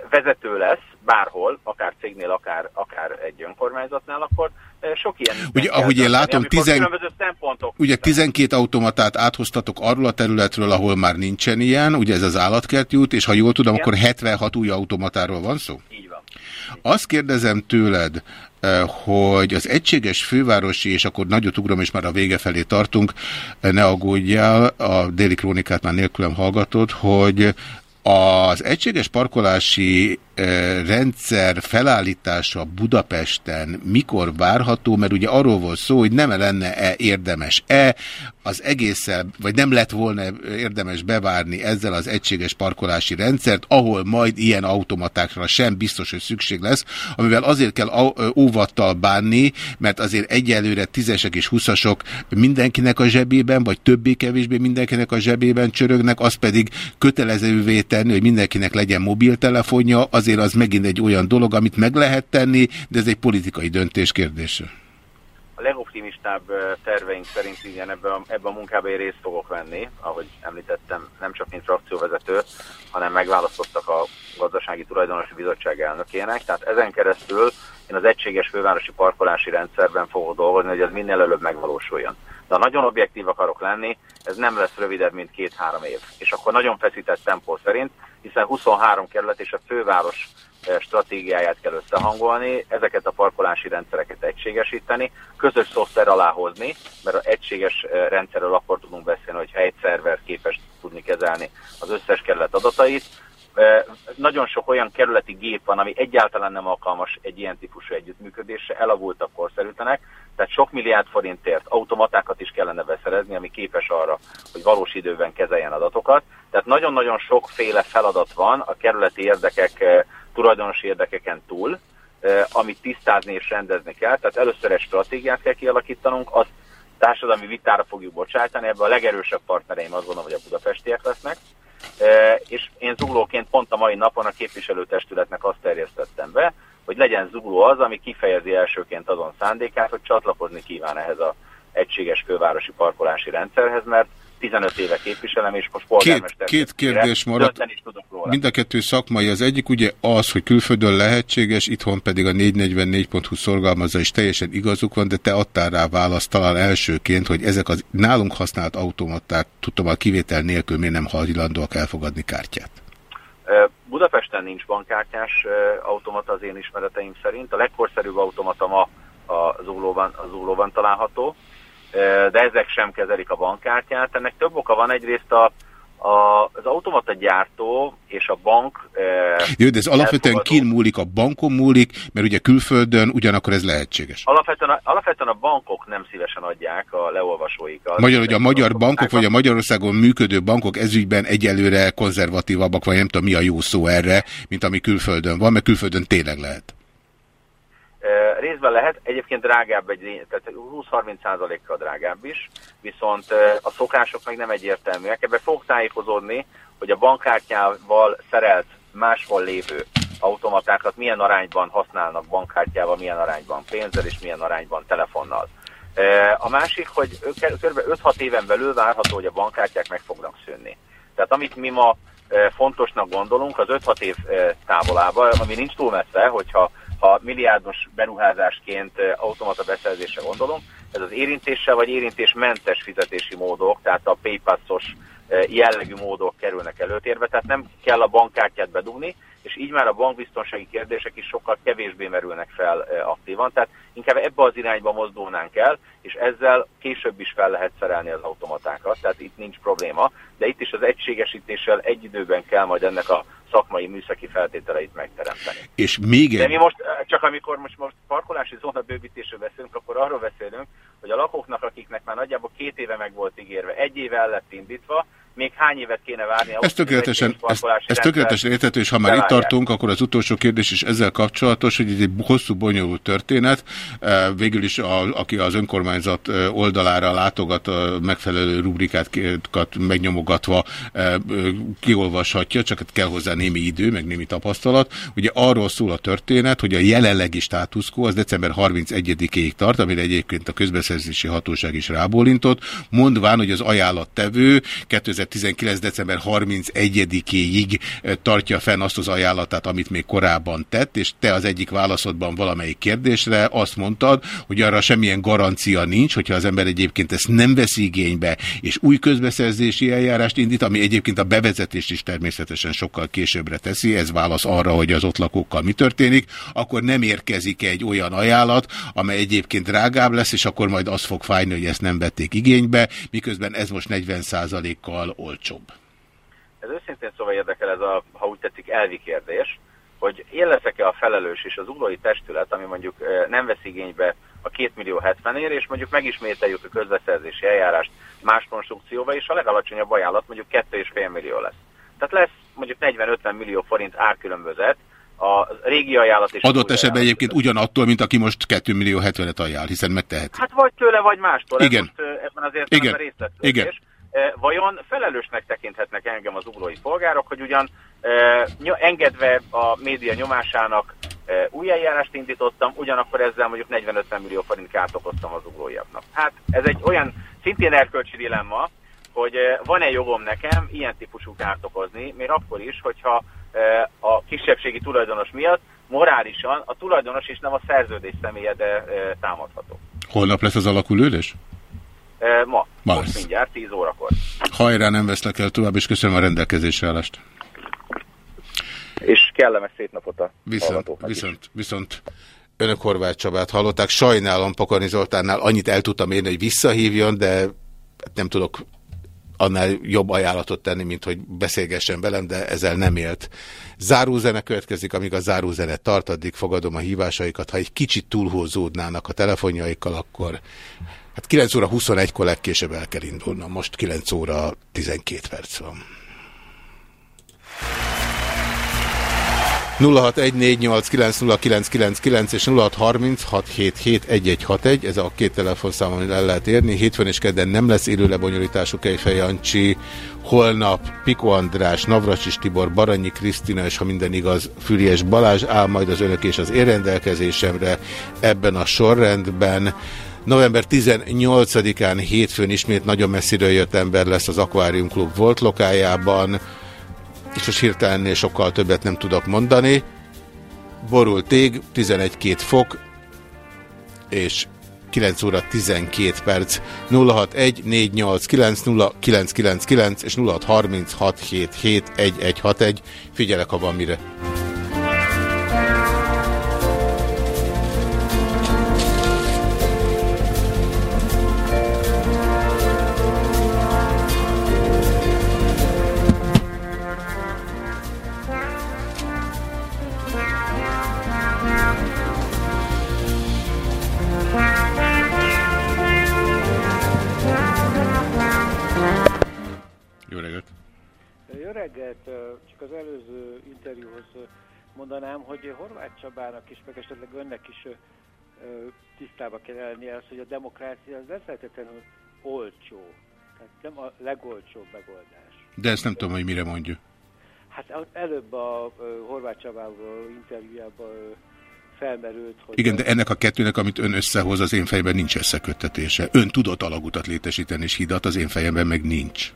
vezető lesz bárhol, akár cégnél, akár, akár egy önkormányzatnál, akkor sok ilyen... Ugye, ahogy én látom, tizen... ugye 12 automatát áthoztatok arról a területről, ahol már nincsen ilyen, ugye ez az állatkerti út, és ha jól tudom, Igen. akkor 76 új automatáról van szó? Így van. Azt kérdezem tőled, hogy az egységes fővárosi, és akkor nagyot ugrom, és már a vége felé tartunk, ne aggódjál, a déli krónikát már nélkülem hallgatod, hogy az egységes parkolási rendszer felállítása Budapesten mikor várható, mert ugye arról volt szó, hogy nem lenne-e érdemes-e az egészen, vagy nem lett volna érdemes bevárni ezzel az egységes parkolási rendszert, ahol majd ilyen automatákra sem biztos, hogy szükség lesz, amivel azért kell óvattal bánni, mert azért egyelőre tízesek és huszasok mindenkinek a zsebében, vagy többé-kevésbé mindenkinek a zsebében csörögnek, az pedig kötelezővé tenni, hogy mindenkinek legyen mobiltelefonja, azért az megint egy olyan dolog, amit meg lehet tenni, de ez egy politikai döntés kérdése. A legoptimistább terveink szerint igen, ebben a, ebbe a munkába részt fogok venni, ahogy említettem, nem csak mint frakcióvezető, hanem megválasztottak a Gazdasági Tulajdonosi Bizottság elnökének, tehát ezen keresztül én az egységes fővárosi parkolási rendszerben fogok dolgozni, hogy ez minél előbb megvalósuljon. De ha nagyon objektív akarok lenni, ez nem lesz rövidebb, mint két-három év. És akkor nagyon feszített tempó szerint, hiszen 23 kerület és a főváros eh, stratégiáját kell összehangolni, ezeket a parkolási rendszereket egységesíteni, közös szoftver alá hozni, mert az egységes eh, rendszerről akkor tudunk beszélni, hogy szerver képes tudni kezelni az összes kerület adatait, nagyon sok olyan kerületi gép van, ami egyáltalán nem alkalmas egy ilyen típusú együttműködésre, elavultak, korszerűtlenek, tehát sok milliárd forintért automatákat is kellene beszerezni, ami képes arra, hogy valós időben kezeljen adatokat. Tehát nagyon-nagyon sokféle feladat van a kerületi érdekek, tulajdonosi érdekeken túl, amit tisztázni és rendezni kell. Tehát először egy stratégiát kell kialakítanunk, azt társadalmi vitára fogjuk bocsátani, ebben a legerősebb partnereim azt gondolom, hogy a budapestiek lesznek, és én zuglóként pont a mai napon a képviselőtestületnek azt terjesztettem be, hogy legyen zugló az, ami kifejezi elsőként azon szándékát, hogy csatlakozni kíván ehhez a egységes fővárosi parkolási rendszerhez, mert 15 éve képviselem, és most polgármester. Két, két kérdés maradt. Mind a kettő szakmai. Az egyik ugye az, hogy külföldön lehetséges, itthon pedig a 444.hu szorgalmazza, és teljesen igazuk van, de te adtál rá választ talán elsőként, hogy ezek az nálunk használt automaták, tudom a kivétel nélkül miért nem hajlandóak elfogadni kártyát? Budapesten nincs bankkártyás automata az én ismereteim szerint. A legkorszerűbb automata ma a Zuglóban, a Zuglóban található de ezek sem kezelik a bankkártyát. Ennek több oka van, egyrészt a, a, az automata gyártó és a bank... Jó, de ez alapvetően kin múlik, a bankon múlik, mert ugye külföldön ugyanakkor ez lehetséges. Alapvetően, alapvetően a bankok nem szívesen adják a leolvasóikat. Magyar, hogy a magyar bankok, vagy a Magyarországon működő bankok ezügyben egyelőre konzervatívabbak, vagy nem tudom mi a jó szó erre, mint ami külföldön van, mert külföldön tényleg lehet. Részben lehet, egyébként drágább, egy, tehát 20-30%-kal drágább is, viszont a szokások meg nem egyértelműek. Ebben fog tájékozódni, hogy a bankkártyával szerelt máshol lévő automatákat milyen arányban használnak bankkártyával, milyen arányban pénzzel és milyen arányban telefonnal. A másik, hogy kb. 5-6 éven belül várható, hogy a bankkártyák meg fognak szűnni. Tehát amit mi ma fontosnak gondolunk, az 5-6 év távolában, ami nincs túl messze, hogyha ha milliárdos beruházásként automata beszerzésre gondolunk, ez az érintéssel vagy érintésmentes fizetési módok, tehát a PayPass-os jellegű módok kerülnek előtérbe, tehát nem kell a bankkártyát bedugni, és így már a bankbiztonsági kérdések is sokkal kevésbé merülnek fel aktívan, tehát inkább ebbe az irányba mozdulnánk el, és ezzel később is fel lehet szerelni az automatákat, tehát itt nincs probléma, de itt is az egységesítéssel egy időben kell majd ennek a szakmai műszaki feltételeit megteremteni. És még De mi most, csak amikor most, most parkolási zóna bővítésről beszélünk, akkor arról beszélünk, hogy a lakóknak, akiknek már nagyjából két éve meg volt ígérve, egy éve el lett indítva, még hány évet kéne várni. Ez tökéletesen, ez, ez tökéletesen érthető, és ha már itt tartunk, akkor az utolsó kérdés is ezzel kapcsolatos, hogy ez egy hosszú, bonyolult történet. Eh, Végül is, a, aki az önkormányzat eh, oldalára látogat, a megfelelő rubrikákat megnyomogatva eh, kiolvashatja, csak hát kell hozzá némi idő, meg némi tapasztalat. Ugye arról szól a történet, hogy a jelenlegi státuszkó az december 31-ig tart, amire egyébként a közbeszerzési hatóság is rábólintott, mondván, hogy az ajánlattevő 2019. december 31-ig tartja fenn azt az ajánlatát, amit még korábban tett, és te az egyik válaszodban valamelyik kérdésre azt mondtad, hogy arra semmilyen garancia nincs, hogyha az ember egyébként ezt nem vesz igénybe, és új közbeszerzési eljárást indít, ami egyébként a bevezetést is természetesen sokkal későbbre teszi, ez válasz arra, hogy az ott lakókkal mi történik, akkor nem érkezik egy olyan ajánlat, amely egyébként drágább lesz, és akkor majd az fog fájni, hogy ezt nem vették igénybe, miközben ez most 40%-kal olcsóbb. Ez őszintén szóval érdekel ez a, ha úgy tetszik, elvi kérdés, hogy én leszek-e a felelős és az uglói testület, ami mondjuk nem vesz igénybe a 2 millió 70 ér, és mondjuk megismételjük a közbeszerzési eljárást más konstrukcióba, és a legalacsonyabb ajánlat mondjuk 2,5 millió lesz. Tehát lesz mondjuk 40-50 millió forint árkülönbözet, a régi ajánlat és Adott esetben egyébként ugyanattól, mint aki most 2 millió 70-et ajánl, hiszen megteheti. Hát vagy tőle, vagy mástól. Igen. Ez most, ebben az Igen. részletkérdés. Igen. Vajon felelősnek tekinthetnek engem az uglói polgárok, hogy ugyan e, ny- engedve a média nyomásának e, új eljárást indítottam, ugyanakkor ezzel mondjuk 40-50 millió forint kárt okoztam az uglóiaknak. Hát ez egy olyan szintén erkölcsi dilemma, hogy van-e jogom nekem ilyen típusú kárt okozni, még akkor is, hogyha a kisebbségi tulajdonos miatt morálisan a tulajdonos is nem a szerződés személye, de támadható. Holnap lesz az alakulődés? Ma, Ma most lesz. mindjárt 10 órakor. Hajrá, nem veszlek el tovább, és köszönöm a rendelkezésre állást. És kellemes szép napot a Viszont, hallgatóknak is. viszont, viszont önök Horváth Csabát hallották. Sajnálom Pokorni Zoltánnál annyit el tudtam érni, hogy visszahívjon, de nem tudok annál jobb ajánlatot tenni, mint hogy beszélgessen velem, de ezzel nem élt. Zárózene következik, amíg a zárózene tart, addig fogadom a hívásaikat. Ha egy kicsit túlhúzódnának a telefonjaikkal, akkor hát 9 óra 21-kor legkésőbb el kell indulnom. Most 9 óra 12 perc van. 0614890999 és 0636771161, ez a két telefonszám, amit el lehet érni. Hétfőn és kedden nem lesz élő lebonyolítású Kejfej Jancsi. Holnap Piko András, Navracsis Tibor, Baranyi Krisztina és ha minden igaz, Füriás Balázs áll majd az önök és az én rendelkezésemre ebben a sorrendben. November 18-án hétfőn ismét nagyon messziről jött ember lesz az Aquarium Club volt lokájában és most hirtelennél sokkal többet nem tudok mondani. Borult ég, 11-2 fok, és 9 óra 12 perc. 061 489 0999 és 0636771161. Figyelek, ha van mire. Csabának is, meg esetleg önnek is ö, tisztába kell lennie az, hogy a demokrácia az nem feltétlenül olcsó. Tehát nem a legolcsóbb megoldás. De ezt nem tudom, hogy mire mondja. Hát előbb a ö, Horváth Csabával interjújában ö, felmerült, hogy... Igen, de ennek a kettőnek, amit ön összehoz, az én fejemben nincs összeköttetése. Ön tudott alagutat létesíteni és hidat, az én fejemben meg nincs.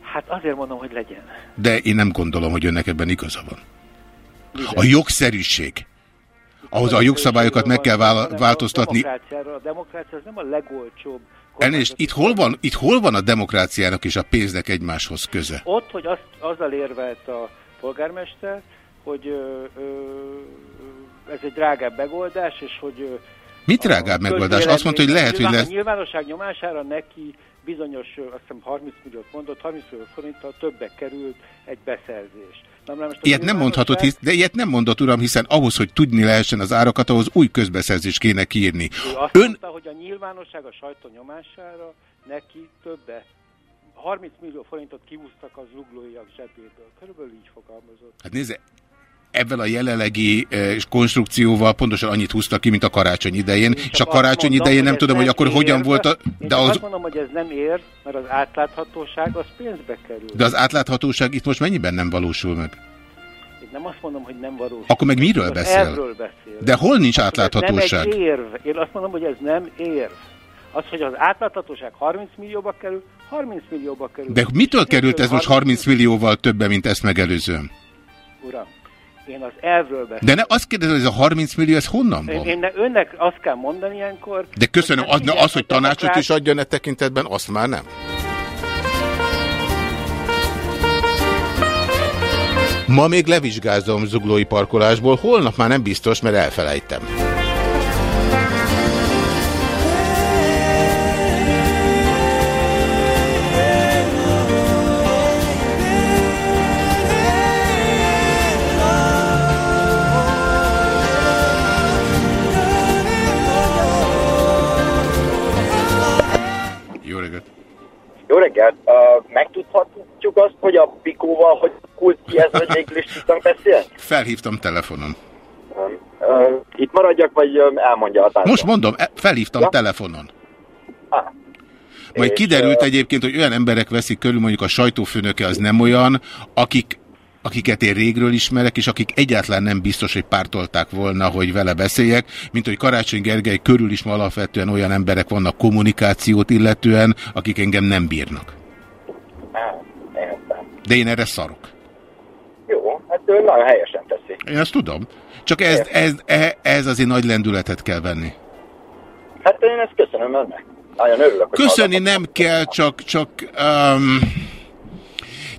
Hát azért mondom, hogy legyen. De én nem gondolom, hogy önnek ebben igaza van. A jogszerűség. Ahhoz a jogszabályokat meg kell változtatni. A demokrácia az nem a legolcsóbb. Elnézést, itt hol, van, itt hol van a demokráciának és a pénznek egymáshoz köze? Ott, hogy azt, azzal érvelt a polgármester, hogy ö, ö, ez egy drágább megoldás, és hogy... Mit drágább megoldás? Azt mondta, hogy lehet, hogy nyilván, lesz... A nyilvánosság nyomására neki bizonyos, azt hiszem 30 milliót mondott, 30 millió forinttal többek került egy beszerzés. Most a Ilyet nem mondhatod, hisz, de ilyet nem mondott, uram, hiszen ahhoz, hogy tudni lehessen az árakat, ahhoz új közbeszerzést kéne kiírni. Ő azt Ön mondta, hogy a nyilvánosság a sajtó nyomására neki többe 30 millió forintot kiúztak a zuglóiak zsebéből. Körülbelül így fogalmazott. Hát nézze, ebben a jelenlegi eh, konstrukcióval pontosan annyit húztak ki, mint a karácsony idején, és, és a karácsony mondom, idején nem ez tudom, hogy akkor ér, hogyan volt a... De az, azt mondom, hogy ez nem ér, mert az átláthatóság az pénzbe kerül. de az átláthatóság itt most mennyiben nem valósul meg? Én nem azt mondom, hogy nem valós. Akkor meg miről beszél? Erről beszél. De hol nincs Ez átláthatóság? nem egy érv. Én azt mondom, hogy ez nem érv. Az, hogy az átláthatóság 30 millióba kerül, 30 millióba kerül. De mitől került ez most 30 millióval többe, mint ezt megelőzően? Uram, én az elvről beszélek. De ne, azt kérdezem, hogy ez a 30 millió, ez honnan Én, van? én ne, önnek azt kell mondani ilyenkor, De köszönöm, az, igen, az hogy tanácsot is adjon e tekintetben, azt már nem. Ma még levizsgázom zuglói parkolásból, holnap már nem biztos, mert elfelejtem. Jó reggelt! Uh, megtudhatjuk azt, hogy a Pikóval hogy kult ki ez, hogy végül is tudtam beszélni? Felhívtam telefonon. Uh, itt maradjak, vagy um, elmondja a társa? Most mondom, e- felhívtam Ja? telefonon. Ah. Majd És, kiderült egyébként, hogy olyan emberek veszik körül, mondjuk a sajtófőnöke az nem olyan, akik, akiket én régről ismerek, és akik egyáltalán nem biztos, hogy pártolták volna, hogy vele beszéljek, mint hogy Karácsony Gergely körül is ma alapvetően olyan emberek vannak kommunikációt illetően, akik engem nem bírnak. De én erre szarok. Jó, hát ő nagyon helyesen teszi. Én ezt tudom. Csak ez, ez, ez, ez azért nagy lendületet kell venni. Hát én ezt köszönöm önnek. Nagyon örülök, Köszönni nem kell, csak, csak um,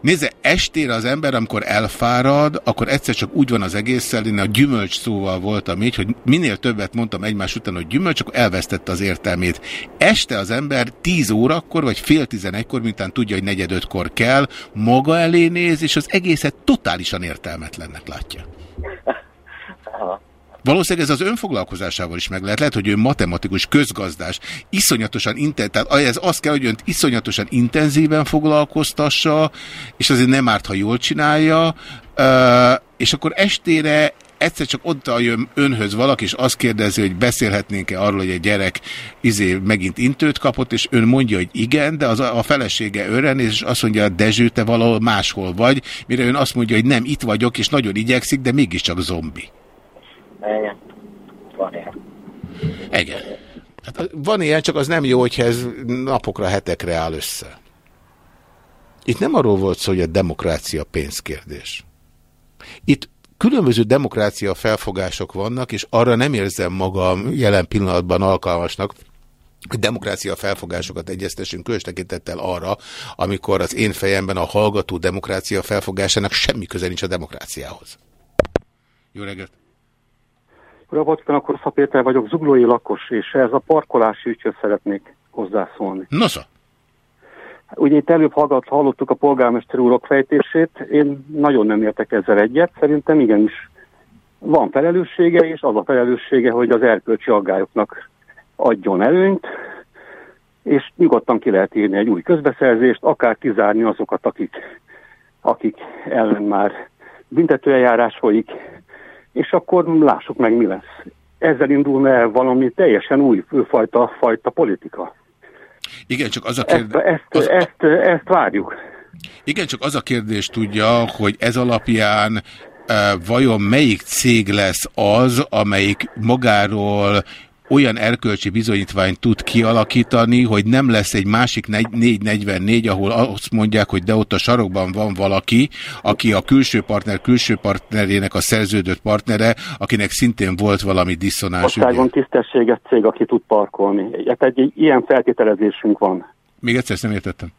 nézze, estére az ember, amikor elfárad, akkor egyszer csak úgy van az egésszel, én a gyümölcs szóval voltam így, hogy minél többet mondtam egymás után, hogy gyümölcs, akkor elvesztette az értelmét. Este az ember 10 órakor, vagy fél tizenegykor, mintán tudja, hogy negyed ötkor kell, maga elé néz, és az egészet totálisan értelmetlennek látja. Valószínűleg ez az önfoglalkozásával is meg lehet. Lehet, hogy ő matematikus, közgazdás, iszonyatosan inten, tehát ez azt kell, hogy önt iszonyatosan intenzíven foglalkoztassa, és azért nem árt, ha jól csinálja, és akkor estére egyszer csak ott jön önhöz valaki, és azt kérdezi, hogy beszélhetnénk-e arról, hogy egy gyerek izé megint intőt kapott, és ön mondja, hogy igen, de az a, felesége önre néz, és azt mondja, Dezső, te valahol máshol vagy, mire ön azt mondja, hogy nem, itt vagyok, és nagyon igyekszik, de mégiscsak zombi. Igen. Van ilyen. Igen. Hát van ilyen, csak az nem jó, hogyha ez napokra, hetekre áll össze. Itt nem arról volt szó, hogy a demokrácia pénzkérdés. Itt különböző demokrácia felfogások vannak, és arra nem érzem magam jelen pillanatban alkalmasnak, hogy demokrácia felfogásokat egyeztessünk különös tekintettel arra, amikor az én fejemben a hallgató demokrácia felfogásának semmi köze nincs a demokráciához. Jó reggelt! Uram, akkor Szapéter vagyok, zuglói lakos, és ez a parkolási ügyhöz szeretnék hozzászólni. Nosza! Ugye itt előbb hallgat, hallottuk a polgármester úrok fejtését, én nagyon nem értek ezzel egyet, szerintem igenis van felelőssége, és az a felelőssége, hogy az erkölcsi aggályoknak adjon előnyt, és nyugodtan ki lehet írni egy új közbeszerzést, akár kizárni azokat, akik, akik ellen már büntetőeljárás folyik, és akkor lássuk meg, mi lesz. Ezzel indulna el valami teljesen új fajta, fajta politika. Igen, csak az a Ezt, kérdés... ezt, ezt, ezt várjuk. Igen, csak az a kérdés tudja, hogy ez alapján e, vajon melyik cég lesz az, amelyik magáról olyan erkölcsi bizonyítványt tud kialakítani, hogy nem lesz egy másik 444, ahol azt mondják, hogy de ott a sarokban van valaki, aki a külső partner külső partnerének a szerződött partnere, akinek szintén volt valami diszonáns. Országon tisztességes cég, aki tud parkolni. Hát egy, egy ilyen feltételezésünk van. Még egyszer nem értettem.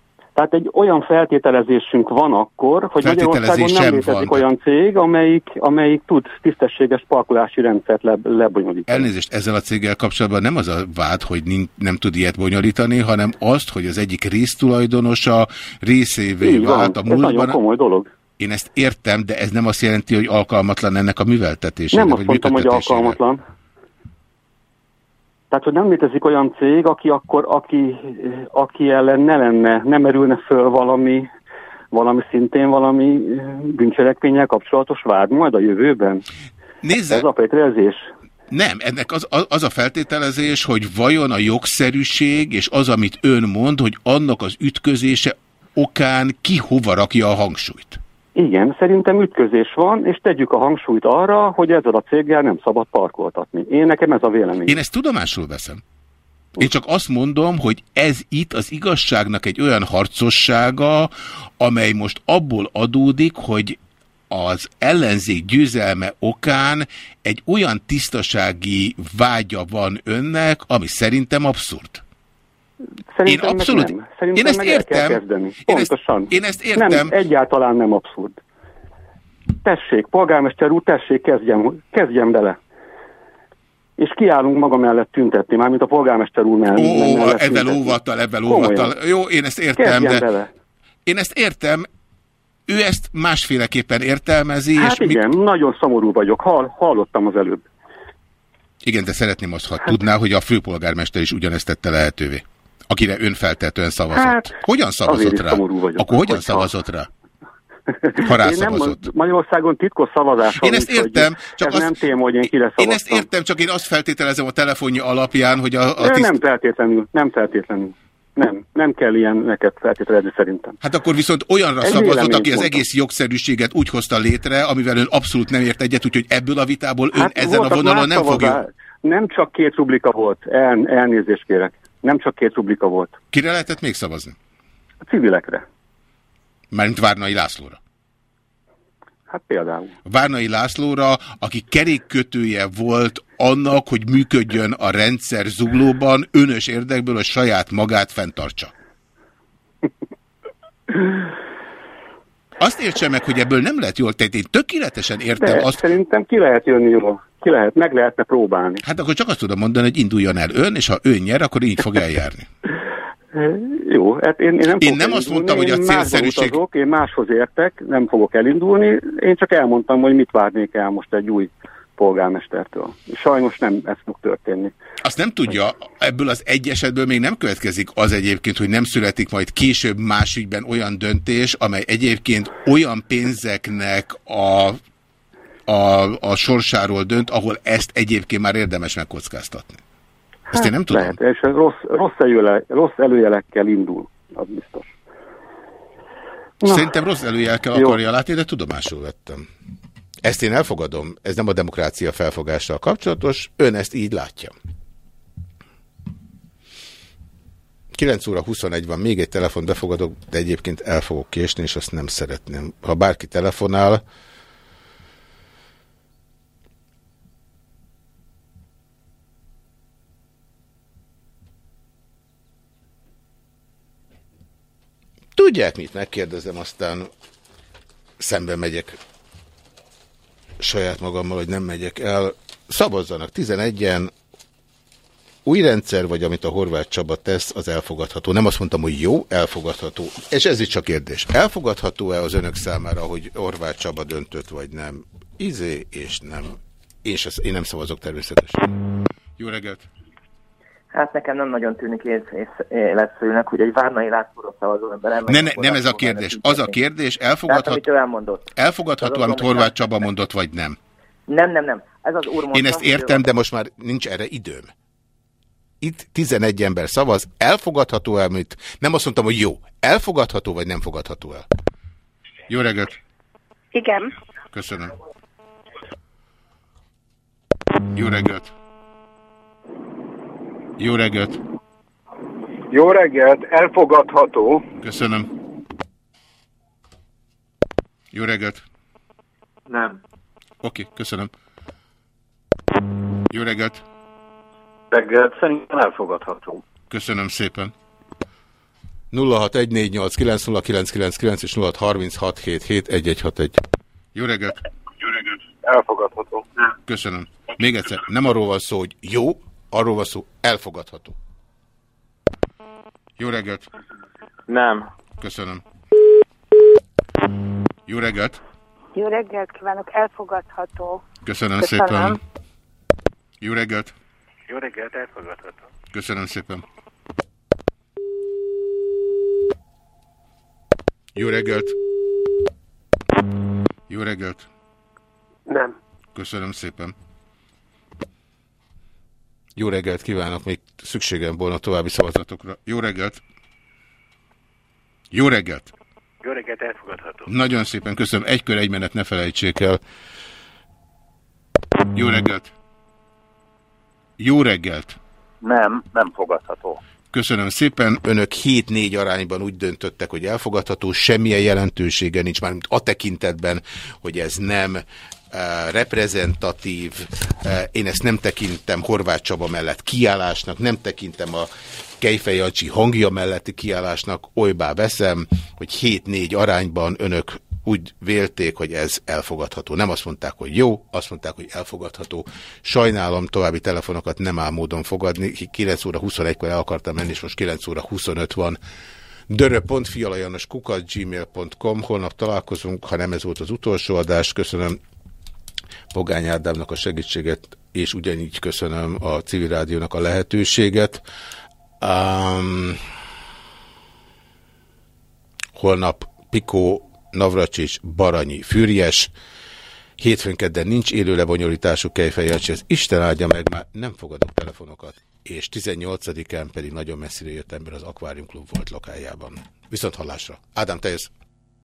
Tehát egy olyan feltételezésünk van akkor, hogy Magyarországon nem létezik van, olyan cég, amelyik, amelyik tud tisztességes parkolási rendszert le, lebonyolítani. Elnézést, ezzel a céggel kapcsolatban nem az a vád, hogy nem tud ilyet bonyolítani, hanem azt, hogy az egyik résztulajdonosa részévé Így van, vált a ez nagyon múltban. komoly dolog. Én ezt értem, de ez nem azt jelenti, hogy alkalmatlan ennek a műveltetésére. Nem azt mondtam, hogy alkalmatlan. Tehát, hogy nem létezik olyan cég, aki akkor, aki, aki ellen ne lenne, nem merülne föl valami, valami szintén valami bűncselekménnyel kapcsolatos vád majd a jövőben? Nézze. Ez a feltételezés? Nem, ennek az, az a feltételezés, hogy vajon a jogszerűség és az, amit ön mond, hogy annak az ütközése okán ki hova rakja a hangsúlyt? Igen, szerintem ütközés van, és tegyük a hangsúlyt arra, hogy ezzel a céggel nem szabad parkoltatni. Én nekem ez a vélemény. Én ezt tudomásul veszem. Én csak azt mondom, hogy ez itt az igazságnak egy olyan harcossága, amely most abból adódik, hogy az ellenzék győzelme okán egy olyan tisztasági vágya van önnek, ami szerintem abszurd. Szerintem Én abszolút- nem. Szerintem én ezt értem. Én ezt- én ezt értem. Nem, egyáltalán nem abszurd. Tessék, polgármester úr, tessék, kezdjem, kezdjem bele. És kiállunk maga mellett tüntetni, mármint a polgármester úr mell- Ó, ó, mellett ebben óvattal, ebben óvattal. Jó, én ezt értem, Kezdjen de bele. én ezt értem, ő ezt másféleképpen értelmezi, Hát és mi... igen, nagyon szomorú vagyok, Hall, hallottam az előbb. Igen, de szeretném azt, ha tudná, hogy a főpolgármester is ugyanezt tette lehetővé. Akire ön feltetően szavazott. Hát, hogyan szavazott rá? vagyok, Akkor hogyan hogyha- szavazott rá? Ha Én nem, rászavazott. Magyarországon titkos szavazás Én ezt értem, csak ez azt- nem téma, hogy én kire Én ezt értem, csak én azt feltételezem a telefonja alapján, hogy a, a tiszt... Nem feltétlenül, nem feltétlenül. Nem, nem kell ilyeneket feltételezni szerintem. Hát akkor viszont olyanra Egy szavazott, aki az egész jogszerűséget úgy hozta létre, amivel ön abszolút nem ért egyet, úgyhogy ebből a vitából ön Hát ezen a vonalon nem fogja... Nem csak két rublika volt, El, elnézést kérek. Nem csak két rublika volt. Kire lehetett még szavazni? A civilekre. Mármint Várnai Lászlóra. Hát például. Várnai Lászlóra, aki kerékkötője volt annak, hogy működjön a rendszer zuglóban, önös érdekből a saját magát fenntartsa. Azt értse meg, hogy ebből nem lehet jól, tehát én tökéletesen értem De azt, szerintem ki lehet jönni jól. Ki lehet, meg lehetne próbálni. hát akkor csak azt tudom mondani, hogy induljon el ön, és ha ön nyer, akkor így fog eljárni. Jó, hát én, én nem Én nem azt mondtam, hogy a célszerűség- Utazok, én máshoz értek, nem fogok elindulni. Én csak elmondtam, hogy mit várnék el most egy új polgármestertől. Sajnos nem ez fog történni. Azt nem tudja, ebből az egy esetből még nem következik az egyébként, hogy nem születik majd később más ügyben olyan döntés, amely egyébként olyan pénzeknek a, a, a sorsáról dönt, ahol ezt egyébként már érdemes megkockáztatni. Ezt én nem tudom. Lehet, és rossz, rossz, előjele, rossz előjelekkel indul, az biztos. Szerintem rossz előjelkel akarja látni, de tudomásul vettem. Ezt én elfogadom, ez nem a demokrácia felfogással kapcsolatos, ön ezt így látja. 9 óra 21 van, még egy telefon befogadok, de egyébként el fogok késni, és azt nem szeretném. Ha bárki telefonál, tudják mit, megkérdezem, aztán szembe megyek saját magammal, hogy nem megyek el. Szavazzanak 11-en, új rendszer, vagy amit a Horváth Csaba tesz, az elfogadható. Nem azt mondtam, hogy jó, elfogadható. És ez is csak kérdés. Elfogadható-e az önök számára, hogy Horváth Csaba döntött, vagy nem? Izé és nem. És az, én nem szavazok természetesen. Jó reggelt! Hát nekem nem nagyon tűnik ész, ész, életszerűnek, hogy egy Várnai Lászlóra szavazó ember nem... Ne, ne, nem ez a kérdés. Az a kérdés, Tehát, amit elfogadható, ő elmondott. elfogadható amit Horváth Csaba mondott, vagy nem? Nem, nem, nem. Ez az úr mondta, Én ezt értem, de most már nincs erre időm. Itt 11 ember szavaz, elfogadható el, amit nem azt mondtam, hogy jó, elfogadható, vagy nem fogadható el. Jó reggelt, Igen. köszönöm. Jó reggelt. Jó reggelt, Jó reggelt, elfogadható. köszönöm. Jó reggelt. Nem. Oké, köszönöm. Jó reggelt, Reggelt szerintem elfogadható. köszönöm szépen. 0614890999 és 0636771161. Jó reggelt. Elfogadható. Nem. Köszönöm. Még egyszer, nem arról van szó, hogy jó, arról van szó, elfogadható. Jó reggelt. Nem. Köszönöm. Jó reggelt. Jó reggelt kívánok, elfogadható. Köszönöm, Köszönöm. szépen. Jó reggelt. Jó reggelt, elfogadható. Köszönöm szépen. Jó reggelt! Jó reggelt! Nem. Köszönöm szépen. Jó reggelt kívánok, még szükségem volna további szavazatokra. Jó reggelt! Jó reggelt! Jó reggelt, elfogadható. Nagyon szépen köszönöm. Egy kör, egy menet, ne felejtsék el. Jó reggelt! Jó reggelt! Nem, nem fogadható. Köszönöm szépen. Önök 7-4 arányban úgy döntöttek, hogy elfogadható, semmilyen jelentősége nincs már, mint a tekintetben, hogy ez nem reprezentatív. Uh, én ezt nem tekintem Horváth Csaba mellett kiállásnak, nem tekintem a Kejfej Jancsi hangja melletti kiállásnak, olybá veszem, hogy 7-4 arányban önök úgy vélték, hogy ez elfogadható. Nem azt mondták, hogy jó, azt mondták, hogy elfogadható. Sajnálom, további telefonokat nem áll módon fogadni. 9 óra 21-kor el akartam menni, és most 9 óra 25 van. dörö.fialajanos kukat gmail.com Holnap találkozunk, ha nem ez volt az utolsó adás. Köszönöm Pogány Ádámnak a segítséget, és ugyanígy köszönöm a civil rádiónak a lehetőséget. Um, holnap Pikó Navracsics, Baranyi, Fürjes. Hétfőn kedden nincs élő lebonyolítású kejfejelcsi, az Isten áldja meg, már nem fogadok telefonokat. És 18-án pedig nagyon messzire jött ember az Aquarium Klub volt lokájában. Viszont hallásra. Ádám, te jössz.